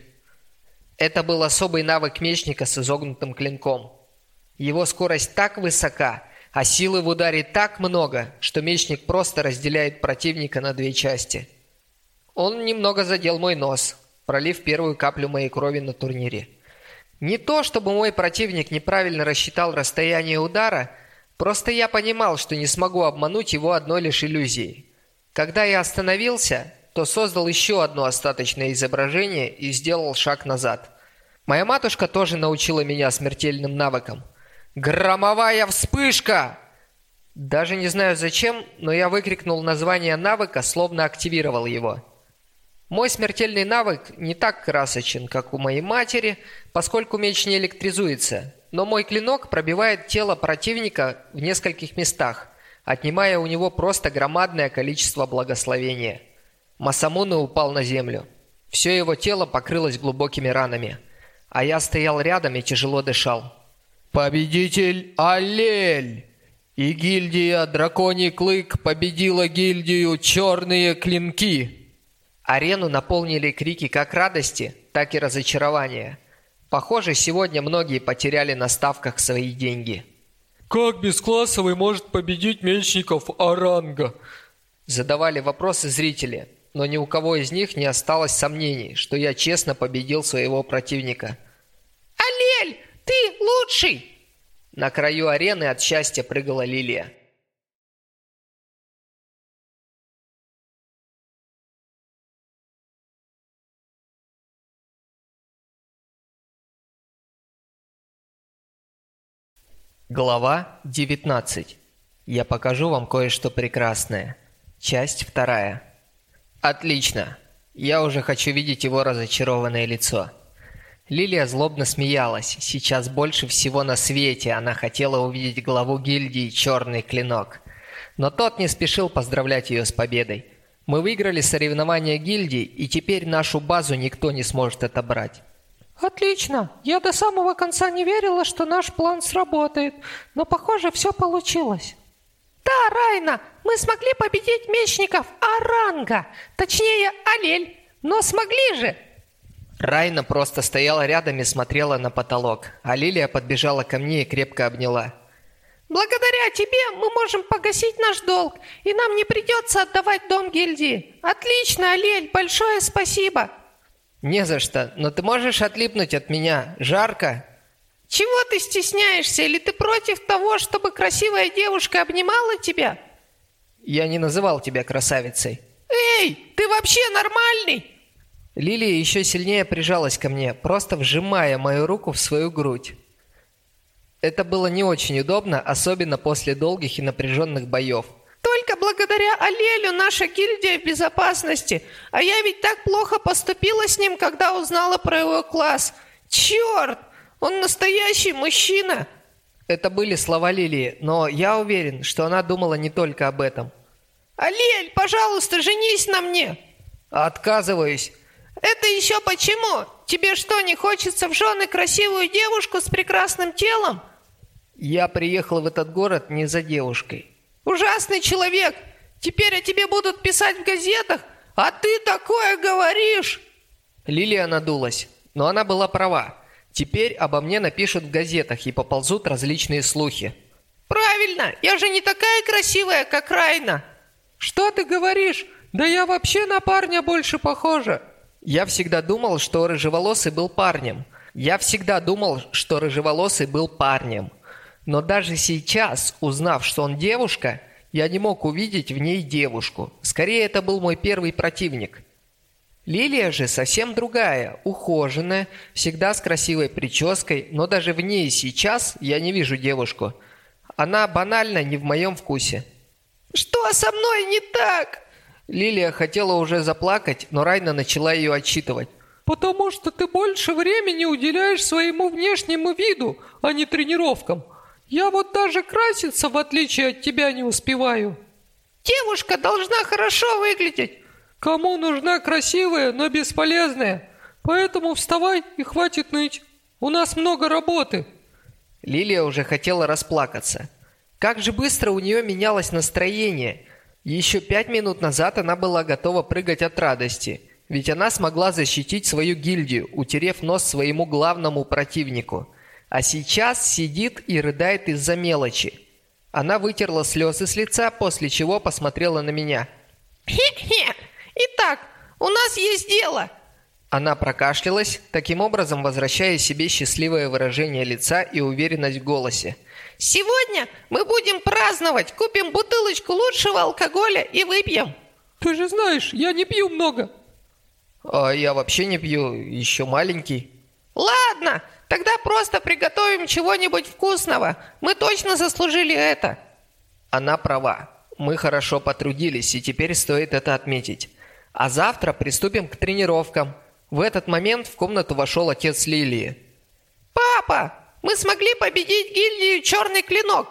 Это был особый навык мечника с изогнутым клинком. Его скорость так высока, а силы в ударе так много, что мечник просто разделяет противника на две части. Он немного задел мой нос, пролив первую каплю моей крови на турнире. Не то, чтобы мой противник неправильно рассчитал расстояние удара, просто я понимал, что не смогу обмануть его одной лишь иллюзией. Когда я остановился, то создал еще одно остаточное изображение и сделал шаг назад. Моя матушка тоже научила меня смертельным навыкам. «Громовая вспышка!» Даже не знаю зачем, но я выкрикнул название навыка, словно активировал его. Мой смертельный навык не так красочен, как у моей матери, поскольку меч не электризуется, но мой клинок пробивает тело противника в нескольких местах, отнимая у него просто громадное количество благословения. Масамуна упал на землю. Все его тело покрылось глубокими ранами, а я стоял рядом и тяжело дышал. «Победитель Аллель!» И гильдия Драконий Клык победила гильдию Черные Клинки. Арену наполнили крики как радости, так и разочарования. Похоже, сегодня многие потеряли на ставках свои деньги. «Как бесклассовый может победить мечников Аранга?» Задавали вопросы зрители, но ни у кого из них не осталось сомнений, что я честно победил своего противника. «Алель, ты лучший!» На краю арены от счастья прыгала Лилия. Глава 19. Я покажу вам кое-что прекрасное. Часть вторая. Отлично. Я уже хочу видеть его разочарованное лицо. Лилия злобно смеялась. Сейчас больше всего на свете она хотела увидеть главу гильдии «Черный клинок». Но тот не спешил поздравлять ее с победой. Мы выиграли соревнования гильдии, и теперь нашу базу никто не сможет отобрать. Отлично. Я до самого конца не верила, что наш план сработает, но, похоже, все получилось. Да, Райна, мы смогли победить мечников Аранга, точнее, Алель, но смогли же. Райна просто стояла рядом и смотрела на потолок, а Лилия подбежала ко мне и крепко обняла. Благодаря тебе мы можем погасить наш долг, и нам не придется отдавать дом гильдии. Отлично, Алель, большое спасибо. «Не за что, но ты можешь отлипнуть от меня? Жарко!» «Чего ты стесняешься? Или ты против того, чтобы красивая девушка обнимала тебя?» «Я не называл тебя красавицей». «Эй, ты вообще нормальный?» Лилия еще сильнее прижалась ко мне, просто вжимая мою руку в свою грудь. Это было не очень удобно, особенно после долгих и напряженных боев. Только благодаря Алелю наша гильдия в безопасности. А я ведь так плохо поступила с ним, когда узнала про его класс. Черт! Он настоящий мужчина!» Это были слова Лилии, но я уверен, что она думала не только об этом. «Алель, пожалуйста, женись на мне!» «Отказываюсь!» «Это еще почему? Тебе что, не хочется в жены красивую девушку с прекрасным телом?» «Я приехал в этот город не за девушкой. Ужасный человек! Теперь о тебе будут писать в газетах, а ты такое говоришь!» Лилия надулась, но она была права. Теперь обо мне напишут в газетах и поползут различные слухи. «Правильно! Я же не такая красивая, как Райна!» «Что ты говоришь? Да я вообще на парня больше похожа!» Я всегда думал, что рыжеволосый был парнем. Я всегда думал, что рыжеволосый был парнем. Но даже сейчас, узнав, что он девушка, я не мог увидеть в ней девушку. Скорее, это был мой первый противник. Лилия же совсем другая, ухоженная, всегда с красивой прической, но даже в ней сейчас я не вижу девушку. Она банально не в моем вкусе. «Что со мной не так?» Лилия хотела уже заплакать, но Райна начала ее отчитывать. «Потому что ты больше времени уделяешь своему внешнему виду, а не тренировкам. Я вот даже краситься, в отличие от тебя, не успеваю. Девушка должна хорошо выглядеть. Кому нужна красивая, но бесполезная? Поэтому вставай и хватит ныть. У нас много работы. Лилия уже хотела расплакаться. Как же быстро у нее менялось настроение. Еще пять минут назад она была готова прыгать от радости, ведь она смогла защитить свою гильдию, утерев нос своему главному противнику – а сейчас сидит и рыдает из-за мелочи. Она вытерла слезы с лица, после чего посмотрела на меня. «Хе-хе! Итак, у нас есть дело!» Она прокашлялась, таким образом возвращая себе счастливое выражение лица и уверенность в голосе. «Сегодня мы будем праздновать, купим бутылочку лучшего алкоголя и выпьем!» «Ты же знаешь, я не пью много!» «А я вообще не пью, еще маленький!» «Ладно, Тогда просто приготовим чего-нибудь вкусного. Мы точно заслужили это. Она права. Мы хорошо потрудились, и теперь стоит это отметить. А завтра приступим к тренировкам. В этот момент в комнату вошел отец Лилии. «Папа, мы смогли победить гильдию «Черный клинок».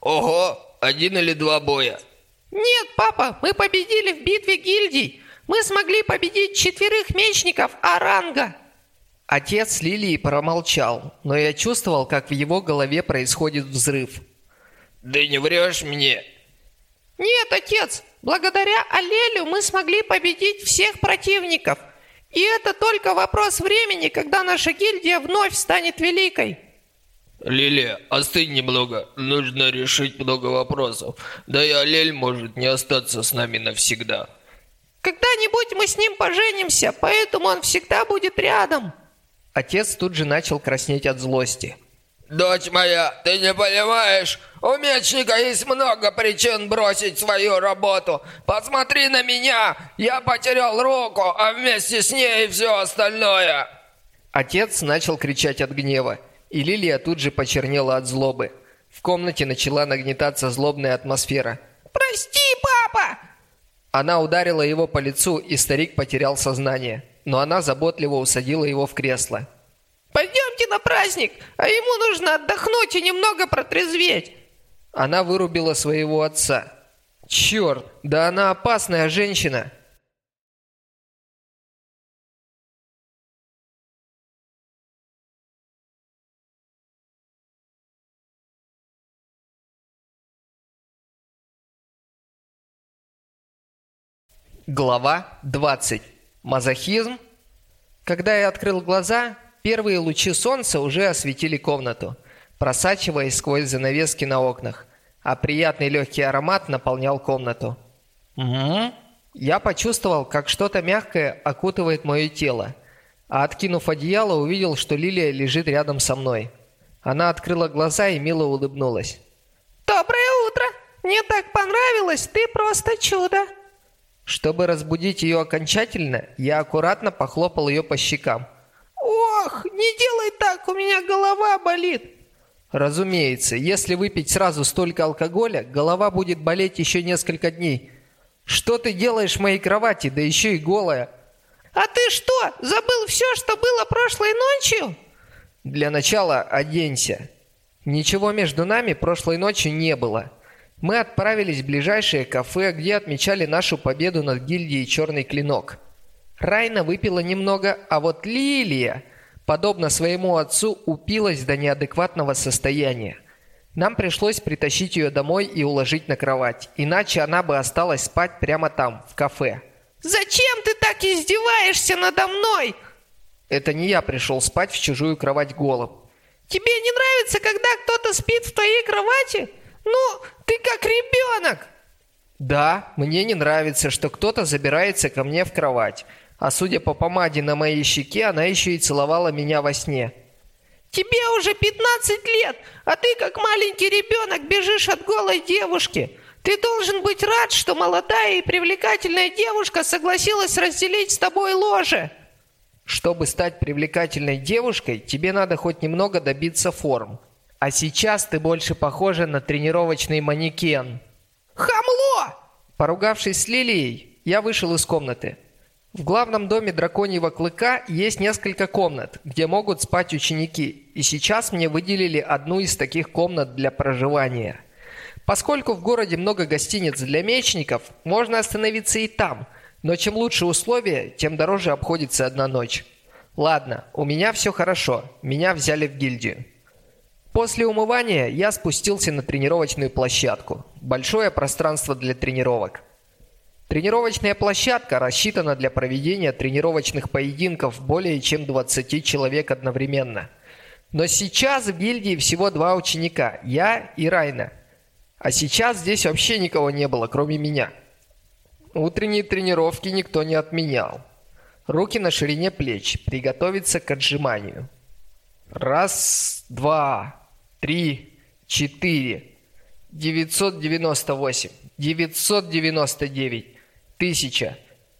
Ого, один или два боя? Нет, папа, мы победили в битве гильдий. Мы смогли победить четверых мечников Аранга. Отец Лилии промолчал, но я чувствовал, как в его голове происходит взрыв. «Да не врешь мне!» «Нет, отец! Благодаря Алелю мы смогли победить всех противников. И это только вопрос времени, когда наша гильдия вновь станет великой!» «Лилия, остынь немного. Нужно решить много вопросов. Да и Алель может не остаться с нами навсегда». Когда-нибудь мы с ним поженимся, поэтому он всегда будет рядом. Отец тут же начал краснеть от злости. Дочь моя, ты не понимаешь, у мечника есть много причин бросить свою работу. Посмотри на меня, я потерял руку, а вместе с ней все остальное. Отец начал кричать от гнева, и Лилия тут же почернела от злобы. В комнате начала нагнетаться злобная атмосфера. «Прости, папа!» Она ударила его по лицу, и старик потерял сознание, но она заботливо усадила его в кресло. Пойдемте на праздник, а ему нужно отдохнуть и немного протрезветь. Она вырубила своего отца. Черт, да она опасная женщина. Глава 20. Мазохизм. Когда я открыл глаза, Первые лучи солнца уже осветили комнату, просачиваясь сквозь занавески на окнах, а приятный легкий аромат наполнял комнату. Угу. Я почувствовал, как что-то мягкое окутывает мое тело, а откинув одеяло, увидел, что Лилия лежит рядом со мной. Она открыла глаза и мило улыбнулась. «Доброе утро! Мне так понравилось! Ты просто чудо!» Чтобы разбудить ее окончательно, я аккуратно похлопал ее по щекам – «Ох, не делай так, у меня голова болит!» Разумеется, если выпить сразу столько алкоголя, голова будет болеть еще несколько дней. Что ты делаешь в моей кровати, да еще и голая? А ты что, забыл все, что было прошлой ночью? Для начала оденься. Ничего между нами прошлой ночью не было. Мы отправились в ближайшее кафе, где отмечали нашу победу над гильдией «Черный клинок». Райна выпила немного, а вот Лилия, подобно своему отцу, упилась до неадекватного состояния. Нам пришлось притащить ее домой и уложить на кровать, иначе она бы осталась спать прямо там, в кафе. «Зачем ты так издеваешься надо мной?» Это не я пришел спать в чужую кровать голым. «Тебе не нравится, когда кто-то спит в твоей кровати? Ну, ты как ребенок!» «Да, мне не нравится, что кто-то забирается ко мне в кровать. А судя по помаде на моей щеке, она еще и целовала меня во сне. «Тебе уже 15 лет, а ты как маленький ребенок бежишь от голой девушки. Ты должен быть рад, что молодая и привлекательная девушка согласилась разделить с тобой ложе». Чтобы стать привлекательной девушкой, тебе надо хоть немного добиться форм. А сейчас ты больше похожа на тренировочный манекен. «Хамло!» Поругавшись с Лилией, я вышел из комнаты. В главном доме драконьего клыка есть несколько комнат, где могут спать ученики, и сейчас мне выделили одну из таких комнат для проживания. Поскольку в городе много гостиниц для мечников, можно остановиться и там, но чем лучше условия, тем дороже обходится одна ночь. Ладно, у меня все хорошо, меня взяли в гильдию. После умывания я спустился на тренировочную площадку. Большое пространство для тренировок. Тренировочная площадка рассчитана для проведения тренировочных поединков более чем 20 человек одновременно. Но сейчас в гильдии всего два ученика, я и Райна. А сейчас здесь вообще никого не было, кроме меня. Утренние тренировки никто не отменял. Руки на ширине плеч, приготовиться к отжиманию. Раз, два, три, четыре. 998, 999. Тысяча.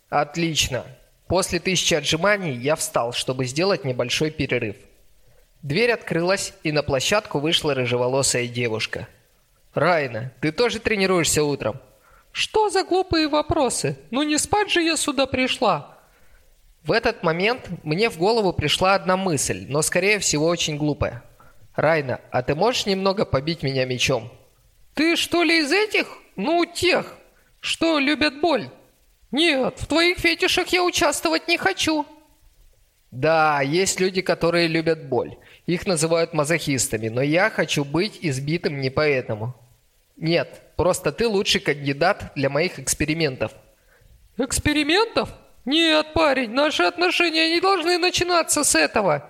Отлично. После тысячи отжиманий я встал, чтобы сделать небольшой перерыв. Дверь открылась, и на площадку вышла рыжеволосая девушка. «Райна, ты тоже тренируешься утром?» «Что за глупые вопросы? Ну не спать же я сюда пришла!» В этот момент мне в голову пришла одна мысль, но скорее всего очень глупая. «Райна, а ты можешь немного побить меня мечом?» «Ты что ли из этих? Ну, тех, что любят боль?» «Нет, в твоих фетишах я участвовать не хочу». Да, есть люди, которые любят боль. Их называют мазохистами, но я хочу быть избитым не поэтому. Нет, просто ты лучший кандидат для моих экспериментов. Экспериментов? Нет, парень, наши отношения не должны начинаться с этого.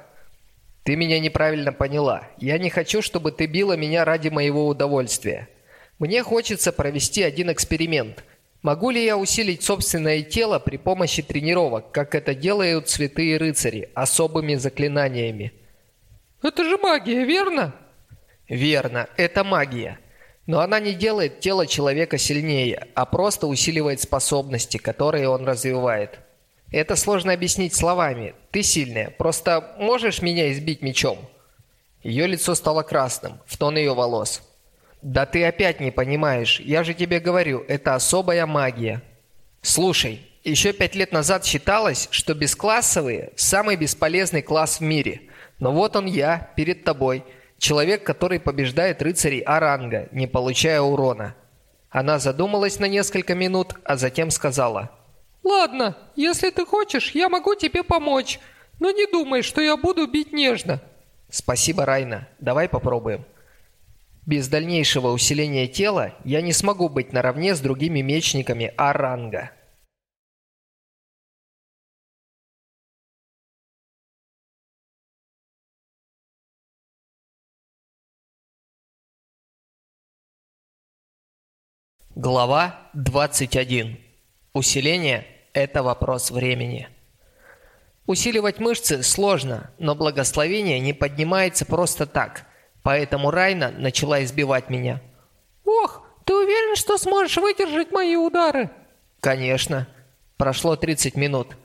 Ты меня неправильно поняла. Я не хочу, чтобы ты била меня ради моего удовольствия. Мне хочется провести один эксперимент – Могу ли я усилить собственное тело при помощи тренировок, как это делают святые рыцари, особыми заклинаниями? Это же магия, верно? Верно, это магия. Но она не делает тело человека сильнее, а просто усиливает способности, которые он развивает. Это сложно объяснить словами. Ты сильная, просто можешь меня избить мечом? Ее лицо стало красным, в тон ее волос. «Да ты опять не понимаешь. Я же тебе говорю, это особая магия». «Слушай, еще пять лет назад считалось, что бесклассовые – самый бесполезный класс в мире. Но вот он я, перед тобой, человек, который побеждает рыцарей Аранга, не получая урона». Она задумалась на несколько минут, а затем сказала. «Ладно, если ты хочешь, я могу тебе помочь. Но не думай, что я буду бить нежно». «Спасибо, Райна. Давай попробуем». Без дальнейшего усиления тела я не смогу быть наравне с другими мечниками А-ранга. Глава 21. Усиление – это вопрос времени. Усиливать мышцы сложно, но благословение не поднимается просто так – Поэтому Райна начала избивать меня. «Ох, ты уверен, что сможешь выдержать мои удары?» «Конечно. Прошло 30 минут».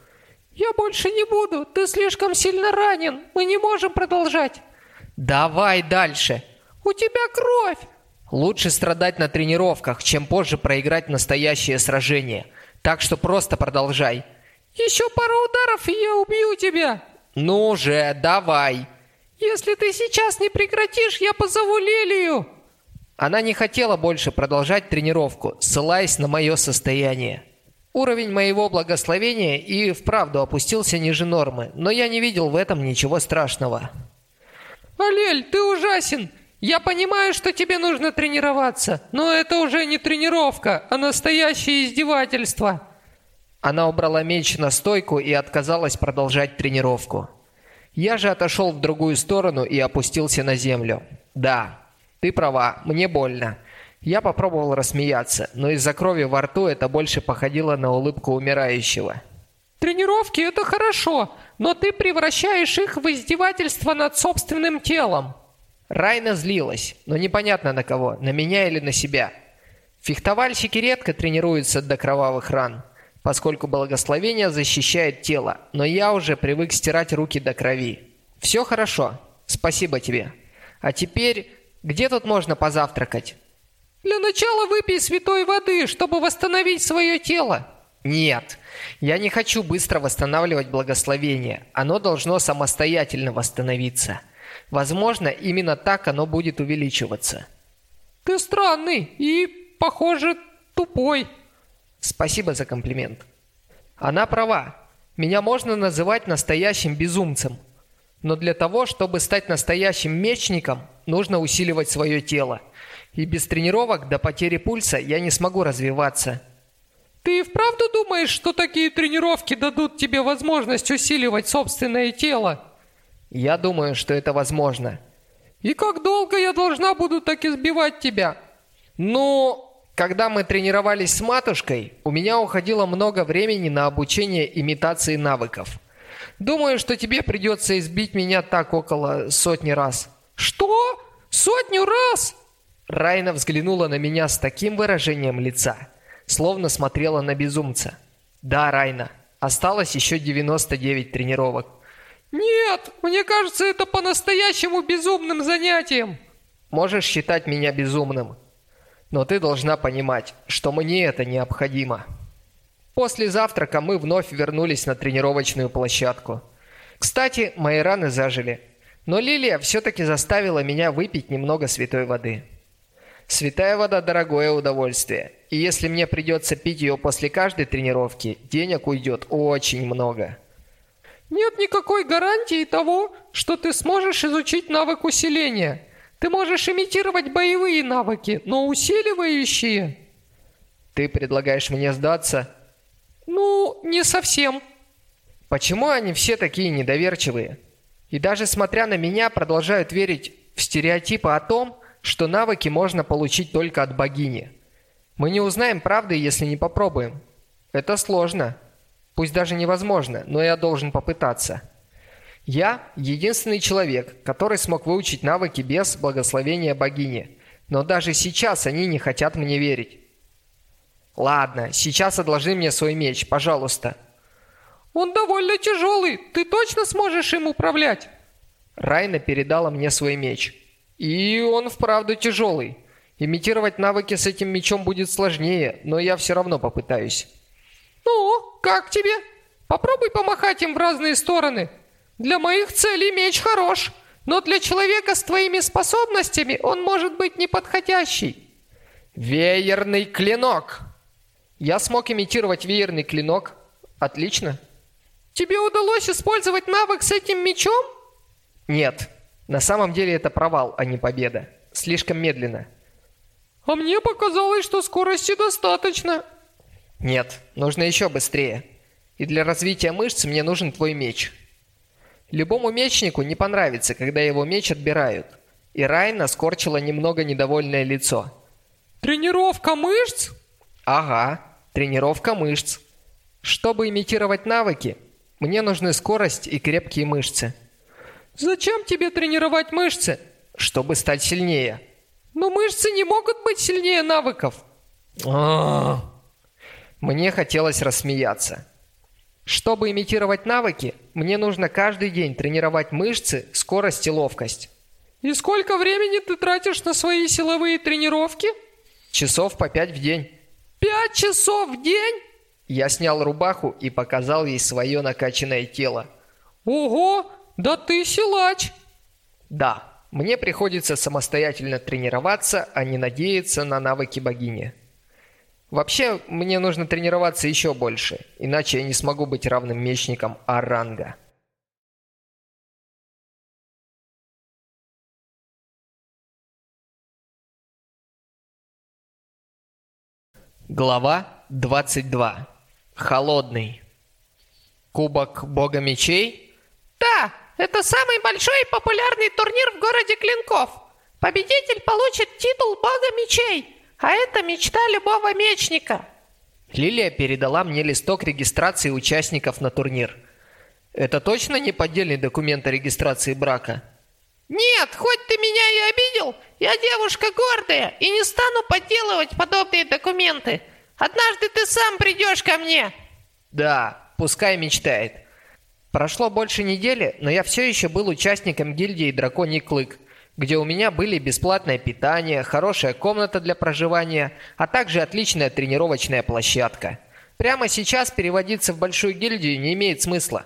«Я больше не буду. Ты слишком сильно ранен. Мы не можем продолжать». «Давай дальше». «У тебя кровь». Лучше страдать на тренировках, чем позже проиграть настоящее сражение. Так что просто продолжай. Еще пару ударов, и я убью тебя. Ну же, давай. «Если ты сейчас не прекратишь, я позову Лилию!» Она не хотела больше продолжать тренировку, ссылаясь на мое состояние. Уровень моего благословения и вправду опустился ниже нормы, но я не видел в этом ничего страшного. «Алель, ты ужасен! Я понимаю, что тебе нужно тренироваться, но это уже не тренировка, а настоящее издевательство!» Она убрала меч на стойку и отказалась продолжать тренировку. Я же отошел в другую сторону и опустился на землю. Да, ты права, мне больно. Я попробовал рассмеяться, но из-за крови во рту это больше походило на улыбку умирающего. Тренировки это хорошо, но ты превращаешь их в издевательство над собственным телом. Райна злилась, но непонятно на кого, на меня или на себя. Фехтовальщики редко тренируются до кровавых ран поскольку благословение защищает тело, но я уже привык стирать руки до крови. Все хорошо, спасибо тебе. А теперь, где тут можно позавтракать? Для начала выпей святой воды, чтобы восстановить свое тело. Нет, я не хочу быстро восстанавливать благословение. Оно должно самостоятельно восстановиться. Возможно, именно так оно будет увеличиваться. Ты странный и, похоже, тупой. Спасибо за комплимент. Она права. Меня можно называть настоящим безумцем. Но для того, чтобы стать настоящим мечником, нужно усиливать свое тело. И без тренировок до потери пульса я не смогу развиваться. Ты и вправду думаешь, что такие тренировки дадут тебе возможность усиливать собственное тело? Я думаю, что это возможно. И как долго я должна буду так избивать тебя? Ну, когда мы тренировались с матушкой, у меня уходило много времени на обучение имитации навыков. Думаю, что тебе придется избить меня так около сотни раз. Что? Сотню раз? Райна взглянула на меня с таким выражением лица, словно смотрела на безумца. Да, Райна, осталось еще 99 тренировок. Нет, мне кажется, это по-настоящему безумным занятием. Можешь считать меня безумным, но ты должна понимать, что мне это необходимо. После завтрака мы вновь вернулись на тренировочную площадку. Кстати, мои раны зажили. Но Лилия все-таки заставила меня выпить немного святой воды. Святая вода – дорогое удовольствие. И если мне придется пить ее после каждой тренировки, денег уйдет очень много. Нет никакой гарантии того, что ты сможешь изучить навык усиления – ты можешь имитировать боевые навыки, но усиливающие... Ты предлагаешь мне сдаться? Ну, не совсем. Почему они все такие недоверчивые? И даже смотря на меня, продолжают верить в стереотипы о том, что навыки можно получить только от богини. Мы не узнаем правды, если не попробуем. Это сложно. Пусть даже невозможно, но я должен попытаться. Я – единственный человек, который смог выучить навыки без благословения богини. Но даже сейчас они не хотят мне верить. Ладно, сейчас одолжи мне свой меч, пожалуйста. Он довольно тяжелый. Ты точно сможешь им управлять? Райна передала мне свой меч. И он вправду тяжелый. Имитировать навыки с этим мечом будет сложнее, но я все равно попытаюсь. Ну, как тебе? Попробуй помахать им в разные стороны. Для моих целей меч хорош, но для человека с твоими способностями он может быть неподходящий. Веерный клинок. Я смог имитировать веерный клинок. Отлично. Тебе удалось использовать навык с этим мечом? Нет. На самом деле это провал, а не победа. Слишком медленно. А мне показалось, что скорости достаточно. Нет, нужно еще быстрее. И для развития мышц мне нужен твой меч. Любому мечнику не понравится, когда его меч отбирают. И Райна скорчила немного недовольное лицо. Тренировка мышц? Ага, тренировка мышц. Чтобы имитировать навыки, мне нужны скорость и крепкие мышцы. Зачем тебе тренировать мышцы? Чтобы стать сильнее. Но мышцы не могут быть сильнее навыков. А. Мне хотелось рассмеяться. Чтобы имитировать навыки, мне нужно каждый день тренировать мышцы, скорость и ловкость. И сколько времени ты тратишь на свои силовые тренировки? Часов по пять в день. Пять часов в день? Я снял рубаху и показал ей свое накачанное тело. Ого, да ты силач! Да, мне приходится самостоятельно тренироваться, а не надеяться на навыки богини. Вообще, мне нужно тренироваться еще больше, иначе я не смогу быть равным мечником Аранга. Глава 22. Холодный. Кубок Бога Мечей? Да, это самый большой и популярный турнир в городе Клинков. Победитель получит титул Бога Мечей, а это мечта любого мечника. Лилия передала мне листок регистрации участников на турнир. Это точно не поддельный документ о регистрации брака? Нет, хоть ты меня и обидел, я девушка гордая и не стану подделывать подобные документы. Однажды ты сам придешь ко мне. Да, пускай мечтает. Прошло больше недели, но я все еще был участником гильдии Драконий Клык, где у меня были бесплатное питание, хорошая комната для проживания, а также отличная тренировочная площадка. Прямо сейчас переводиться в большую гильдию не имеет смысла.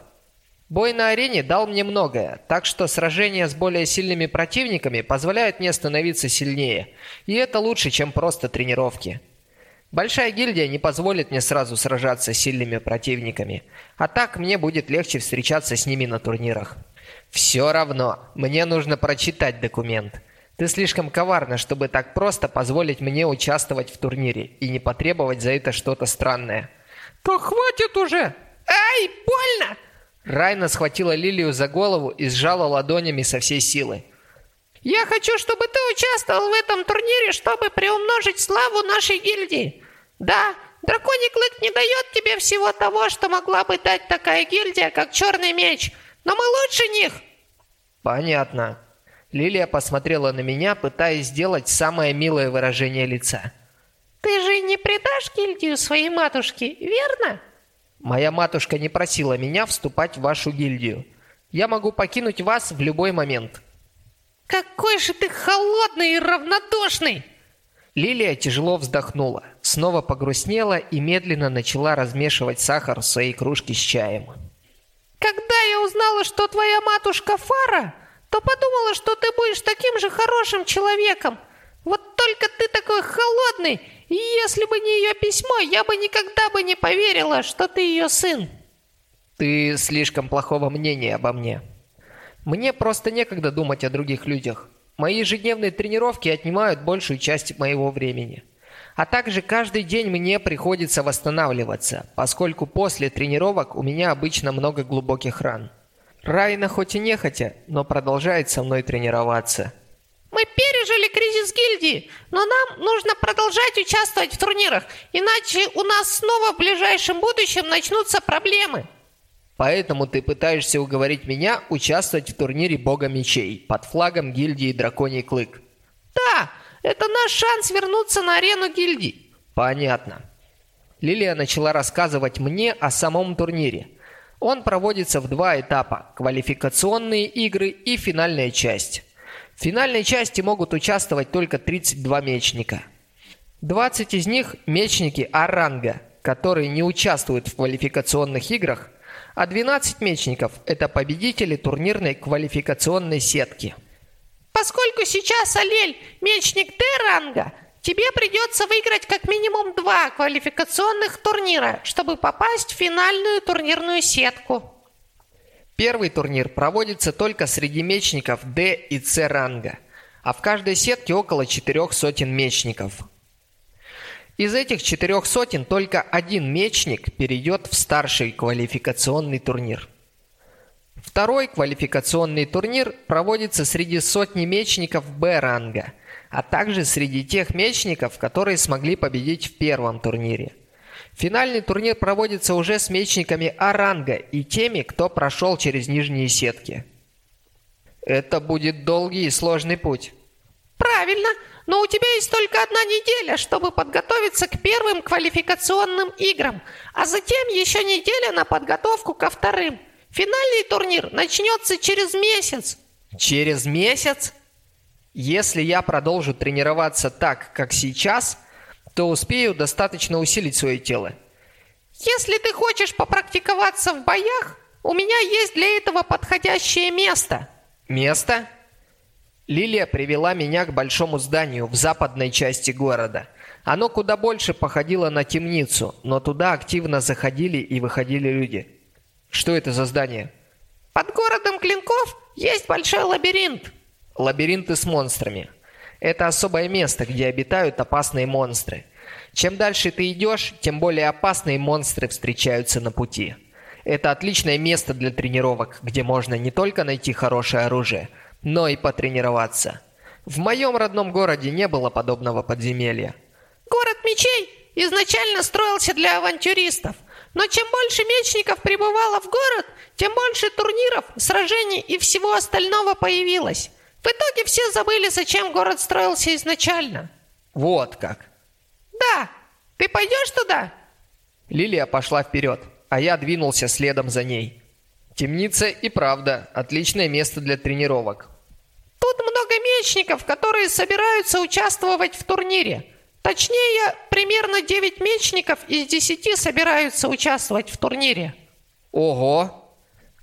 Бой на арене дал мне многое, так что сражения с более сильными противниками позволяют мне становиться сильнее, и это лучше, чем просто тренировки. Большая гильдия не позволит мне сразу сражаться с сильными противниками, а так мне будет легче встречаться с ними на турнирах. Все равно, мне нужно прочитать документ. Ты слишком коварна, чтобы так просто позволить мне участвовать в турнире и не потребовать за это что-то странное. Да хватит уже! Ай, больно! Райна схватила Лилию за голову и сжала ладонями со всей силы. Я хочу, чтобы ты участвовал в этом турнире, чтобы приумножить славу нашей гильдии. Да, драконий клык не дает тебе всего того, что могла бы дать такая гильдия, как Черный Меч, но мы лучше них. Понятно. Лилия посмотрела на меня, пытаясь сделать самое милое выражение лица. Ты же не предашь гильдию своей матушке, верно? Моя матушка не просила меня вступать в вашу гильдию. Я могу покинуть вас в любой момент. Какой же ты холодный и равнодушный! Лилия тяжело вздохнула, снова погрустнела и медленно начала размешивать сахар в своей кружке с чаем. Когда я узнала, что твоя матушка Фара, то подумала, что ты будешь таким же хорошим человеком. Вот только ты такой холодный, и если бы не ее письмо, я бы никогда бы не поверила, что ты ее сын. Ты слишком плохого мнения обо мне. Мне просто некогда думать о других людях. Мои ежедневные тренировки отнимают большую часть моего времени. А также каждый день мне приходится восстанавливаться, поскольку после тренировок у меня обычно много глубоких ран. Райна хоть и нехотя, но продолжает со мной тренироваться. Мы пережили кризис гильдии но нам нужно продолжать участвовать в турнирах, иначе у нас снова в ближайшем будущем начнутся проблемы. Поэтому ты пытаешься уговорить меня участвовать в турнире Бога Мечей под флагом гильдии Драконий Клык. Да, это наш шанс вернуться на арену гильдии. Понятно. Лилия начала рассказывать мне о самом турнире. Он проводится в два этапа – квалификационные игры и финальная часть. В финальной части могут участвовать только 32 мечника. 20 из них – мечники А-ранга, которые не участвуют в квалификационных играх – а 12 мечников – это победители турнирной квалификационной сетки. Поскольку сейчас Алель – мечник Д-ранга, тебе придется выиграть как минимум два квалификационных турнира, чтобы попасть в финальную турнирную сетку. Первый турнир проводится только среди мечников D и C ранга, а в каждой сетке около четырех сотен мечников – из этих четырех сотен только один мечник перейдет в старший квалификационный турнир. Второй квалификационный турнир проводится среди сотни мечников Б-ранга, а также среди тех мечников, которые смогли победить в первом турнире. Финальный турнир проводится уже с мечниками А-ранга и теми, кто прошел через нижние сетки. Это будет долгий и сложный путь. Правильно, но у тебя есть только одна неделя, чтобы подготовиться к первым квалификационным играм, а затем еще неделя на подготовку ко вторым. Финальный турнир начнется через месяц. Через месяц? Если я продолжу тренироваться так, как сейчас, то успею достаточно усилить свое тело. Если ты хочешь попрактиковаться в боях, у меня есть для этого подходящее место. Место? Лилия привела меня к большому зданию в западной части города. Оно куда больше походило на темницу, но туда активно заходили и выходили люди. Что это за здание? Под городом Клинков есть большой лабиринт. Лабиринты с монстрами. Это особое место, где обитают опасные монстры. Чем дальше ты идешь, тем более опасные монстры встречаются на пути. Это отличное место для тренировок, где можно не только найти хорошее оружие, но и потренироваться. В моем родном городе не было подобного подземелья. Город мечей изначально строился для авантюристов, но чем больше мечников прибывало в город, тем больше турниров, сражений и всего остального появилось. В итоге все забыли, зачем город строился изначально. Вот как. Да. Ты пойдешь туда? Лилия пошла вперед, а я двинулся следом за ней. Темница и правда отличное место для тренировок. Тут много мечников, которые собираются участвовать в турнире. Точнее, примерно 9 мечников из 10 собираются участвовать в турнире. Ого!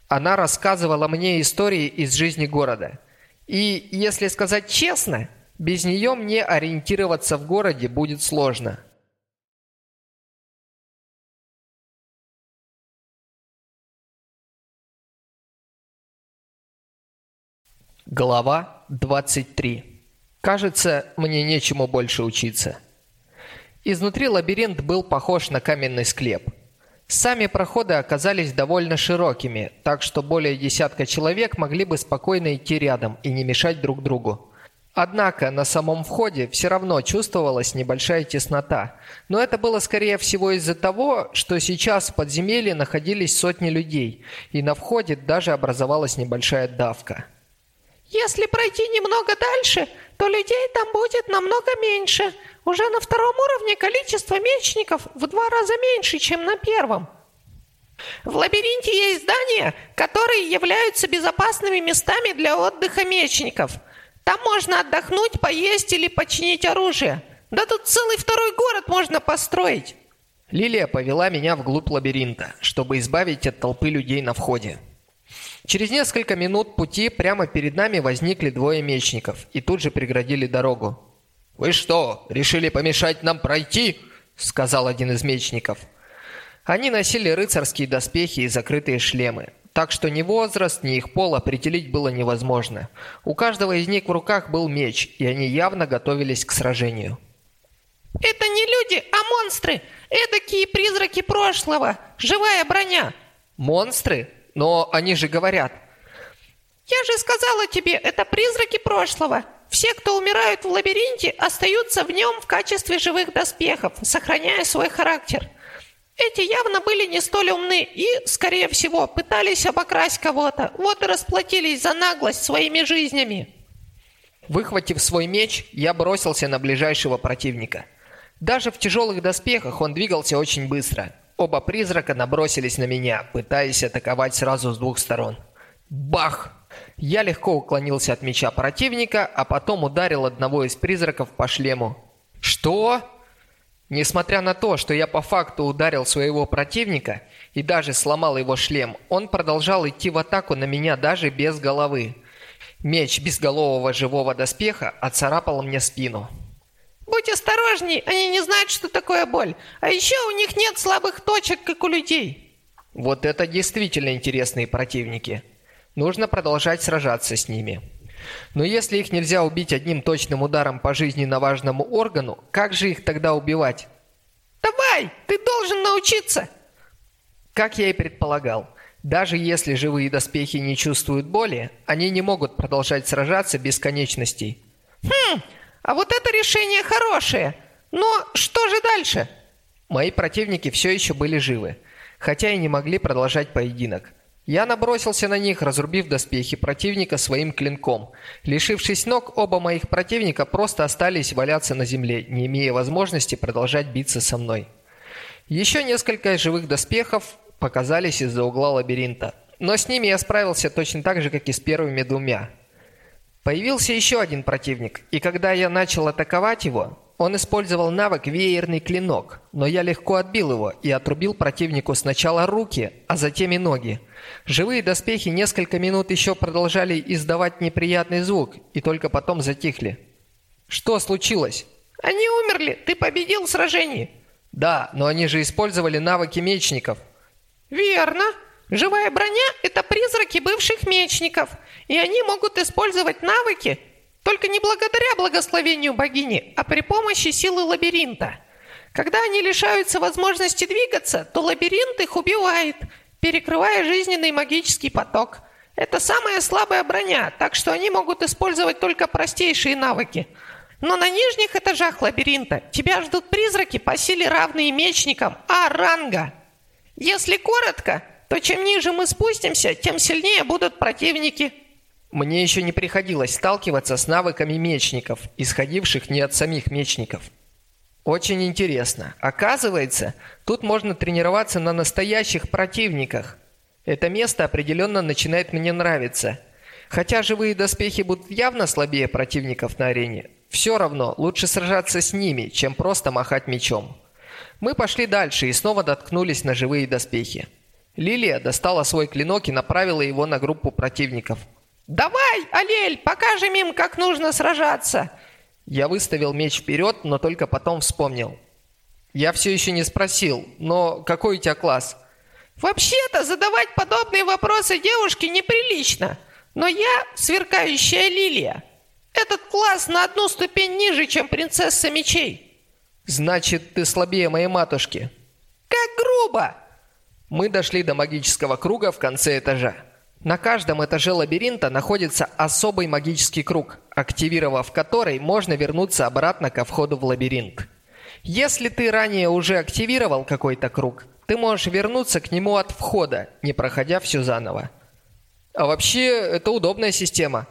Она рассказывала мне истории из жизни города. И, если сказать честно, без нее мне ориентироваться в городе будет сложно. Глава 23. Кажется, мне нечему больше учиться. Изнутри лабиринт был похож на каменный склеп. Сами проходы оказались довольно широкими, так что более десятка человек могли бы спокойно идти рядом и не мешать друг другу. Однако на самом входе все равно чувствовалась небольшая теснота, но это было скорее всего из-за того, что сейчас в подземелье находились сотни людей, и на входе даже образовалась небольшая давка. Если пройти немного дальше, то людей там будет намного меньше. Уже на втором уровне количество мечников в два раза меньше, чем на первом. В лабиринте есть здания, которые являются безопасными местами для отдыха мечников. Там можно отдохнуть, поесть или починить оружие. Да тут целый второй город можно построить. Лилия повела меня вглубь лабиринта, чтобы избавить от толпы людей на входе. Через несколько минут пути прямо перед нами возникли двое мечников и тут же преградили дорогу. «Вы что, решили помешать нам пройти?» — сказал один из мечников. Они носили рыцарские доспехи и закрытые шлемы, так что ни возраст, ни их пол определить было невозможно. У каждого из них в руках был меч, и они явно готовились к сражению. «Это не люди, а монстры! Эдакие призраки прошлого! Живая броня!» «Монстры? Но они же говорят. Я же сказала тебе, это призраки прошлого. Все, кто умирают в лабиринте, остаются в нем в качестве живых доспехов, сохраняя свой характер. Эти явно были не столь умны и, скорее всего, пытались обокрасть кого-то. Вот и расплатились за наглость своими жизнями. Выхватив свой меч, я бросился на ближайшего противника. Даже в тяжелых доспехах он двигался очень быстро. Оба призрака набросились на меня, пытаясь атаковать сразу с двух сторон. Бах! Я легко уклонился от меча противника, а потом ударил одного из призраков по шлему. Что? Несмотря на то, что я по факту ударил своего противника и даже сломал его шлем, он продолжал идти в атаку на меня даже без головы. Меч безголового живого доспеха отцарапал мне спину. Будь осторожней, они не знают, что такое боль. А еще у них нет слабых точек, как у людей. Вот это действительно интересные противники. Нужно продолжать сражаться с ними. Но если их нельзя убить одним точным ударом по жизненно важному органу, как же их тогда убивать? Давай, ты должен научиться. Как я и предполагал, даже если живые доспехи не чувствуют боли, они не могут продолжать сражаться без конечностей. Хм, а вот это решение хорошее. Но что же дальше? Мои противники все еще были живы, хотя и не могли продолжать поединок. Я набросился на них, разрубив доспехи противника своим клинком. Лишившись ног, оба моих противника просто остались валяться на земле, не имея возможности продолжать биться со мной. Еще несколько живых доспехов показались из-за угла лабиринта, но с ними я справился точно так же, как и с первыми двумя. Появился еще один противник, и когда я начал атаковать его, он использовал навык «Веерный клинок», но я легко отбил его и отрубил противнику сначала руки, а затем и ноги. Живые доспехи несколько минут еще продолжали издавать неприятный звук и только потом затихли. Что случилось? Они умерли, ты победил в сражении. Да, но они же использовали навыки мечников. Верно. Живая броня – это призраки бывших мечников, и они могут использовать навыки, только не благодаря благословению богини, а при помощи силы лабиринта. Когда они лишаются возможности двигаться, то лабиринт их убивает, перекрывая жизненный магический поток. Это самая слабая броня, так что они могут использовать только простейшие навыки. Но на нижних этажах лабиринта тебя ждут призраки по силе равные мечникам А-ранга. Если коротко, то чем ниже мы спустимся, тем сильнее будут противники – мне еще не приходилось сталкиваться с навыками мечников, исходивших не от самих мечников. Очень интересно. Оказывается, тут можно тренироваться на настоящих противниках. Это место определенно начинает мне нравиться. Хотя живые доспехи будут явно слабее противников на арене, все равно лучше сражаться с ними, чем просто махать мечом. Мы пошли дальше и снова доткнулись на живые доспехи. Лилия достала свой клинок и направила его на группу противников – «Давай, Алель, покажем им, как нужно сражаться!» Я выставил меч вперед, но только потом вспомнил. Я все еще не спросил, но какой у тебя класс? Вообще-то задавать подобные вопросы девушке неприлично. Но я сверкающая лилия. Этот класс на одну ступень ниже, чем принцесса мечей. Значит, ты слабее моей матушки. Как грубо! Мы дошли до магического круга в конце этажа. На каждом этаже лабиринта находится особый магический круг, активировав который можно вернуться обратно ко входу в лабиринт. Если ты ранее уже активировал какой-то круг, ты можешь вернуться к нему от входа, не проходя все заново. А вообще, это удобная система.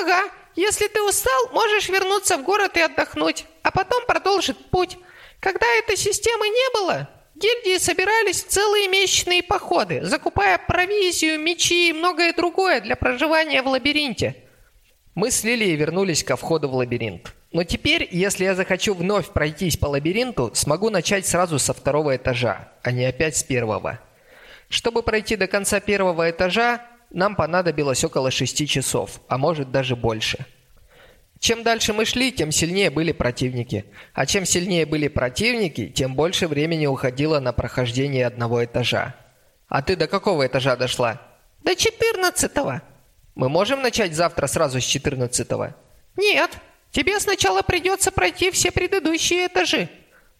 Ага, если ты устал, можешь вернуться в город и отдохнуть, а потом продолжить путь. Когда этой системы не было, Гильдии собирались в целые месячные походы, закупая провизию, мечи и многое другое для проживания в лабиринте. Мы с Лилией вернулись ко входу в лабиринт. Но теперь, если я захочу вновь пройтись по лабиринту, смогу начать сразу со второго этажа, а не опять с первого. Чтобы пройти до конца первого этажа, нам понадобилось около шести часов, а может даже больше. Чем дальше мы шли, тем сильнее были противники. А чем сильнее были противники, тем больше времени уходило на прохождение одного этажа. А ты до какого этажа дошла? До четырнадцатого. Мы можем начать завтра сразу с четырнадцатого? Нет, тебе сначала придется пройти все предыдущие этажи.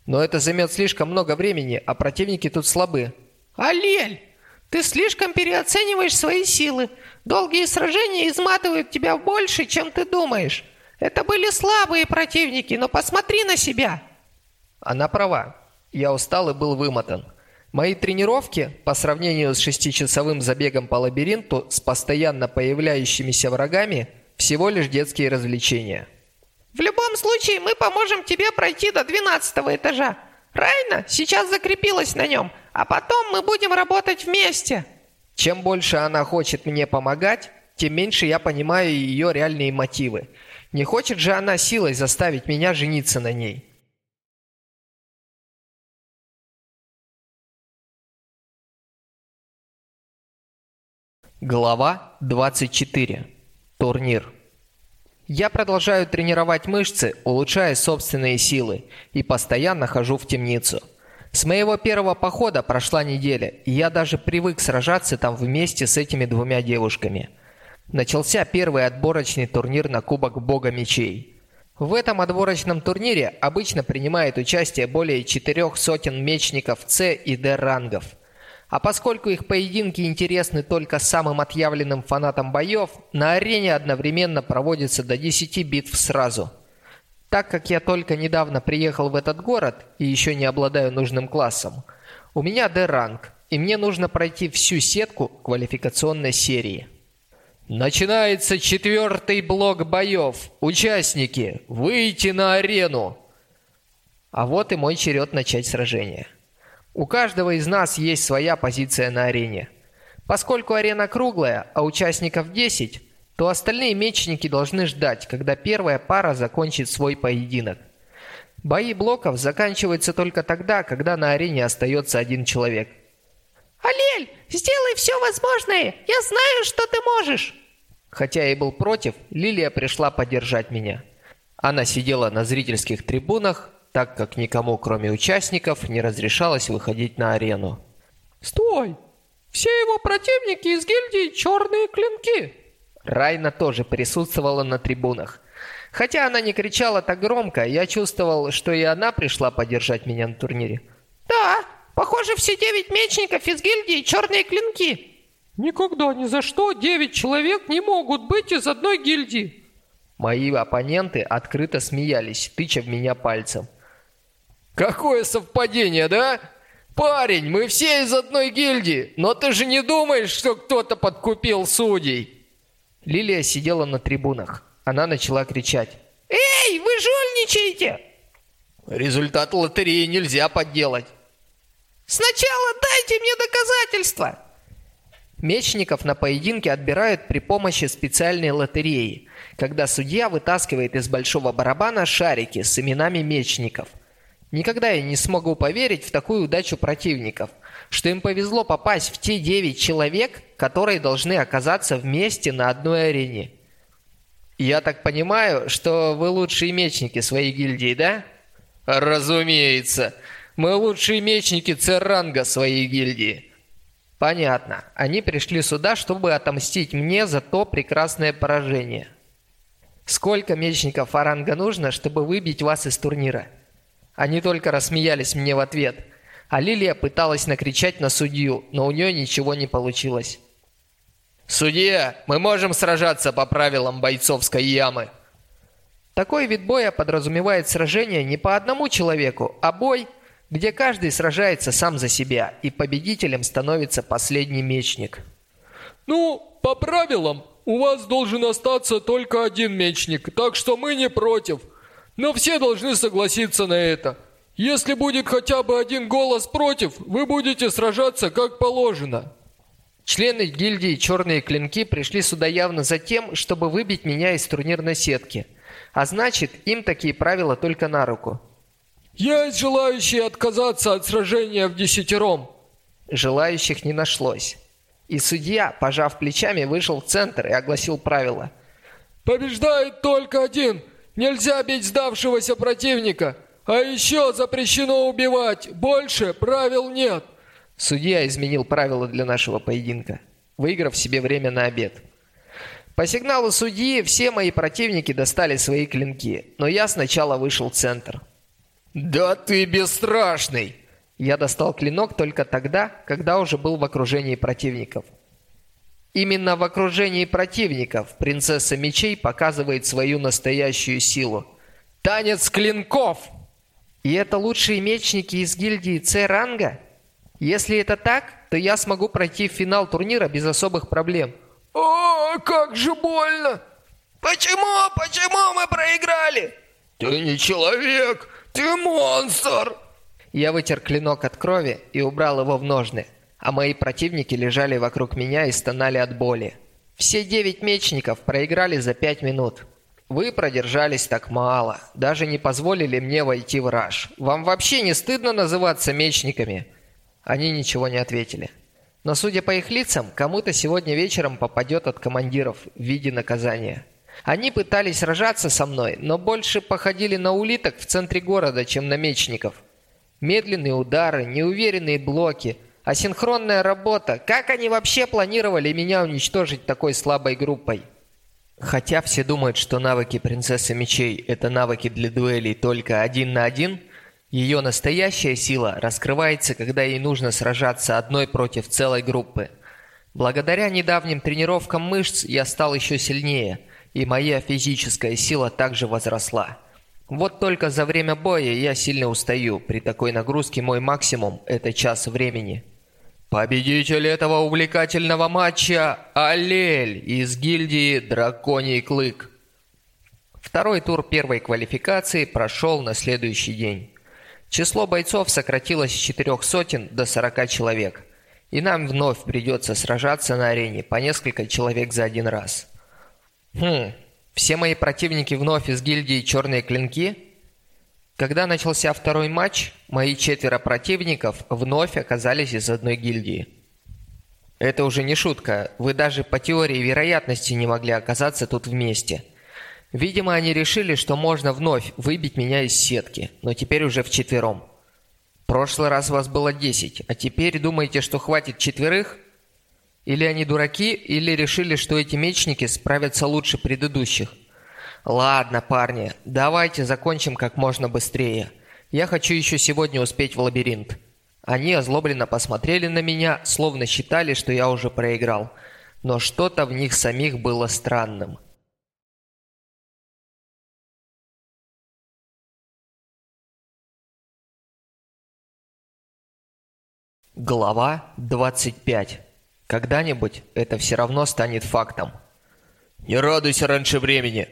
Но это займет слишком много времени, а противники тут слабы. Алель, ты слишком переоцениваешь свои силы. Долгие сражения изматывают тебя больше, чем ты думаешь. Это были слабые противники, но посмотри на себя. Она права. Я устал и был вымотан. Мои тренировки, по сравнению с шестичасовым забегом по лабиринту с постоянно появляющимися врагами, всего лишь детские развлечения. В любом случае, мы поможем тебе пройти до 12 этажа. Райна сейчас закрепилась на нем, а потом мы будем работать вместе. Чем больше она хочет мне помогать, тем меньше я понимаю ее реальные мотивы. Не хочет же она силой заставить меня жениться на ней. Глава 24. Турнир. Я продолжаю тренировать мышцы, улучшая собственные силы, и постоянно хожу в темницу. С моего первого похода прошла неделя, и я даже привык сражаться там вместе с этими двумя девушками. Начался первый отборочный турнир на Кубок Бога Мечей. В этом отборочном турнире обычно принимает участие более четырех сотен мечников С и Д рангов – а поскольку их поединки интересны только самым отъявленным фанатам боев, на арене одновременно проводится до 10 битв сразу. Так как я только недавно приехал в этот город и еще не обладаю нужным классом, у меня D-ранг, и мне нужно пройти всю сетку квалификационной серии. Начинается четвертый блок боев. Участники, выйти на арену! А вот и мой черед начать сражение. У каждого из нас есть своя позиция на арене. Поскольку арена круглая, а участников 10, то остальные мечники должны ждать, когда первая пара закончит свой поединок. Бои блоков заканчиваются только тогда, когда на арене остается один человек. «Алель, сделай все возможное! Я знаю, что ты можешь!» Хотя я и был против, Лилия пришла поддержать меня. Она сидела на зрительских трибунах, так как никому, кроме участников, не разрешалось выходить на арену. «Стой! Все его противники из гильдии «Черные клинки». Райна тоже присутствовала на трибунах. Хотя она не кричала так громко, я чувствовал, что и она пришла поддержать меня на турнире. «Да, похоже, все девять мечников из гильдии «Черные клинки». «Никогда, ни за что девять человек не могут быть из одной гильдии». Мои оппоненты открыто смеялись, тыча в меня пальцем. Какое совпадение, да? Парень, мы все из одной гильдии, но ты же не думаешь, что кто-то подкупил судей? Лилия сидела на трибунах. Она начала кричать. Эй, вы жульничаете! Результат лотереи нельзя подделать. Сначала дайте мне доказательства. Мечников на поединке отбирают при помощи специальной лотереи, когда судья вытаскивает из большого барабана шарики с именами мечников – Никогда я не смогу поверить в такую удачу противников, что им повезло попасть в те девять человек, которые должны оказаться вместе на одной арене. Я так понимаю, что вы лучшие мечники своей гильдии, да? Разумеется. Мы лучшие мечники Церанга своей гильдии. Понятно. Они пришли сюда, чтобы отомстить мне за то прекрасное поражение. Сколько мечников Фаранга нужно, чтобы выбить вас из турнира? Они только рассмеялись мне в ответ, а Лилия пыталась накричать на судью, но у нее ничего не получилось. «Судья, мы можем сражаться по правилам бойцовской ямы!» Такой вид боя подразумевает сражение не по одному человеку, а бой, где каждый сражается сам за себя, и победителем становится последний мечник. «Ну, по правилам, у вас должен остаться только один мечник, так что мы не против», но все должны согласиться на это. Если будет хотя бы один голос против, вы будете сражаться как положено. Члены гильдии «Черные клинки» пришли сюда явно за тем, чтобы выбить меня из турнирной сетки. А значит, им такие правила только на руку. Есть желающие отказаться от сражения в десятером. Желающих не нашлось. И судья, пожав плечами, вышел в центр и огласил правила. Побеждает только один – Нельзя бить сдавшегося противника. А еще запрещено убивать. Больше правил нет. Судья изменил правила для нашего поединка, выиграв себе время на обед. По сигналу судьи все мои противники достали свои клинки, но я сначала вышел в центр. «Да ты бесстрашный!» Я достал клинок только тогда, когда уже был в окружении противников. Именно в окружении противников принцесса мечей показывает свою настоящую силу. Танец клинков! И это лучшие мечники из гильдии С-ранга? Если это так, то я смогу пройти в финал турнира без особых проблем. О, как же больно! Почему, почему мы проиграли? Ты не человек, ты монстр! Я вытер клинок от крови и убрал его в ножны а мои противники лежали вокруг меня и стонали от боли. Все девять мечников проиграли за пять минут. Вы продержались так мало, даже не позволили мне войти в раж. Вам вообще не стыдно называться мечниками? Они ничего не ответили. Но судя по их лицам, кому-то сегодня вечером попадет от командиров в виде наказания. Они пытались сражаться со мной, но больше походили на улиток в центре города, чем на мечников. Медленные удары, неуверенные блоки – Асинхронная работа. Как они вообще планировали меня уничтожить такой слабой группой? Хотя все думают, что навыки принцессы мечей – это навыки для дуэлей только один на один, ее настоящая сила раскрывается, когда ей нужно сражаться одной против целой группы. Благодаря недавним тренировкам мышц я стал еще сильнее, и моя физическая сила также возросла. Вот только за время боя я сильно устаю, при такой нагрузке мой максимум – это час времени. Победитель этого увлекательного матча – Алель из гильдии «Драконий Клык». Второй тур первой квалификации прошел на следующий день. Число бойцов сократилось с четырех сотен до 40 человек, и нам вновь придется сражаться на арене по несколько человек за один раз. Хм, все мои противники вновь из гильдии «Черные клинки»? Когда начался второй матч, мои четверо противников вновь оказались из одной гильдии. Это уже не шутка, вы даже по теории вероятности не могли оказаться тут вместе. Видимо, они решили, что можно вновь выбить меня из сетки, но теперь уже вчетвером. В прошлый раз вас было 10, а теперь думаете, что хватит четверых? Или они дураки, или решили, что эти мечники справятся лучше предыдущих. Ладно, парни, давайте закончим как можно быстрее. Я хочу еще сегодня успеть в лабиринт. Они озлобленно посмотрели на меня, словно считали, что я уже проиграл. Но что-то в них самих было странным. Глава 25. Когда-нибудь это все равно станет фактом. «Не радуйся раньше времени!»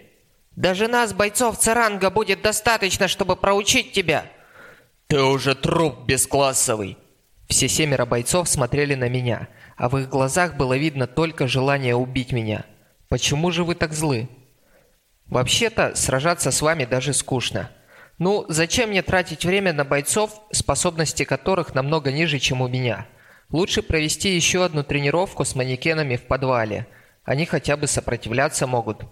Даже нас, бойцов Царанга, будет достаточно, чтобы проучить тебя. Ты уже труп бесклассовый. Все семеро бойцов смотрели на меня, а в их глазах было видно только желание убить меня. Почему же вы так злы? Вообще-то, сражаться с вами даже скучно. Ну, зачем мне тратить время на бойцов, способности которых намного ниже, чем у меня? Лучше провести еще одну тренировку с манекенами в подвале. Они хотя бы сопротивляться могут.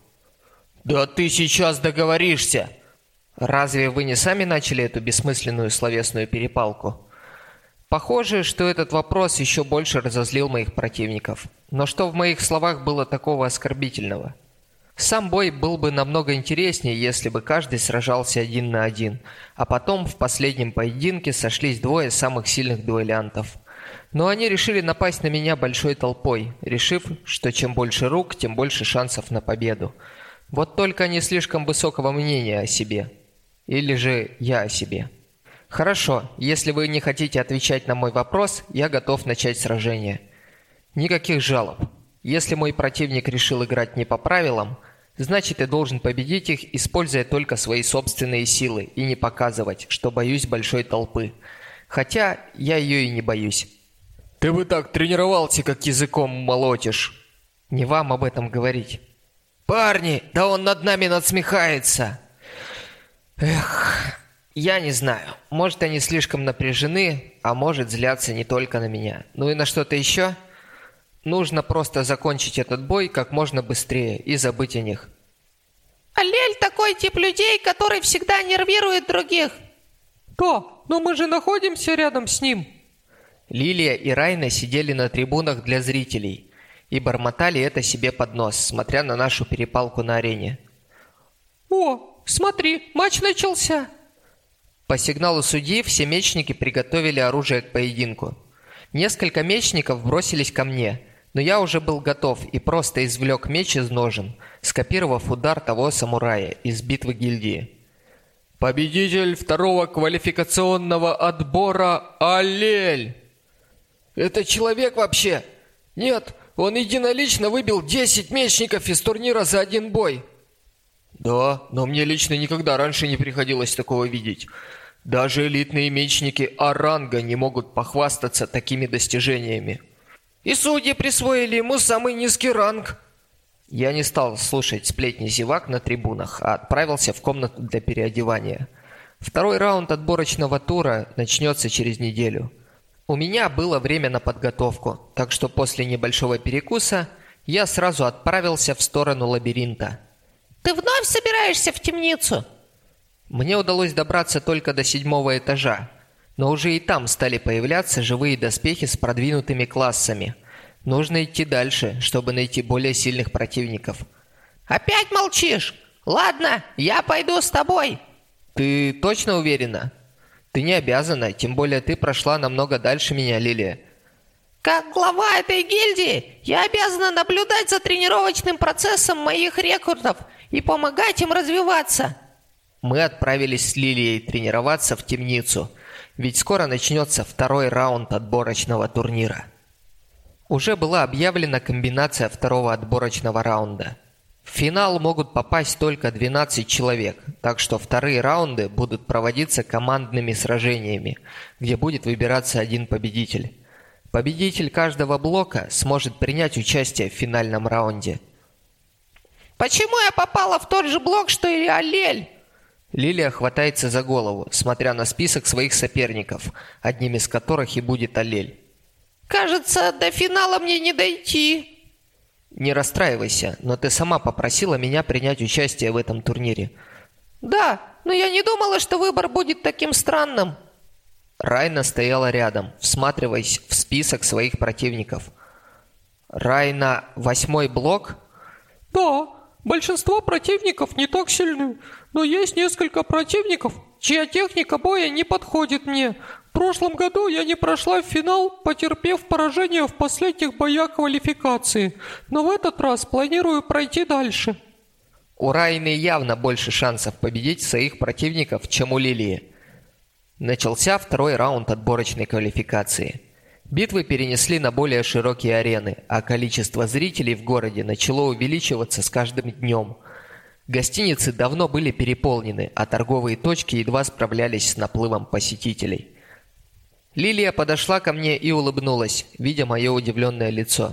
«Да ты сейчас договоришься!» «Разве вы не сами начали эту бессмысленную словесную перепалку?» Похоже, что этот вопрос еще больше разозлил моих противников. Но что в моих словах было такого оскорбительного? Сам бой был бы намного интереснее, если бы каждый сражался один на один, а потом в последнем поединке сошлись двое самых сильных дуэлянтов. Но они решили напасть на меня большой толпой, решив, что чем больше рук, тем больше шансов на победу. Вот только не слишком высокого мнения о себе. Или же я о себе. Хорошо, если вы не хотите отвечать на мой вопрос, я готов начать сражение. Никаких жалоб. Если мой противник решил играть не по правилам, значит я должен победить их, используя только свои собственные силы и не показывать, что боюсь большой толпы. Хотя я ее и не боюсь. Ты бы так тренировался, как языком молотишь. Не вам об этом говорить. «Парни, да он над нами надсмехается!» Эх, я не знаю. Может, они слишком напряжены, а может, злятся не только на меня. Ну и на что-то еще? Нужно просто закончить этот бой как можно быстрее и забыть о них. Алель такой тип людей, который всегда нервирует других. Да, но мы же находимся рядом с ним. Лилия и Райна сидели на трибунах для зрителей и бормотали это себе под нос, смотря на нашу перепалку на арене. «О, смотри, матч начался!» По сигналу судьи все мечники приготовили оружие к поединку. Несколько мечников бросились ко мне, Но я уже был готов и просто извлек меч из ножен, скопировав удар того самурая из битвы гильдии. Победитель второго квалификационного отбора Алель. Это человек вообще? Нет, он единолично выбил 10 мечников из турнира за один бой. Да, но мне лично никогда раньше не приходилось такого видеть. Даже элитные мечники Аранга не могут похвастаться такими достижениями. И судьи присвоили ему самый низкий ранг. Я не стал слушать сплетни зевак на трибунах, а отправился в комнату для переодевания. Второй раунд отборочного тура начнется через неделю. У меня было время на подготовку, так что после небольшого перекуса я сразу отправился в сторону лабиринта. «Ты вновь собираешься в темницу?» Мне удалось добраться только до седьмого этажа, но уже и там стали появляться живые доспехи с продвинутыми классами – Нужно идти дальше, чтобы найти более сильных противников. Опять молчишь? Ладно, я пойду с тобой. Ты точно уверена? Ты не обязана, тем более ты прошла намного дальше меня, Лилия. Как глава этой гильдии, я обязана наблюдать за тренировочным процессом моих рекрутов и помогать им развиваться. Мы отправились с Лилией тренироваться в темницу, ведь скоро начнется второй раунд отборочного турнира. Уже была объявлена комбинация второго отборочного раунда. В финал могут попасть только 12 человек, так что вторые раунды будут проводиться командными сражениями, где будет выбираться один победитель. Победитель каждого блока сможет принять участие в финальном раунде. «Почему я попала в тот же блок, что и Алель?» Лилия хватается за голову, смотря на список своих соперников, одним из которых и будет Алель. Кажется, до финала мне не дойти. Не расстраивайся, но ты сама попросила меня принять участие в этом турнире. Да, но я не думала, что выбор будет таким странным. Райна стояла рядом, всматриваясь в список своих противников. Райна, восьмой блок? Да, большинство противников не так сильны, но есть несколько противников, чья техника боя не подходит мне. В прошлом году я не прошла в финал, потерпев поражение в последних боях квалификации, но в этот раз планирую пройти дальше. У Райны явно больше шансов победить своих противников, чем у Лилии. Начался второй раунд отборочной квалификации. Битвы перенесли на более широкие арены, а количество зрителей в городе начало увеличиваться с каждым днем. Гостиницы давно были переполнены, а торговые точки едва справлялись с наплывом посетителей. Лилия подошла ко мне и улыбнулась, видя мое удивленное лицо.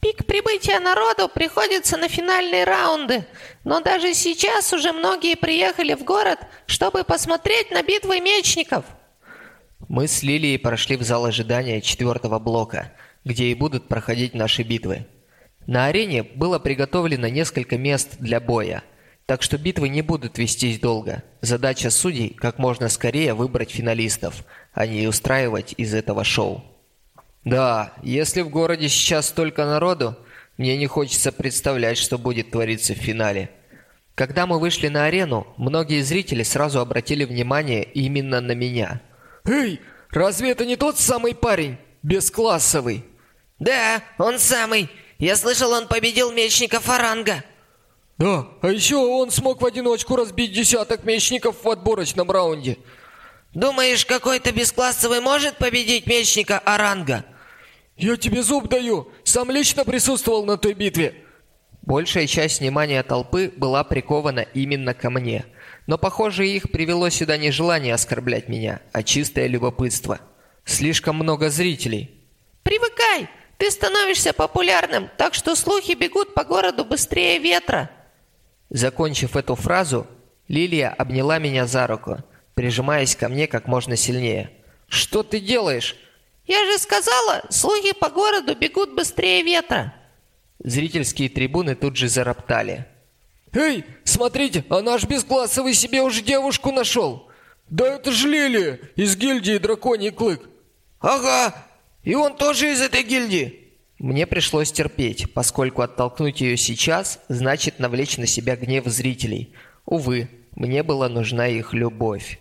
Пик прибытия народу приходится на финальные раунды, но даже сейчас уже многие приехали в город, чтобы посмотреть на битвы мечников. Мы с Лилией прошли в зал ожидания четвертого блока, где и будут проходить наши битвы. На арене было приготовлено несколько мест для боя, так что битвы не будут вестись долго. Задача судей – как можно скорее выбрать финалистов – а не устраивать из этого шоу. Да, если в городе сейчас столько народу, мне не хочется представлять, что будет твориться в финале. Когда мы вышли на арену, многие зрители сразу обратили внимание именно на меня. «Эй, разве это не тот самый парень? Бесклассовый?» «Да, он самый. Я слышал, он победил мечника Фаранга». «Да, а еще он смог в одиночку разбить десяток мечников в отборочном раунде. Думаешь, какой-то бесклассовый может победить мечника Аранга? Я тебе зуб даю. Сам лично присутствовал на той битве. Большая часть внимания толпы была прикована именно ко мне. Но, похоже, их привело сюда не желание оскорблять меня, а чистое любопытство. Слишком много зрителей. Привыкай! Ты становишься популярным, так что слухи бегут по городу быстрее ветра. Закончив эту фразу, Лилия обняла меня за руку – прижимаясь ко мне как можно сильнее. «Что ты делаешь?» «Я же сказала, слухи по городу бегут быстрее ветра!» Зрительские трибуны тут же зароптали. «Эй, смотрите, а наш бесклассовый себе уже девушку нашел! Да это ж Лилия из гильдии Драконий Клык!» «Ага, и он тоже из этой гильдии!» Мне пришлось терпеть, поскольку оттолкнуть ее сейчас значит навлечь на себя гнев зрителей. Увы, мне была нужна их любовь.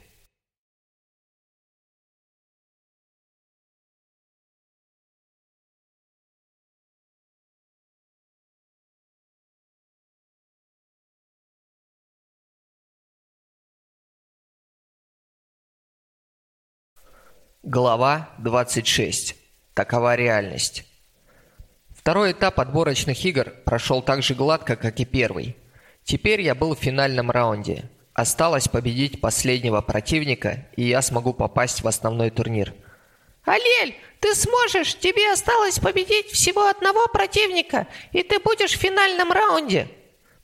Глава 26. Такова реальность. Второй этап отборочных игр прошел так же гладко, как и первый. Теперь я был в финальном раунде. Осталось победить последнего противника, и я смогу попасть в основной турнир. Алель, ты сможешь! Тебе осталось победить всего одного противника, и ты будешь в финальном раунде.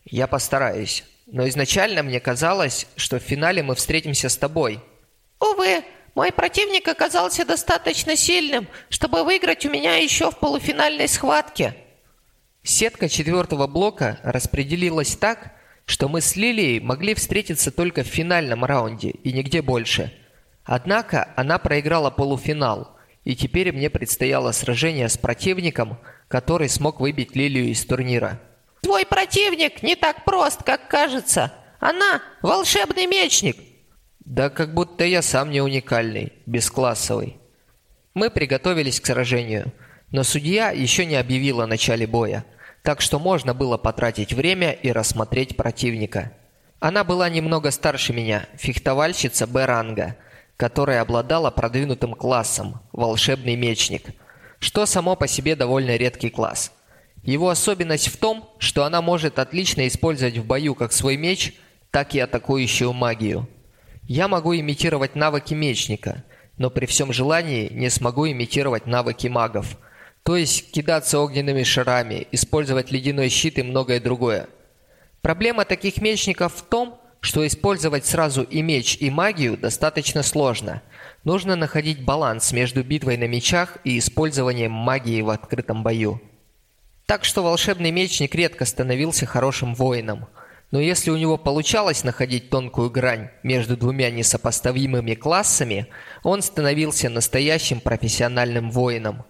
Я постараюсь. Но изначально мне казалось, что в финале мы встретимся с тобой. Увы, мой противник оказался достаточно сильным, чтобы выиграть у меня еще в полуфинальной схватке. Сетка четвертого блока распределилась так, что мы с Лилией могли встретиться только в финальном раунде и нигде больше. Однако она проиграла полуфинал, и теперь мне предстояло сражение с противником, который смог выбить Лилию из турнира. Твой противник не так прост, как кажется. Она волшебный мечник, да как будто я сам не уникальный, бесклассовый. Мы приготовились к сражению, но судья еще не объявил о начале боя, так что можно было потратить время и рассмотреть противника. Она была немного старше меня, фехтовальщица Б-ранга, которая обладала продвинутым классом – волшебный мечник, что само по себе довольно редкий класс. Его особенность в том, что она может отлично использовать в бою как свой меч, так и атакующую магию – я могу имитировать навыки мечника, но при всем желании не смогу имитировать навыки магов. То есть кидаться огненными шарами, использовать ледяной щит и многое другое. Проблема таких мечников в том, что использовать сразу и меч, и магию достаточно сложно. Нужно находить баланс между битвой на мечах и использованием магии в открытом бою. Так что волшебный мечник редко становился хорошим воином – но если у него получалось находить тонкую грань между двумя несопоставимыми классами, он становился настоящим профессиональным воином.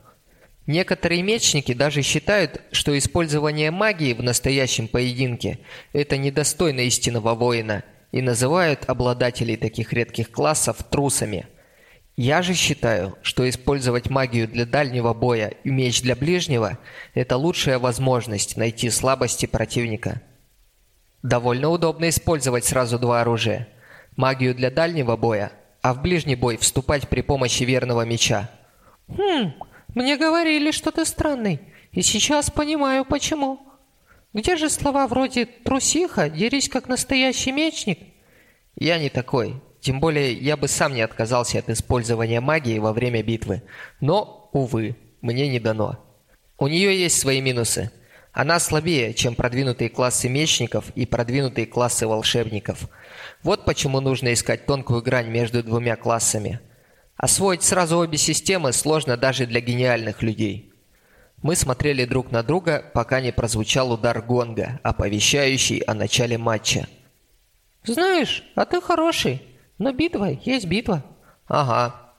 Некоторые мечники даже считают, что использование магии в настоящем поединке – это недостойно истинного воина, и называют обладателей таких редких классов трусами. Я же считаю, что использовать магию для дальнего боя и меч для ближнего – это лучшая возможность найти слабости противника. Довольно удобно использовать сразу два оружия. Магию для дальнего боя, а в ближний бой вступать при помощи верного меча. Хм, мне говорили, что ты странный, и сейчас понимаю почему. Где же слова вроде «трусиха», «дерись как настоящий мечник»? Я не такой. Тем более, я бы сам не отказался от использования магии во время битвы. Но, увы, мне не дано. У нее есть свои минусы – она слабее, чем продвинутые классы мечников и продвинутые классы волшебников. Вот почему нужно искать тонкую грань между двумя классами. Освоить сразу обе системы сложно даже для гениальных людей. Мы смотрели друг на друга, пока не прозвучал удар гонга, оповещающий о начале матча. «Знаешь, а ты хороший, но битва есть битва». «Ага».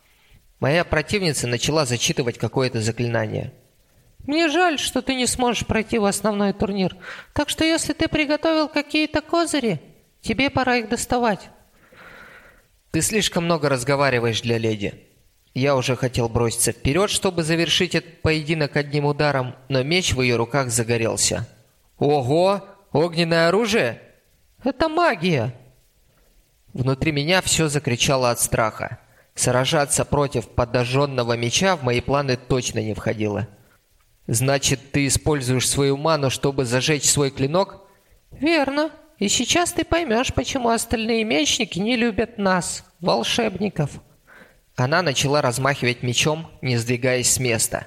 Моя противница начала зачитывать какое-то заклинание – мне жаль, что ты не сможешь пройти в основной турнир. Так что если ты приготовил какие-то козыри, тебе пора их доставать. Ты слишком много разговариваешь для леди. Я уже хотел броситься вперед, чтобы завершить этот поединок одним ударом, но меч в ее руках загорелся. Ого! Огненное оружие? Это магия! Внутри меня все закричало от страха. Сражаться против подожженного меча в мои планы точно не входило. Значит, ты используешь свою ману, чтобы зажечь свой клинок? Верно. И сейчас ты поймешь, почему остальные мечники не любят нас, волшебников. Она начала размахивать мечом, не сдвигаясь с места.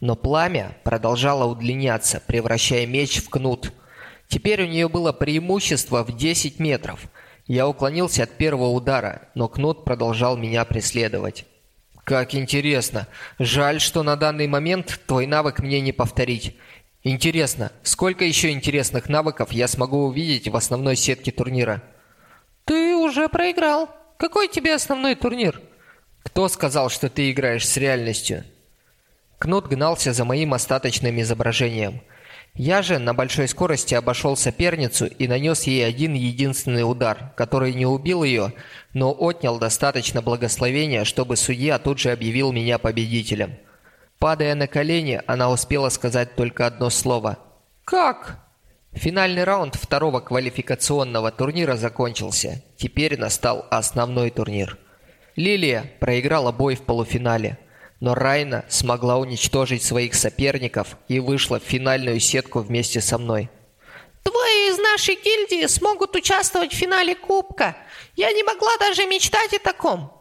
Но пламя продолжало удлиняться, превращая меч в кнут. Теперь у нее было преимущество в 10 метров. Я уклонился от первого удара, но кнут продолжал меня преследовать. Как интересно. Жаль, что на данный момент твой навык мне не повторить. Интересно, сколько еще интересных навыков я смогу увидеть в основной сетке турнира? Ты уже проиграл. Какой тебе основной турнир? Кто сказал, что ты играешь с реальностью? Кнут гнался за моим остаточным изображением – я же на большой скорости обошел соперницу и нанес ей один единственный удар, который не убил ее, но отнял достаточно благословения, чтобы судья тут же объявил меня победителем. Падая на колени, она успела сказать только одно слово. «Как?» Финальный раунд второго квалификационного турнира закончился. Теперь настал основной турнир. Лилия проиграла бой в полуфинале, но Райна смогла уничтожить своих соперников и вышла в финальную сетку вместе со мной. Двое из нашей гильдии смогут участвовать в финале Кубка. Я не могла даже мечтать о таком.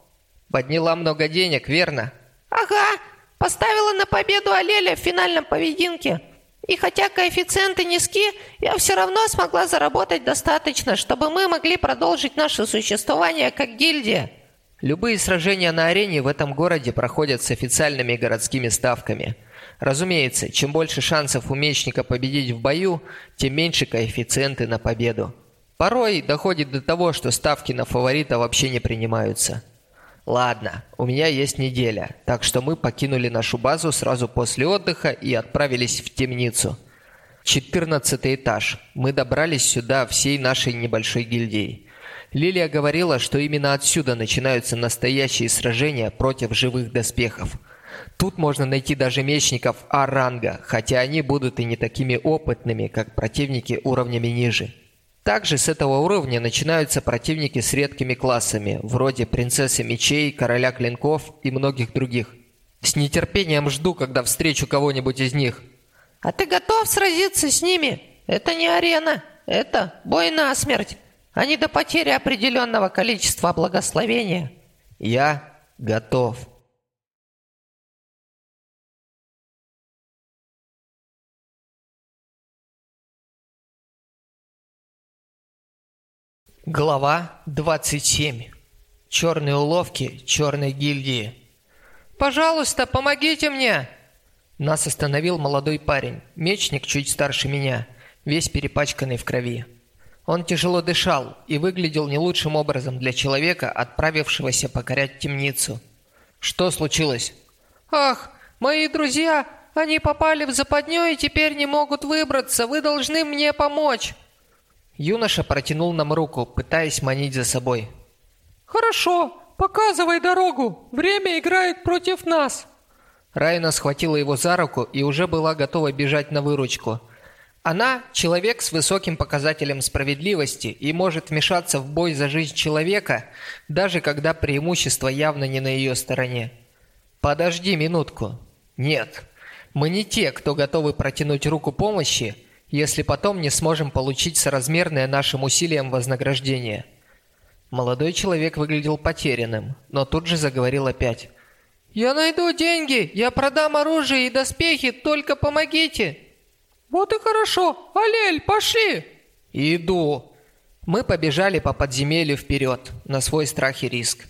Подняла много денег, верно? Ага, поставила на победу Алеля в финальном поединке. И хотя коэффициенты низки, я все равно смогла заработать достаточно, чтобы мы могли продолжить наше существование как гильдия. Любые сражения на арене в этом городе проходят с официальными городскими ставками. Разумеется, чем больше шансов у мечника победить в бою, тем меньше коэффициенты на победу. Порой доходит до того, что ставки на фаворита вообще не принимаются. Ладно, у меня есть неделя, так что мы покинули нашу базу сразу после отдыха и отправились в темницу. 14 этаж. Мы добрались сюда всей нашей небольшой гильдией. Лилия говорила, что именно отсюда начинаются настоящие сражения против живых доспехов. Тут можно найти даже мечников А-ранга, хотя они будут и не такими опытными, как противники уровнями ниже. Также с этого уровня начинаются противники с редкими классами, вроде принцессы мечей, короля клинков и многих других. С нетерпением жду, когда встречу кого-нибудь из них. А ты готов сразиться с ними? Это не арена, это бой на смерть, а не до потери определенного количества благословения. Я готов. Глава 27. Черные уловки черной гильдии. «Пожалуйста, помогите мне!» Нас остановил молодой парень, мечник чуть старше меня, весь перепачканный в крови. Он тяжело дышал и выглядел не лучшим образом для человека, отправившегося покорять темницу. Что случилось? «Ах, мои друзья, они попали в западню и теперь не могут выбраться. Вы должны мне помочь!» Юноша протянул нам руку, пытаясь манить за собой. «Хорошо, показывай дорогу. Время играет против нас». Райна схватила его за руку и уже была готова бежать на выручку. Она – человек с высоким показателем справедливости и может вмешаться в бой за жизнь человека, даже когда преимущество явно не на ее стороне. «Подожди минутку. Нет, мы не те, кто готовы протянуть руку помощи, если потом не сможем получить соразмерное нашим усилиям вознаграждение. Молодой человек выглядел потерянным, но тут же заговорил опять. «Я найду деньги, я продам оружие и доспехи, только помогите!» «Вот и хорошо! Алель, пошли!» «Иду!» Мы побежали по подземелью вперед, на свой страх и риск.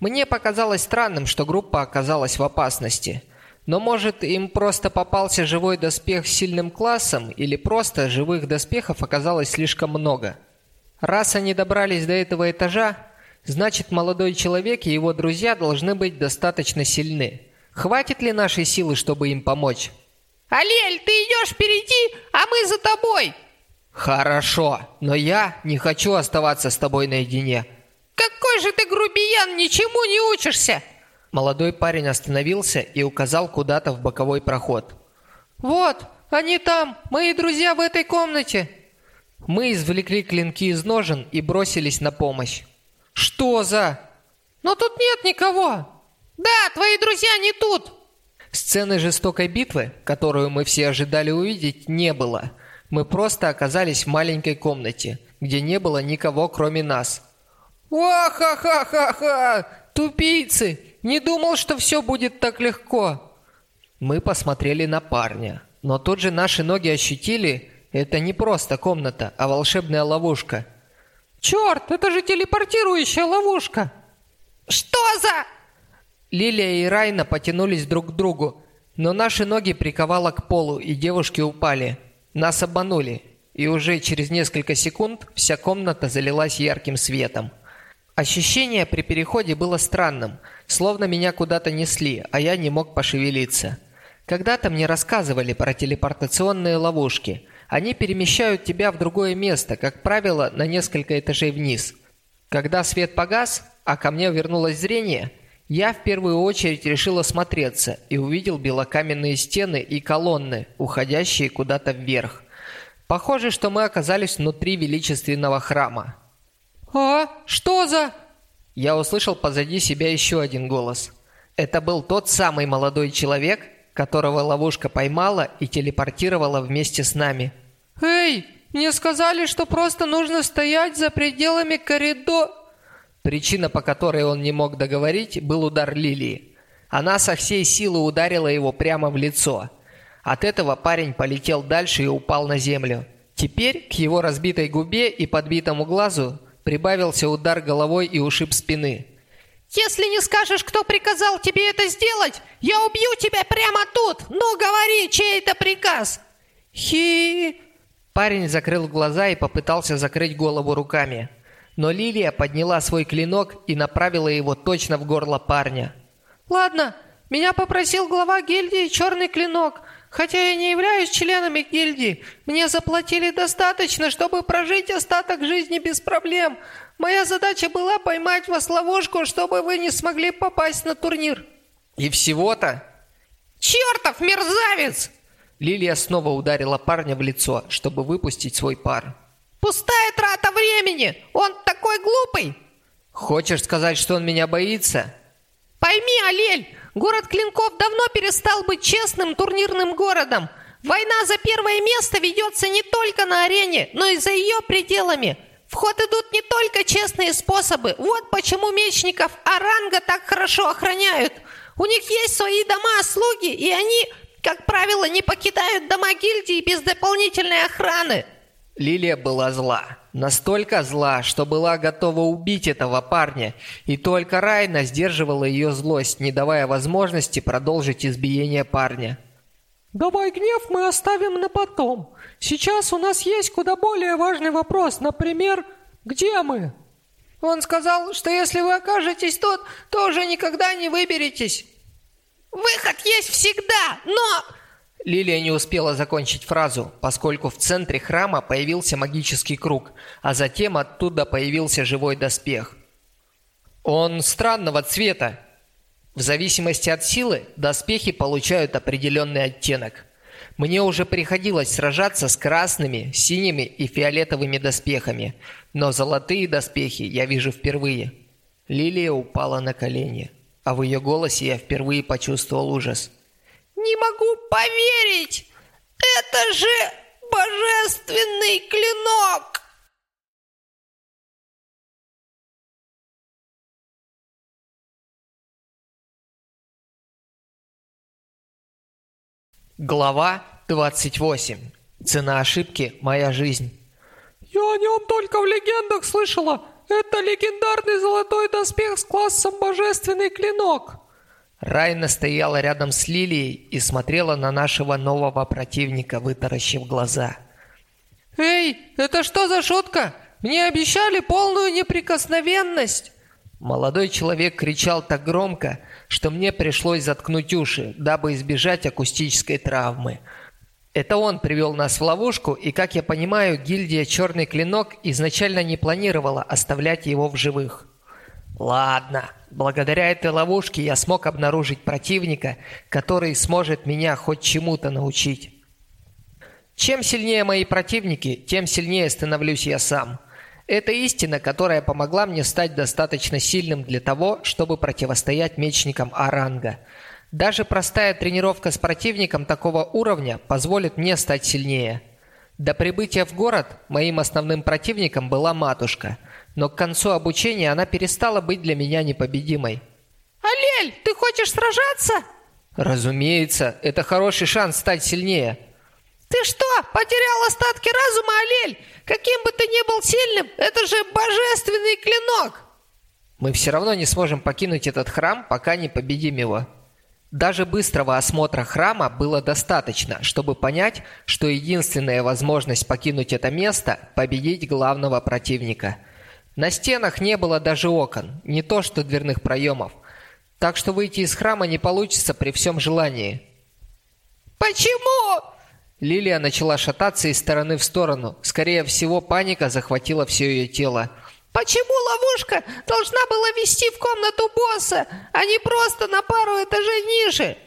Мне показалось странным, что группа оказалась в опасности – но может им просто попался живой доспех с сильным классом, или просто живых доспехов оказалось слишком много. Раз они добрались до этого этажа, значит молодой человек и его друзья должны быть достаточно сильны. Хватит ли нашей силы, чтобы им помочь? Алель, ты идешь впереди, а мы за тобой. Хорошо, но я не хочу оставаться с тобой наедине. Какой же ты грубиян, ничему не учишься. Молодой парень остановился и указал куда-то в боковой проход. «Вот, они там, мои друзья в этой комнате!» Мы извлекли клинки из ножен и бросились на помощь. «Что за...» «Но тут нет никого!» «Да, твои друзья не тут!» Сцены жестокой битвы, которую мы все ожидали увидеть, не было. Мы просто оказались в маленькой комнате, где не было никого, кроме нас. «Ва-ха-ха-ха-ха! Тупицы! Не думал, что все будет так легко!» Мы посмотрели на парня, но тут же наши ноги ощутили, это не просто комната, а волшебная ловушка. «Черт, это же телепортирующая ловушка!» «Что за...» Лилия и Райна потянулись друг к другу, но наши ноги приковало к полу, и девушки упали. Нас обманули, и уже через несколько секунд вся комната залилась ярким светом. Ощущение при переходе было странным, словно меня куда-то несли, а я не мог пошевелиться. Когда-то мне рассказывали про телепортационные ловушки. Они перемещают тебя в другое место, как правило, на несколько этажей вниз. Когда свет погас, а ко мне вернулось зрение, я в первую очередь решил осмотреться и увидел белокаменные стены и колонны, уходящие куда-то вверх. Похоже, что мы оказались внутри величественного храма. «А? Что за...» Я услышал позади себя еще один голос. Это был тот самый молодой человек, которого ловушка поймала и телепортировала вместе с нами. «Эй, мне сказали, что просто нужно стоять за пределами коридора...» Причина, по которой он не мог договорить, был удар Лилии. Она со всей силы ударила его прямо в лицо. От этого парень полетел дальше и упал на землю. Теперь к его разбитой губе и подбитому глазу прибавился удар головой и ушиб спины. Если не скажешь, кто приказал тебе это сделать, я убью тебя прямо тут. Ну, говори, чей это приказ? Хи... Парень закрыл глаза и попытался закрыть голову руками. Но Лилия подняла свой клинок и направила его точно в горло парня. Ладно, меня попросил глава гильдии Черный Клинок. Хотя я не являюсь членами гильдии, мне заплатили достаточно, чтобы прожить остаток жизни без проблем. Моя задача была поймать вас ловушку, чтобы вы не смогли попасть на турнир. И всего-то? Чертов мерзавец! Лилия снова ударила парня в лицо, чтобы выпустить свой пар. Пустая трата времени! Он такой глупый! Хочешь сказать, что он меня боится? Пойми, Алель, город Клинков давно перестал быть честным турнирным городом. Война за первое место ведется не только на арене, но и за ее пределами. В ход идут не только честные способы. Вот почему мечников Аранга так хорошо охраняют. У них есть свои дома-слуги, и они, как правило, не покидают дома гильдии без дополнительной охраны. Лилия была зла. Настолько зла, что была готова убить этого парня, и только Райна сдерживала ее злость, не давая возможности продолжить избиение парня. «Давай гнев мы оставим на потом. Сейчас у нас есть куда более важный вопрос, например, где мы?» Он сказал, что если вы окажетесь тут, то уже никогда не выберетесь. Выход есть всегда, но... Лилия не успела закончить фразу, поскольку в центре храма появился магический круг, а затем оттуда появился живой доспех. Он странного цвета. В зависимости от силы доспехи получают определенный оттенок. Мне уже приходилось сражаться с красными, синими и фиолетовыми доспехами, но золотые доспехи я вижу впервые. Лилия упала на колени, а в ее голосе я впервые почувствовал ужас – не могу поверить! Это же божественный клинок! Глава 28. Цена ошибки – моя жизнь. Я о нем только в легендах слышала. Это легендарный золотой доспех с классом божественный клинок. Райна стояла рядом с Лилией и смотрела на нашего нового противника, вытаращив глаза. «Эй, это что за шутка? Мне обещали полную неприкосновенность!» Молодой человек кричал так громко, что мне пришлось заткнуть уши, дабы избежать акустической травмы. Это он привел нас в ловушку, и, как я понимаю, гильдия «Черный клинок» изначально не планировала оставлять его в живых. Ладно, благодаря этой ловушке я смог обнаружить противника, который сможет меня хоть чему-то научить. Чем сильнее мои противники, тем сильнее становлюсь я сам. Это истина, которая помогла мне стать достаточно сильным для того, чтобы противостоять мечникам Аранга. Даже простая тренировка с противником такого уровня позволит мне стать сильнее. До прибытия в город моим основным противником была матушка – но к концу обучения она перестала быть для меня непобедимой. «Алель, ты хочешь сражаться?» «Разумеется, это хороший шанс стать сильнее». «Ты что, потерял остатки разума, Алель? Каким бы ты ни был сильным, это же божественный клинок!» «Мы все равно не сможем покинуть этот храм, пока не победим его». Даже быстрого осмотра храма было достаточно, чтобы понять, что единственная возможность покинуть это место – победить главного противника – на стенах не было даже окон, не то что дверных проемов. Так что выйти из храма не получится при всем желании. «Почему?» Лилия начала шататься из стороны в сторону. Скорее всего, паника захватила все ее тело. «Почему ловушка должна была вести в комнату босса, а не просто на пару этажей ниже?»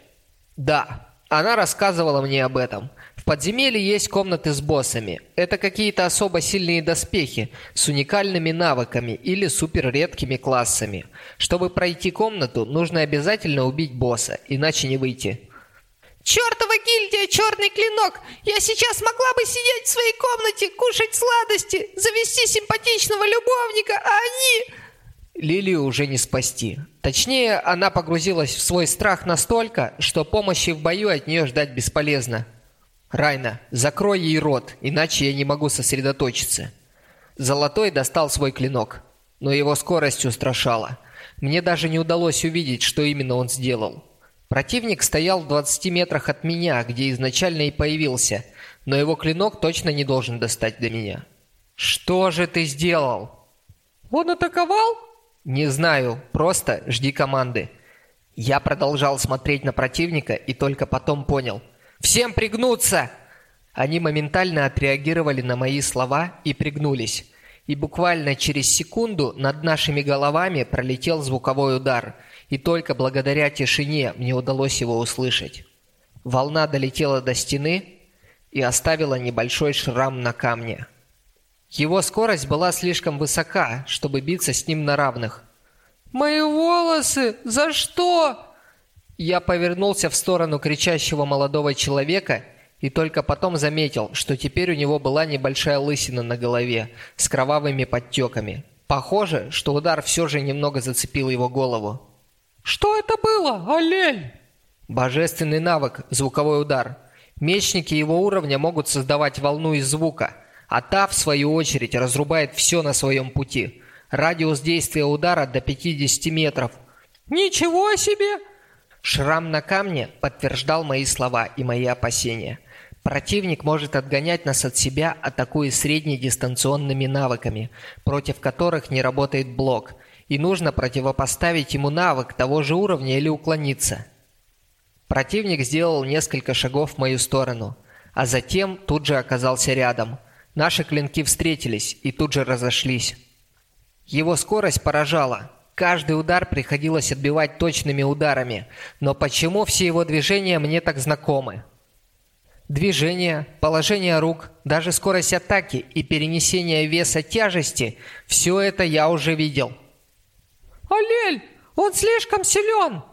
«Да, она рассказывала мне об этом. Подземелье есть комнаты с боссами. Это какие-то особо сильные доспехи с уникальными навыками или суперредкими классами. Чтобы пройти комнату, нужно обязательно убить босса, иначе не выйти. Чертова гильдия «Черный клинок»! Я сейчас могла бы сидеть в своей комнате, кушать сладости, завести симпатичного любовника, а они... Лилию уже не спасти. Точнее, она погрузилась в свой страх настолько, что помощи в бою от нее ждать бесполезно. «Райна, закрой ей рот, иначе я не могу сосредоточиться». Золотой достал свой клинок, но его скорость устрашала. Мне даже не удалось увидеть, что именно он сделал. Противник стоял в 20 метрах от меня, где изначально и появился, но его клинок точно не должен достать до меня. «Что же ты сделал?» «Он атаковал?» «Не знаю, просто жди команды». Я продолжал смотреть на противника и только потом понял. «Всем пригнуться!» Они моментально отреагировали на мои слова и пригнулись. И буквально через секунду над нашими головами пролетел звуковой удар, и только благодаря тишине мне удалось его услышать. Волна долетела до стены и оставила небольшой шрам на камне. Его скорость была слишком высока, чтобы биться с ним на равных. «Мои волосы! За что?» Я повернулся в сторону кричащего молодого человека и только потом заметил, что теперь у него была небольшая лысина на голове с кровавыми подтеками. Похоже, что удар все же немного зацепил его голову. «Что это было, Алель?» Божественный навык – звуковой удар. Мечники его уровня могут создавать волну из звука – а та, в свою очередь, разрубает все на своем пути. Радиус действия удара до 50 метров. «Ничего себе!» Шрам на камне подтверждал мои слова и мои опасения. Противник может отгонять нас от себя, атакуя среднедистанционными навыками, против которых не работает блок, и нужно противопоставить ему навык того же уровня или уклониться. Противник сделал несколько шагов в мою сторону, а затем тут же оказался рядом – Наши клинки встретились и тут же разошлись. Его скорость поражала. Каждый удар приходилось отбивать точными ударами, но почему все его движения мне так знакомы? Движение, положение рук, даже скорость атаки и перенесение веса тяжести – все это я уже видел. «Алель, он слишком силен!»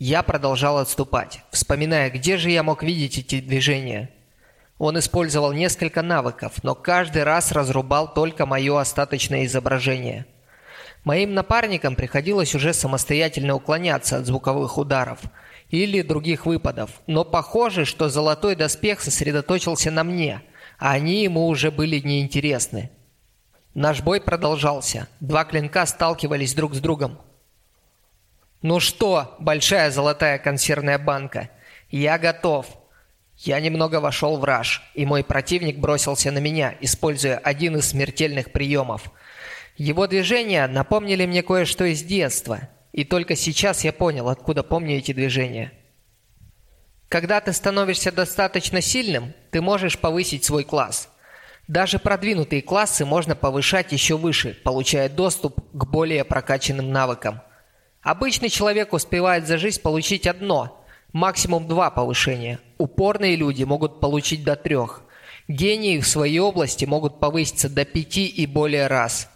Я продолжал отступать, вспоминая, где же я мог видеть эти движения – он использовал несколько навыков, но каждый раз разрубал только мое остаточное изображение. Моим напарникам приходилось уже самостоятельно уклоняться от звуковых ударов или других выпадов, но похоже, что золотой доспех сосредоточился на мне, а они ему уже были неинтересны. Наш бой продолжался. Два клинка сталкивались друг с другом. «Ну что, большая золотая консервная банка, я готов!» Я немного вошел в раж, и мой противник бросился на меня, используя один из смертельных приемов. Его движения напомнили мне кое-что из детства, и только сейчас я понял, откуда помню эти движения. Когда ты становишься достаточно сильным, ты можешь повысить свой класс. Даже продвинутые классы можно повышать еще выше, получая доступ к более прокачанным навыкам. Обычный человек успевает за жизнь получить одно, Максимум два повышения. Упорные люди могут получить до трех. Гении в своей области могут повыситься до пяти и более раз.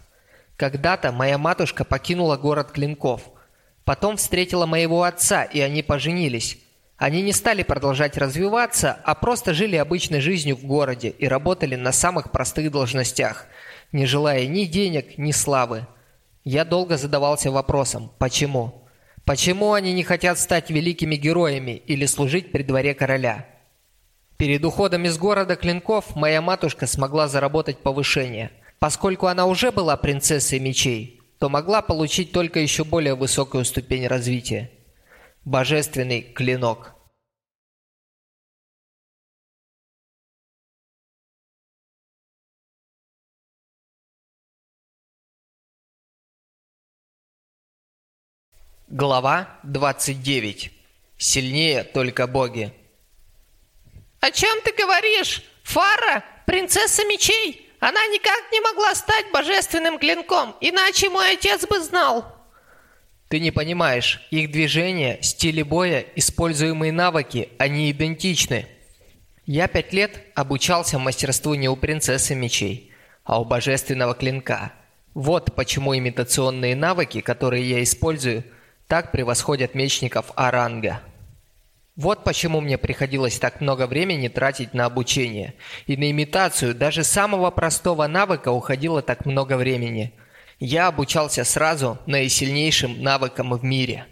Когда-то моя матушка покинула город Клинков. Потом встретила моего отца, и они поженились. Они не стали продолжать развиваться, а просто жили обычной жизнью в городе и работали на самых простых должностях, не желая ни денег, ни славы. Я долго задавался вопросом «почему?». Почему они не хотят стать великими героями или служить при дворе короля? Перед уходом из города Клинков моя матушка смогла заработать повышение. Поскольку она уже была принцессой мечей, то могла получить только еще более высокую ступень развития. Божественный клинок. Глава 29. Сильнее только боги. «О чем ты говоришь? Фара, принцесса мечей? Она никак не могла стать божественным клинком, иначе мой отец бы знал». Ты не понимаешь, их движения, стили боя, используемые навыки, они идентичны. Я пять лет обучался мастерству не у принцессы мечей, а у божественного клинка. Вот почему имитационные навыки, которые я использую, так превосходят мечников Аранга. Вот почему мне приходилось так много времени тратить на обучение. И на имитацию даже самого простого навыка уходило так много времени. Я обучался сразу наисильнейшим навыкам в мире.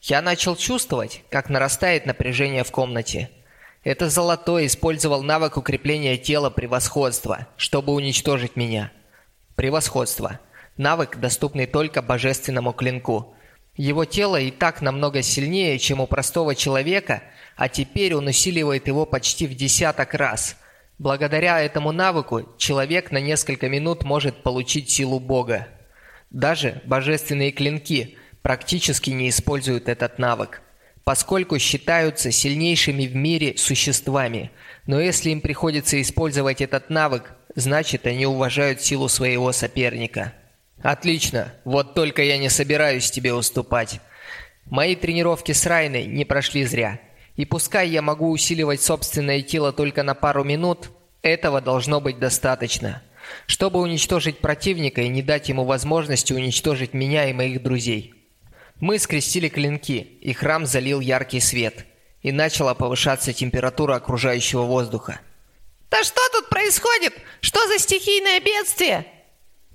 Я начал чувствовать, как нарастает напряжение в комнате – это Золотой использовал навык укрепления тела превосходства, чтобы уничтожить меня. Превосходство. Навык, доступный только божественному клинку. Его тело и так намного сильнее, чем у простого человека, а теперь он усиливает его почти в десяток раз. Благодаря этому навыку человек на несколько минут может получить силу Бога. Даже божественные клинки практически не используют этот навык поскольку считаются сильнейшими в мире существами. Но если им приходится использовать этот навык, значит они уважают силу своего соперника. Отлично, вот только я не собираюсь тебе уступать. Мои тренировки с Райной не прошли зря. И пускай я могу усиливать собственное тело только на пару минут, этого должно быть достаточно. Чтобы уничтожить противника и не дать ему возможности уничтожить меня и моих друзей. Мы скрестили клинки, и храм залил яркий свет, и начала повышаться температура окружающего воздуха. «Да что тут происходит? Что за стихийное бедствие?»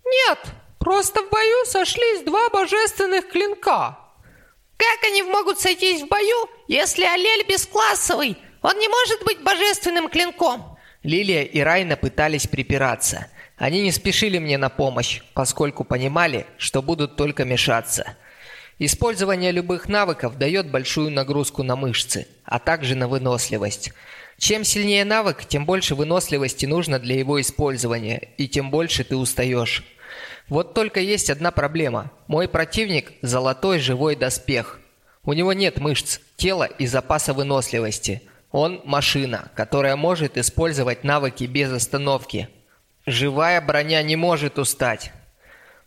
«Нет, просто в бою сошлись два божественных клинка». «Как они могут сойтись в бою, если Алель бесклассовый? Он не может быть божественным клинком!» Лилия и Райна пытались припираться. Они не спешили мне на помощь, поскольку понимали, что будут только мешаться – Использование любых навыков дает большую нагрузку на мышцы, а также на выносливость. Чем сильнее навык, тем больше выносливости нужно для его использования, и тем больше ты устаешь. Вот только есть одна проблема. Мой противник – золотой живой доспех. У него нет мышц, тела и запаса выносливости. Он – машина, которая может использовать навыки без остановки. Живая броня не может устать.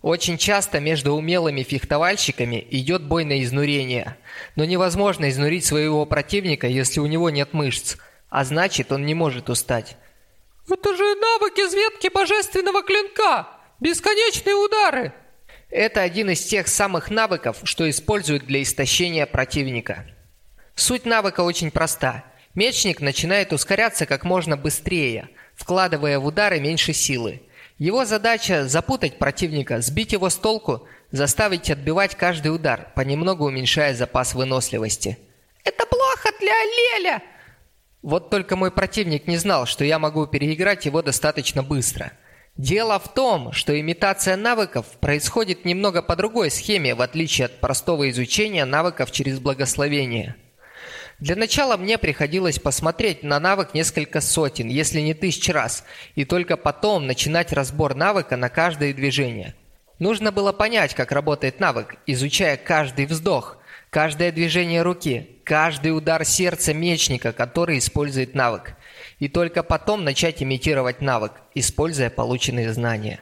Очень часто между умелыми фехтовальщиками идет бой на изнурение. Но невозможно изнурить своего противника, если у него нет мышц, а значит, он не может устать. Это же навык из ветки божественного клинка! Бесконечные удары! Это один из тех самых навыков, что используют для истощения противника. Суть навыка очень проста. Мечник начинает ускоряться как можно быстрее, вкладывая в удары меньше силы. Его задача – запутать противника, сбить его с толку, заставить отбивать каждый удар, понемногу уменьшая запас выносливости. «Это плохо для Леля!» Вот только мой противник не знал, что я могу переиграть его достаточно быстро. Дело в том, что имитация навыков происходит немного по другой схеме, в отличие от простого изучения навыков через благословение – для начала мне приходилось посмотреть на навык несколько сотен, если не тысяч раз, и только потом начинать разбор навыка на каждое движение. Нужно было понять, как работает навык, изучая каждый вздох, каждое движение руки, каждый удар сердца мечника, который использует навык. И только потом начать имитировать навык, используя полученные знания.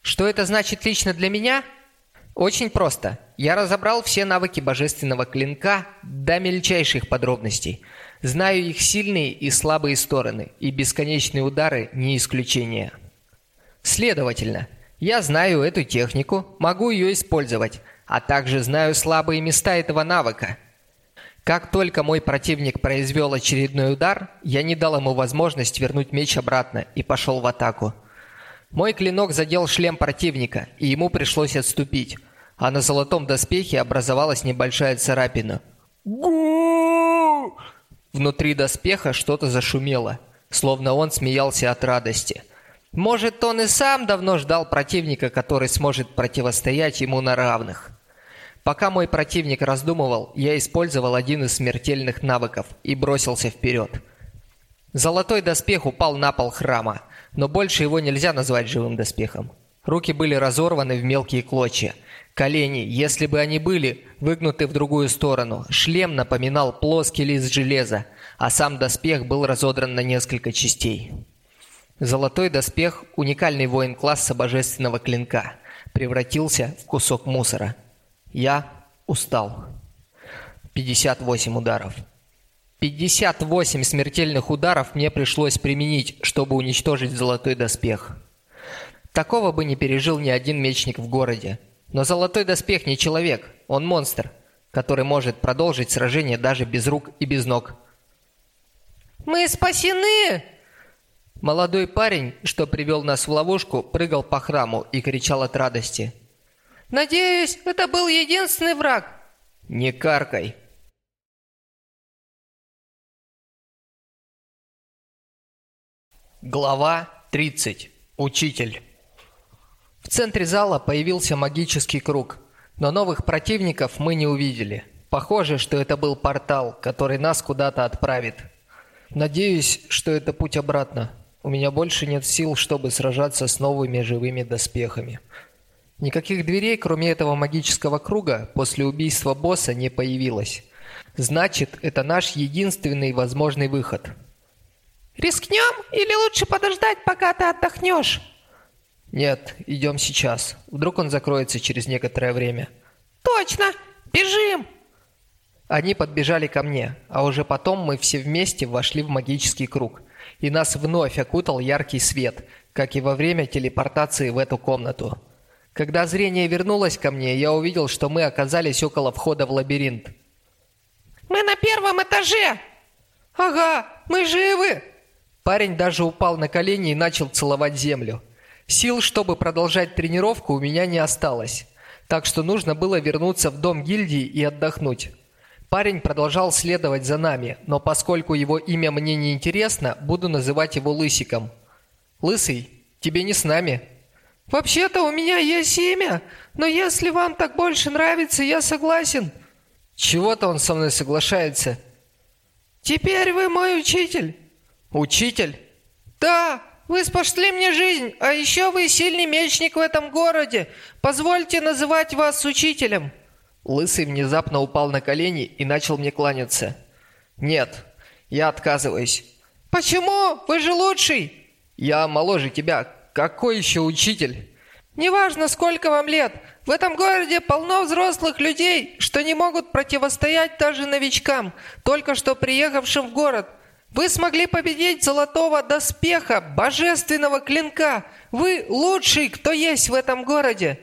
Что это значит лично для меня – очень просто. Я разобрал все навыки божественного клинка до мельчайших подробностей. Знаю их сильные и слабые стороны, и бесконечные удары не исключение. Следовательно, я знаю эту технику, могу ее использовать, а также знаю слабые места этого навыка. Как только мой противник произвел очередной удар, я не дал ему возможность вернуть меч обратно и пошел в атаку. Мой клинок задел шлем противника, и ему пришлось отступить, а на золотом доспехе образовалась небольшая царапина. Внутри доспеха что-то зашумело, словно он смеялся от радости. Может, он и сам давно ждал противника, который сможет противостоять ему на равных. Пока мой противник раздумывал, я использовал один из смертельных навыков и бросился вперед. Золотой доспех упал на пол храма, но больше его нельзя назвать живым доспехом. Руки были разорваны в мелкие клочья. Колени, если бы они были, выгнуты в другую сторону. Шлем напоминал плоский лист железа, а сам доспех был разодран на несколько частей. Золотой доспех, уникальный воин класса божественного клинка, превратился в кусок мусора. Я устал. 58 ударов. 58 смертельных ударов мне пришлось применить, чтобы уничтожить золотой доспех. Такого бы не пережил ни один мечник в городе. Но золотой доспех не человек, он монстр, который может продолжить сражение даже без рук и без ног. «Мы спасены!» Молодой парень, что привел нас в ловушку, прыгал по храму и кричал от радости. «Надеюсь, это был единственный враг!» «Не каркай!» Глава 30. Учитель. В центре зала появился магический круг, но новых противников мы не увидели. Похоже, что это был портал, который нас куда-то отправит. Надеюсь, что это путь обратно. У меня больше нет сил, чтобы сражаться с новыми живыми доспехами. Никаких дверей, кроме этого магического круга, после убийства босса не появилось. Значит, это наш единственный возможный выход – Рискнем или лучше подождать, пока ты отдохнешь? Нет, идем сейчас. Вдруг он закроется через некоторое время. Точно! Бежим! Они подбежали ко мне, а уже потом мы все вместе вошли в магический круг. И нас вновь окутал яркий свет, как и во время телепортации в эту комнату. Когда зрение вернулось ко мне, я увидел, что мы оказались около входа в лабиринт. «Мы на первом этаже!» «Ага, мы живы!» Парень даже упал на колени и начал целовать землю. Сил, чтобы продолжать тренировку, у меня не осталось. Так что нужно было вернуться в дом гильдии и отдохнуть. Парень продолжал следовать за нами, но поскольку его имя мне не интересно, буду называть его Лысиком. Лысый, тебе не с нами. Вообще-то у меня есть имя, но если вам так больше нравится, я согласен. Чего-то он со мной соглашается. Теперь вы мой учитель. Учитель? Да, вы спасли мне жизнь, а еще вы сильный мечник в этом городе. Позвольте называть вас учителем. Лысый внезапно упал на колени и начал мне кланяться. Нет, я отказываюсь. Почему? Вы же лучший. Я моложе тебя. Какой еще учитель? Неважно, сколько вам лет. В этом городе полно взрослых людей, что не могут противостоять даже новичкам, только что приехавшим в город – вы смогли победить золотого доспеха, божественного клинка. Вы лучший, кто есть в этом городе.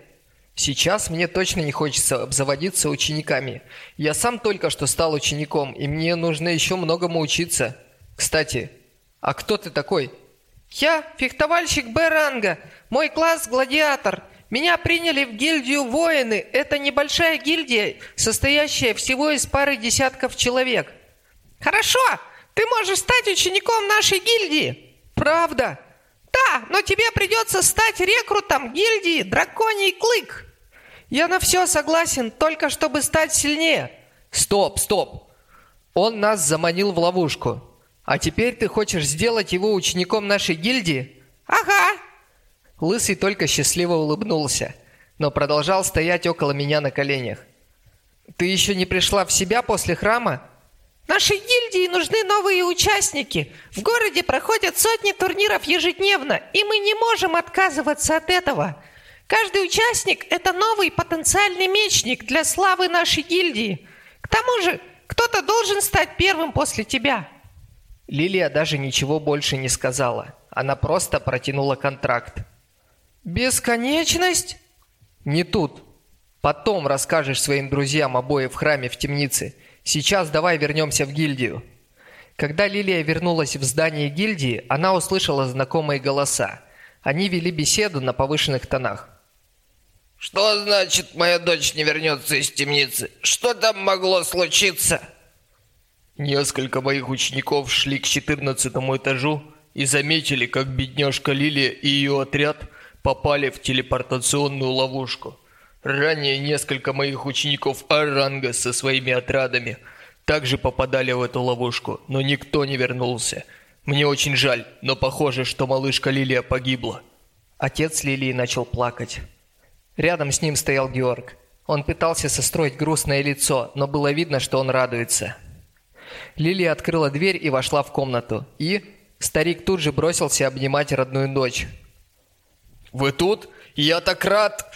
Сейчас мне точно не хочется обзаводиться учениками. Я сам только что стал учеником, и мне нужно еще многому учиться. Кстати, а кто ты такой? Я фехтовальщик Б-ранга. Мой класс гладиатор. Меня приняли в гильдию воины. Это небольшая гильдия, состоящая всего из пары десятков человек. Хорошо, ты можешь стать учеником нашей гильдии. Правда? Да, но тебе придется стать рекрутом гильдии Драконий Клык. Я на все согласен, только чтобы стать сильнее. Стоп, стоп. Он нас заманил в ловушку. А теперь ты хочешь сделать его учеником нашей гильдии? Ага. Лысый только счастливо улыбнулся, но продолжал стоять около меня на коленях. Ты еще не пришла в себя после храма? Нашей гильдии нужны новые участники. В городе проходят сотни турниров ежедневно, и мы не можем отказываться от этого. Каждый участник – это новый потенциальный мечник для славы нашей гильдии. К тому же, кто-то должен стать первым после тебя. Лилия даже ничего больше не сказала. Она просто протянула контракт. Бесконечность? Не тут. Потом расскажешь своим друзьям обои в храме в темнице – Сейчас давай вернемся в гильдию». Когда Лилия вернулась в здание гильдии, она услышала знакомые голоса. Они вели беседу на повышенных тонах. «Что значит, моя дочь не вернется из темницы? Что там могло случиться?» Несколько моих учеников шли к 14 этажу и заметили, как бедняжка Лилия и ее отряд попали в телепортационную ловушку. Ранее несколько моих учеников Аранга со своими отрядами также попадали в эту ловушку, но никто не вернулся. Мне очень жаль, но похоже, что малышка Лилия погибла. Отец Лилии начал плакать. Рядом с ним стоял Георг. Он пытался состроить грустное лицо, но было видно, что он радуется. Лилия открыла дверь и вошла в комнату. И старик тут же бросился обнимать родную дочь. «Вы тут? Я так рад!»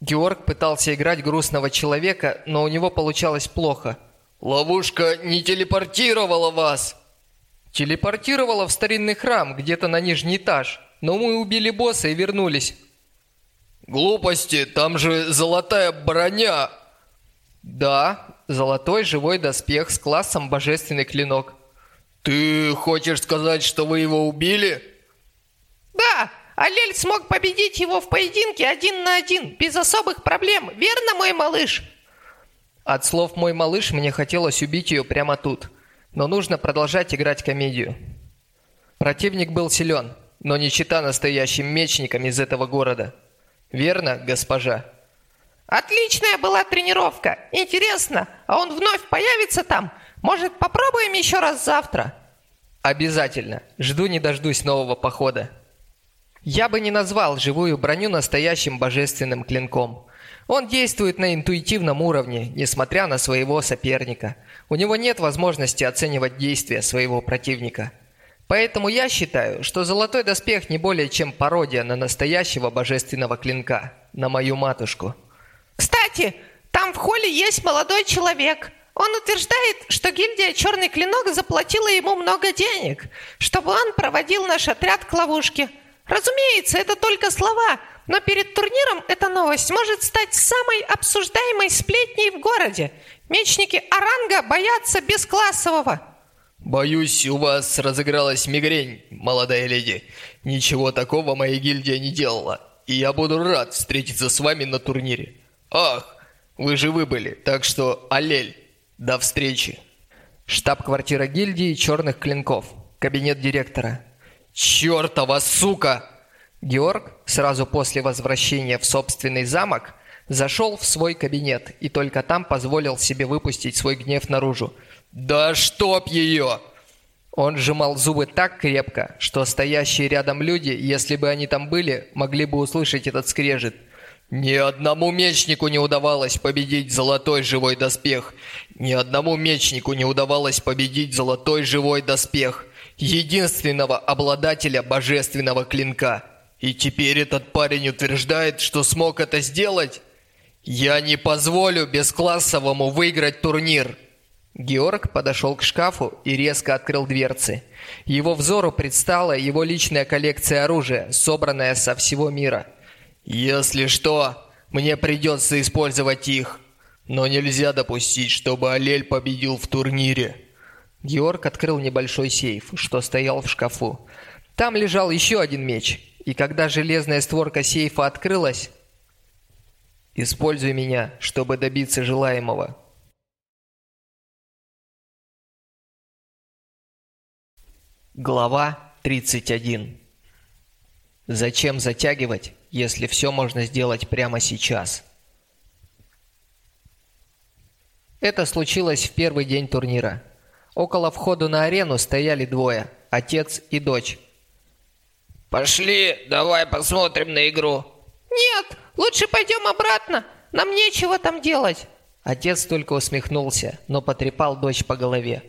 Георг пытался играть грустного человека, но у него получалось плохо. Ловушка не телепортировала вас. Телепортировала в старинный храм, где-то на нижний этаж. Но мы убили босса и вернулись. Глупости, там же золотая броня. Да, золотой живой доспех с классом божественный клинок. Ты хочешь сказать, что вы его убили? Да, Алель смог победить его в поединке один на один, без особых проблем. Верно, мой малыш? От слов «мой малыш» мне хотелось убить ее прямо тут. Но нужно продолжать играть комедию. Противник был силен, но не чита настоящим мечникам из этого города. Верно, госпожа? Отличная была тренировка. Интересно, а он вновь появится там? Может, попробуем еще раз завтра? Обязательно. Жду не дождусь нового похода. Я бы не назвал живую броню настоящим божественным клинком. Он действует на интуитивном уровне, несмотря на своего соперника. У него нет возможности оценивать действия своего противника. Поэтому я считаю, что золотой доспех не более чем пародия на настоящего божественного клинка, на мою матушку. Кстати, там в холле есть молодой человек. Он утверждает, что гильдия «Черный клинок» заплатила ему много денег, чтобы он проводил наш отряд к ловушке. Разумеется, это только слова, но перед турниром эта новость может стать самой обсуждаемой сплетней в городе. Мечники Оранга боятся бесклассового. Боюсь, у вас разыгралась мигрень, молодая леди. Ничего такого моя гильдия не делала. И я буду рад встретиться с вами на турнире. Ах, вы же выбыли, так что аллель. До встречи. Штаб-квартира гильдии черных клинков. Кабинет директора. «Чертова сука!» Георг, сразу после возвращения в собственный замок, зашел в свой кабинет и только там позволил себе выпустить свой гнев наружу. «Да чтоб ее!» Он сжимал зубы так крепко, что стоящие рядом люди, если бы они там были, могли бы услышать этот скрежет. Ни одному мечнику не удавалось победить золотой живой доспех. Ни одному мечнику не удавалось победить золотой живой доспех единственного обладателя божественного клинка. И теперь этот парень утверждает, что смог это сделать? Я не позволю бесклассовому выиграть турнир. Георг подошел к шкафу и резко открыл дверцы. Его взору предстала его личная коллекция оружия, собранная со всего мира. «Если что, мне придется использовать их, но нельзя допустить, чтобы Алель победил в турнире». Георг открыл небольшой сейф, что стоял в шкафу. Там лежал еще один меч, и когда железная створка сейфа открылась... «Используй меня, чтобы добиться желаемого». Глава 31 Зачем затягивать, если все можно сделать прямо сейчас? Это случилось в первый день турнира. Около входа на арену стояли двое – отец и дочь. «Пошли, давай посмотрим на игру». «Нет, лучше пойдем обратно, нам нечего там делать». Отец только усмехнулся, но потрепал дочь по голове.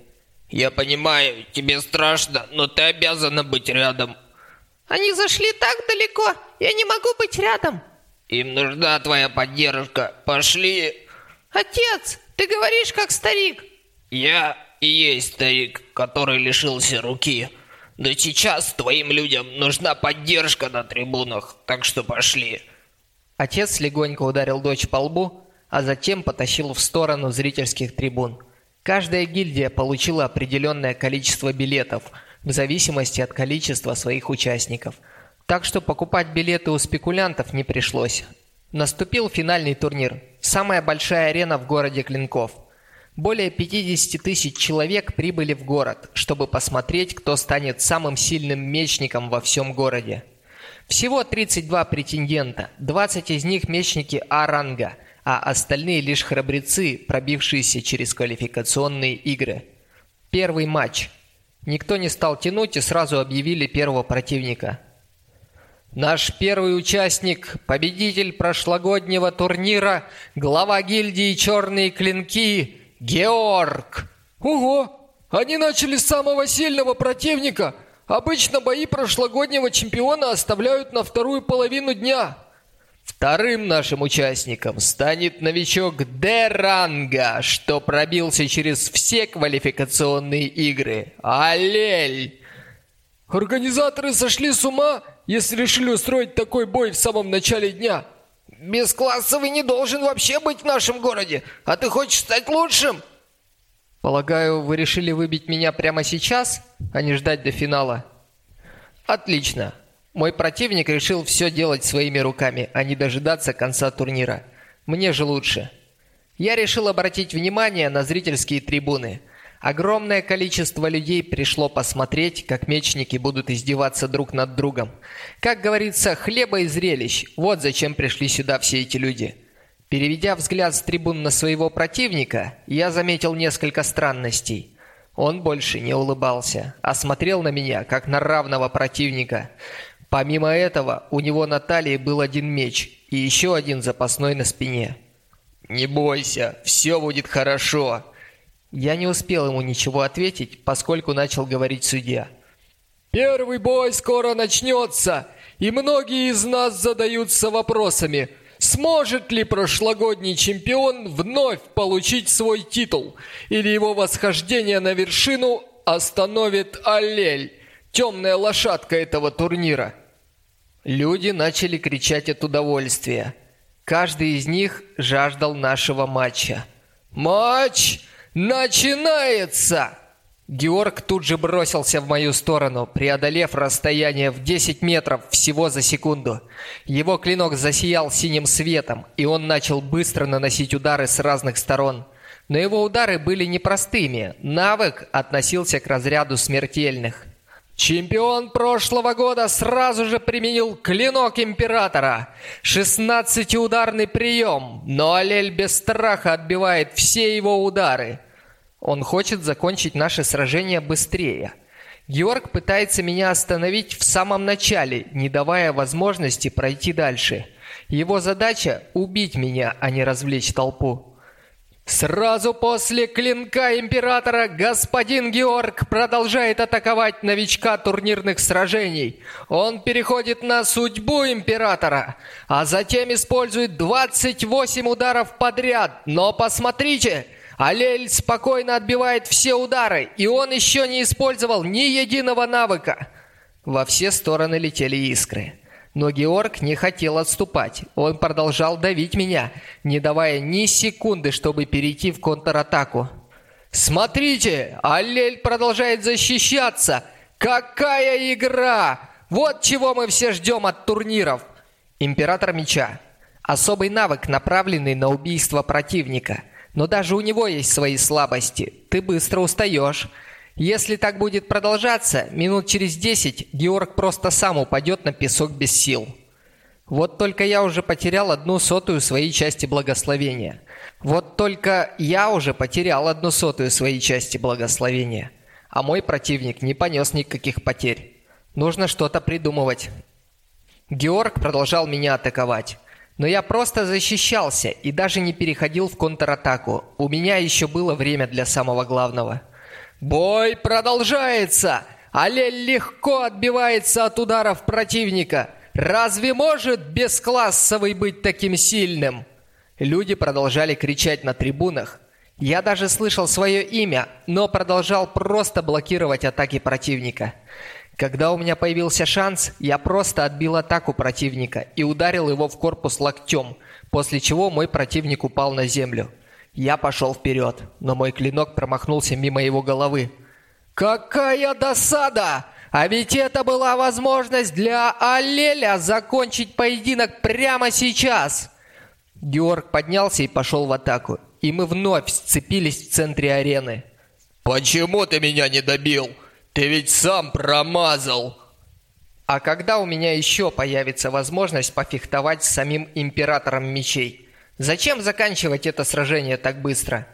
«Я понимаю, тебе страшно, но ты обязана быть рядом». «Они зашли так далеко, я не могу быть рядом». «Им нужна твоя поддержка, пошли». «Отец, ты говоришь как старик». «Я и есть старик, который лишился руки. Но сейчас твоим людям нужна поддержка на трибунах, так что пошли». Отец легонько ударил дочь по лбу, а затем потащил в сторону зрительских трибун. Каждая гильдия получила определенное количество билетов в зависимости от количества своих участников. Так что покупать билеты у спекулянтов не пришлось. Наступил финальный турнир. Самая большая арена в городе Клинков – более 50 тысяч человек прибыли в город, чтобы посмотреть, кто станет самым сильным мечником во всем городе. Всего 32 претендента, 20 из них мечники А-ранга, а остальные лишь храбрецы, пробившиеся через квалификационные игры. Первый матч. Никто не стал тянуть и сразу объявили первого противника. Наш первый участник, победитель прошлогоднего турнира, глава гильдии «Черные клинки» Георг! Ого! Они начали с самого сильного противника. Обычно бои прошлогоднего чемпиона оставляют на вторую половину дня. Вторым нашим участником станет новичок Деранга, что пробился через все квалификационные игры. Аллель! Организаторы сошли с ума, если решили устроить такой бой в самом начале дня. Бесклассовый не должен вообще быть в нашем городе, а ты хочешь стать лучшим? Полагаю, вы решили выбить меня прямо сейчас, а не ждать до финала? Отлично. Мой противник решил все делать своими руками, а не дожидаться конца турнира. Мне же лучше. Я решил обратить внимание на зрительские трибуны. Огромное количество людей пришло посмотреть, как мечники будут издеваться друг над другом. Как говорится, хлеба и зрелищ. Вот зачем пришли сюда все эти люди. Переведя взгляд с трибун на своего противника, я заметил несколько странностей. Он больше не улыбался, а смотрел на меня, как на равного противника. Помимо этого, у него на талии был один меч и еще один запасной на спине. «Не бойся, все будет хорошо!» Я не успел ему ничего ответить, поскольку начал говорить судья. «Первый бой скоро начнется, и многие из нас задаются вопросами, сможет ли прошлогодний чемпион вновь получить свой титул, или его восхождение на вершину остановит Аллель, темная лошадка этого турнира?» Люди начали кричать от удовольствия. Каждый из них жаждал нашего матча. «Матч начинается!» Георг тут же бросился в мою сторону, преодолев расстояние в 10 метров всего за секунду. Его клинок засиял синим светом, и он начал быстро наносить удары с разных сторон. Но его удары были непростыми, навык относился к разряду смертельных. Чемпион прошлого года сразу же применил клинок Императора. 16-ударный прием, но Алель без страха отбивает все его удары. Он хочет закончить наше сражение быстрее. Георг пытается меня остановить в самом начале, не давая возможности пройти дальше. Его задача – убить меня, а не развлечь толпу. Сразу после клинка императора господин Георг продолжает атаковать новичка турнирных сражений. Он переходит на судьбу императора, а затем использует 28 ударов подряд. Но посмотрите, Алель спокойно отбивает все удары, и он еще не использовал ни единого навыка. Во все стороны летели искры. Но Георг не хотел отступать. Он продолжал давить меня, не давая ни секунды, чтобы перейти в контратаку. «Смотрите! Аллель продолжает защищаться! Какая игра! Вот чего мы все ждем от турниров!» Император меча. Особый навык, направленный на убийство противника. Но даже у него есть свои слабости. Ты быстро устаешь. Если так будет продолжаться, минут через десять Георг просто сам упадет на песок без сил. Вот только я уже потерял одну сотую своей части благословения. Вот только я уже потерял одну сотую своей части благословения. А мой противник не понес никаких потерь. Нужно что-то придумывать. Георг продолжал меня атаковать. Но я просто защищался и даже не переходил в контратаку. У меня еще было время для самого главного – Бой продолжается! Алель легко отбивается от ударов противника. Разве может бесклассовый быть таким сильным? Люди продолжали кричать на трибунах. Я даже слышал свое имя, но продолжал просто блокировать атаки противника. Когда у меня появился шанс, я просто отбил атаку противника и ударил его в корпус локтем, после чего мой противник упал на землю. Я пошел вперед, но мой клинок промахнулся мимо его головы. «Какая досада! А ведь это была возможность для Аллеля закончить поединок прямо сейчас!» Георг поднялся и пошел в атаку, и мы вновь сцепились в центре арены. «Почему ты меня не добил? Ты ведь сам промазал!» А когда у меня еще появится возможность пофехтовать с самим Императором Мечей? Зачем заканчивать это сражение так быстро?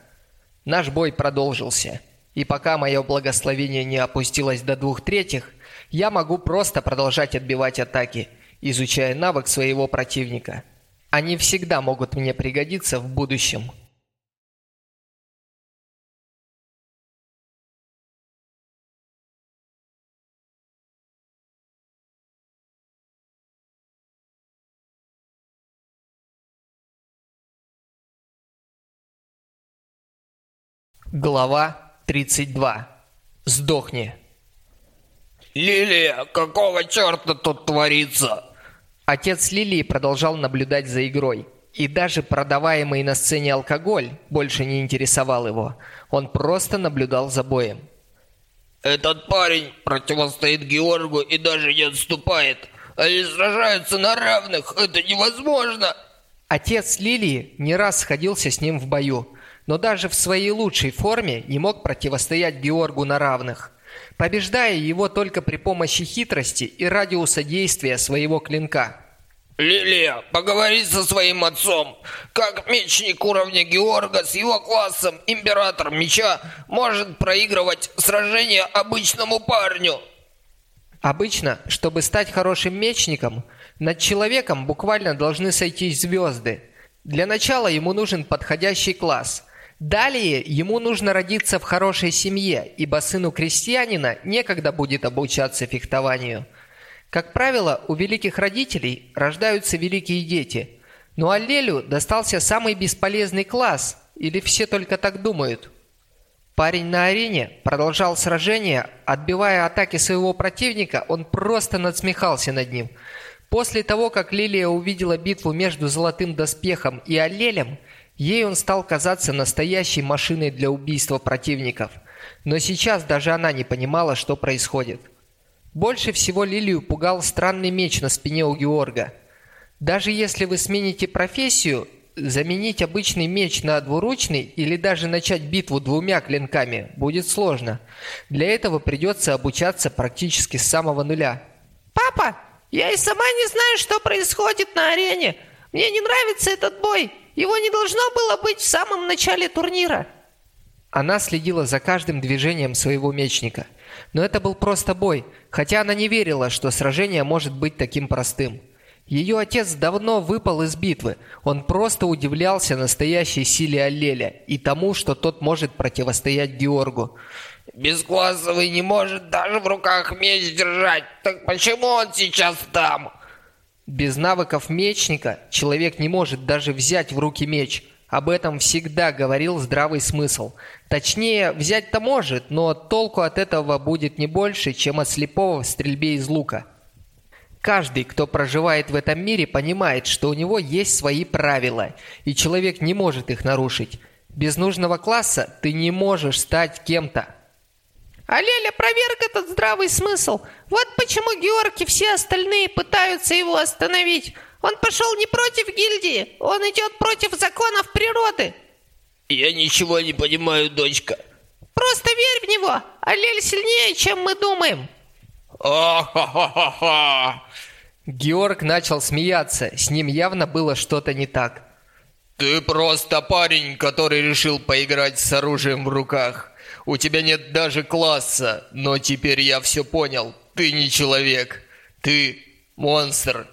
Наш бой продолжился. И пока мое благословение не опустилось до двух третьих, я могу просто продолжать отбивать атаки, изучая навык своего противника. Они всегда могут мне пригодиться в будущем. Глава 32. Сдохни. Лилия, какого черта тут творится? Отец Лилии продолжал наблюдать за игрой. И даже продаваемый на сцене алкоголь больше не интересовал его. Он просто наблюдал за боем. Этот парень противостоит Георгу и даже не отступает. Они сражаются на равных. Это невозможно. Отец Лилии не раз сходился с ним в бою, но даже в своей лучшей форме не мог противостоять Георгу на равных, побеждая его только при помощи хитрости и радиуса действия своего клинка. Лилия, поговори со своим отцом. Как мечник уровня Георга с его классом Император Меча может проигрывать сражение обычному парню? Обычно, чтобы стать хорошим мечником, над человеком буквально должны сойтись звезды. Для начала ему нужен подходящий класс. Далее ему нужно родиться в хорошей семье, ибо сыну крестьянина некогда будет обучаться фехтованию. Как правило, у великих родителей рождаются великие дети. Но Аллелю достался самый бесполезный класс, или все только так думают – Парень на арене продолжал сражение, отбивая атаки своего противника, он просто надсмехался над ним. После того, как Лилия увидела битву между Золотым Доспехом и Аллелем, ей он стал казаться настоящей машиной для убийства противников. Но сейчас даже она не понимала, что происходит. Больше всего Лилию пугал странный меч на спине у Георга. Даже если вы смените профессию, Заменить обычный меч на двуручный или даже начать битву двумя клинками будет сложно. Для этого придется обучаться практически с самого нуля. «Папа, я и сама не знаю, что происходит на арене. Мне не нравится этот бой. Его не должно было быть в самом начале турнира». Она следила за каждым движением своего мечника. Но это был просто бой, хотя она не верила, что сражение может быть таким простым. Ее отец давно выпал из битвы. Он просто удивлялся настоящей силе Аллеля и тому, что тот может противостоять Георгу. «Бесклассовый не может даже в руках меч держать. Так почему он сейчас там?» Без навыков мечника человек не может даже взять в руки меч. Об этом всегда говорил здравый смысл. Точнее, взять-то может, но толку от этого будет не больше, чем от слепого в стрельбе из лука. Каждый, кто проживает в этом мире, понимает, что у него есть свои правила, и человек не может их нарушить. Без нужного класса ты не можешь стать кем-то. А Леля проверк этот здравый смысл. Вот почему Георг и все остальные пытаются его остановить. Он пошел не против гильдии, он идет против законов природы. Я ничего не понимаю, дочка. Просто верь в него, а Лель сильнее, чем мы думаем. «А-ха-ха-ха-ха!» Георг начал смеяться, с ним явно было что-то не так. «Ты просто парень, который решил поиграть с оружием в руках. У тебя нет даже класса, но теперь я все понял. Ты не человек. Ты монстр».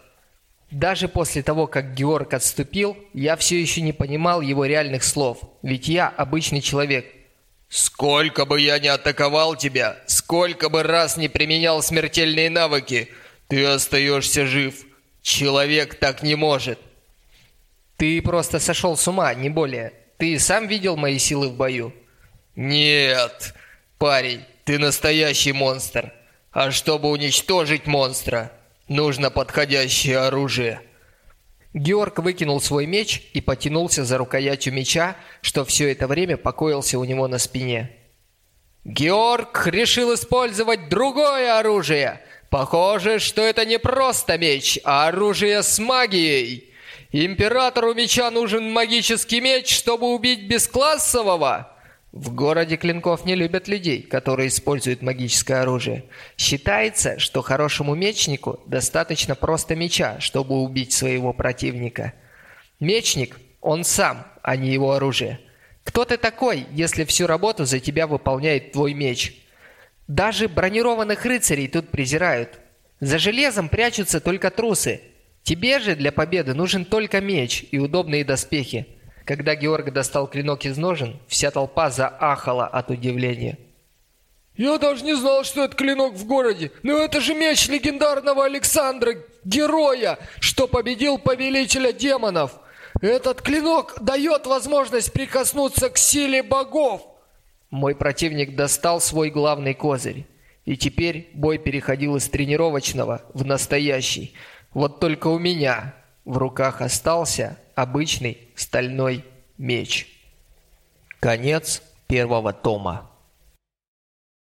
Даже после того, как Георг отступил, я все еще не понимал его реальных слов, ведь я обычный человек – Сколько бы я ни атаковал тебя, сколько бы раз не применял смертельные навыки, ты остаешься жив. Человек так не может. Ты просто сошел с ума, не более. Ты сам видел мои силы в бою? Нет, парень, ты настоящий монстр. А чтобы уничтожить монстра, нужно подходящее оружие. Георг выкинул свой меч и потянулся за рукоятью меча, что все это время покоился у него на спине. Георг решил использовать другое оружие. Похоже, что это не просто меч, а оружие с магией. Императору меча нужен магический меч, чтобы убить бесклассового. В городе клинков не любят людей, которые используют магическое оружие. Считается, что хорошему мечнику достаточно просто меча, чтобы убить своего противника. Мечник, он сам, а не его оружие. Кто ты такой, если всю работу за тебя выполняет твой меч? Даже бронированных рыцарей тут презирают. За железом прячутся только трусы. Тебе же для победы нужен только меч и удобные доспехи. Когда Георг достал клинок из ножен, вся толпа заахала от удивления. «Я даже не знал, что это клинок в городе, но это же меч легендарного Александра, героя, что победил повелителя демонов. Этот клинок дает возможность прикоснуться к силе богов». Мой противник достал свой главный козырь. И теперь бой переходил из тренировочного в настоящий. Вот только у меня в руках остался обычный стальной меч. Конец первого тома.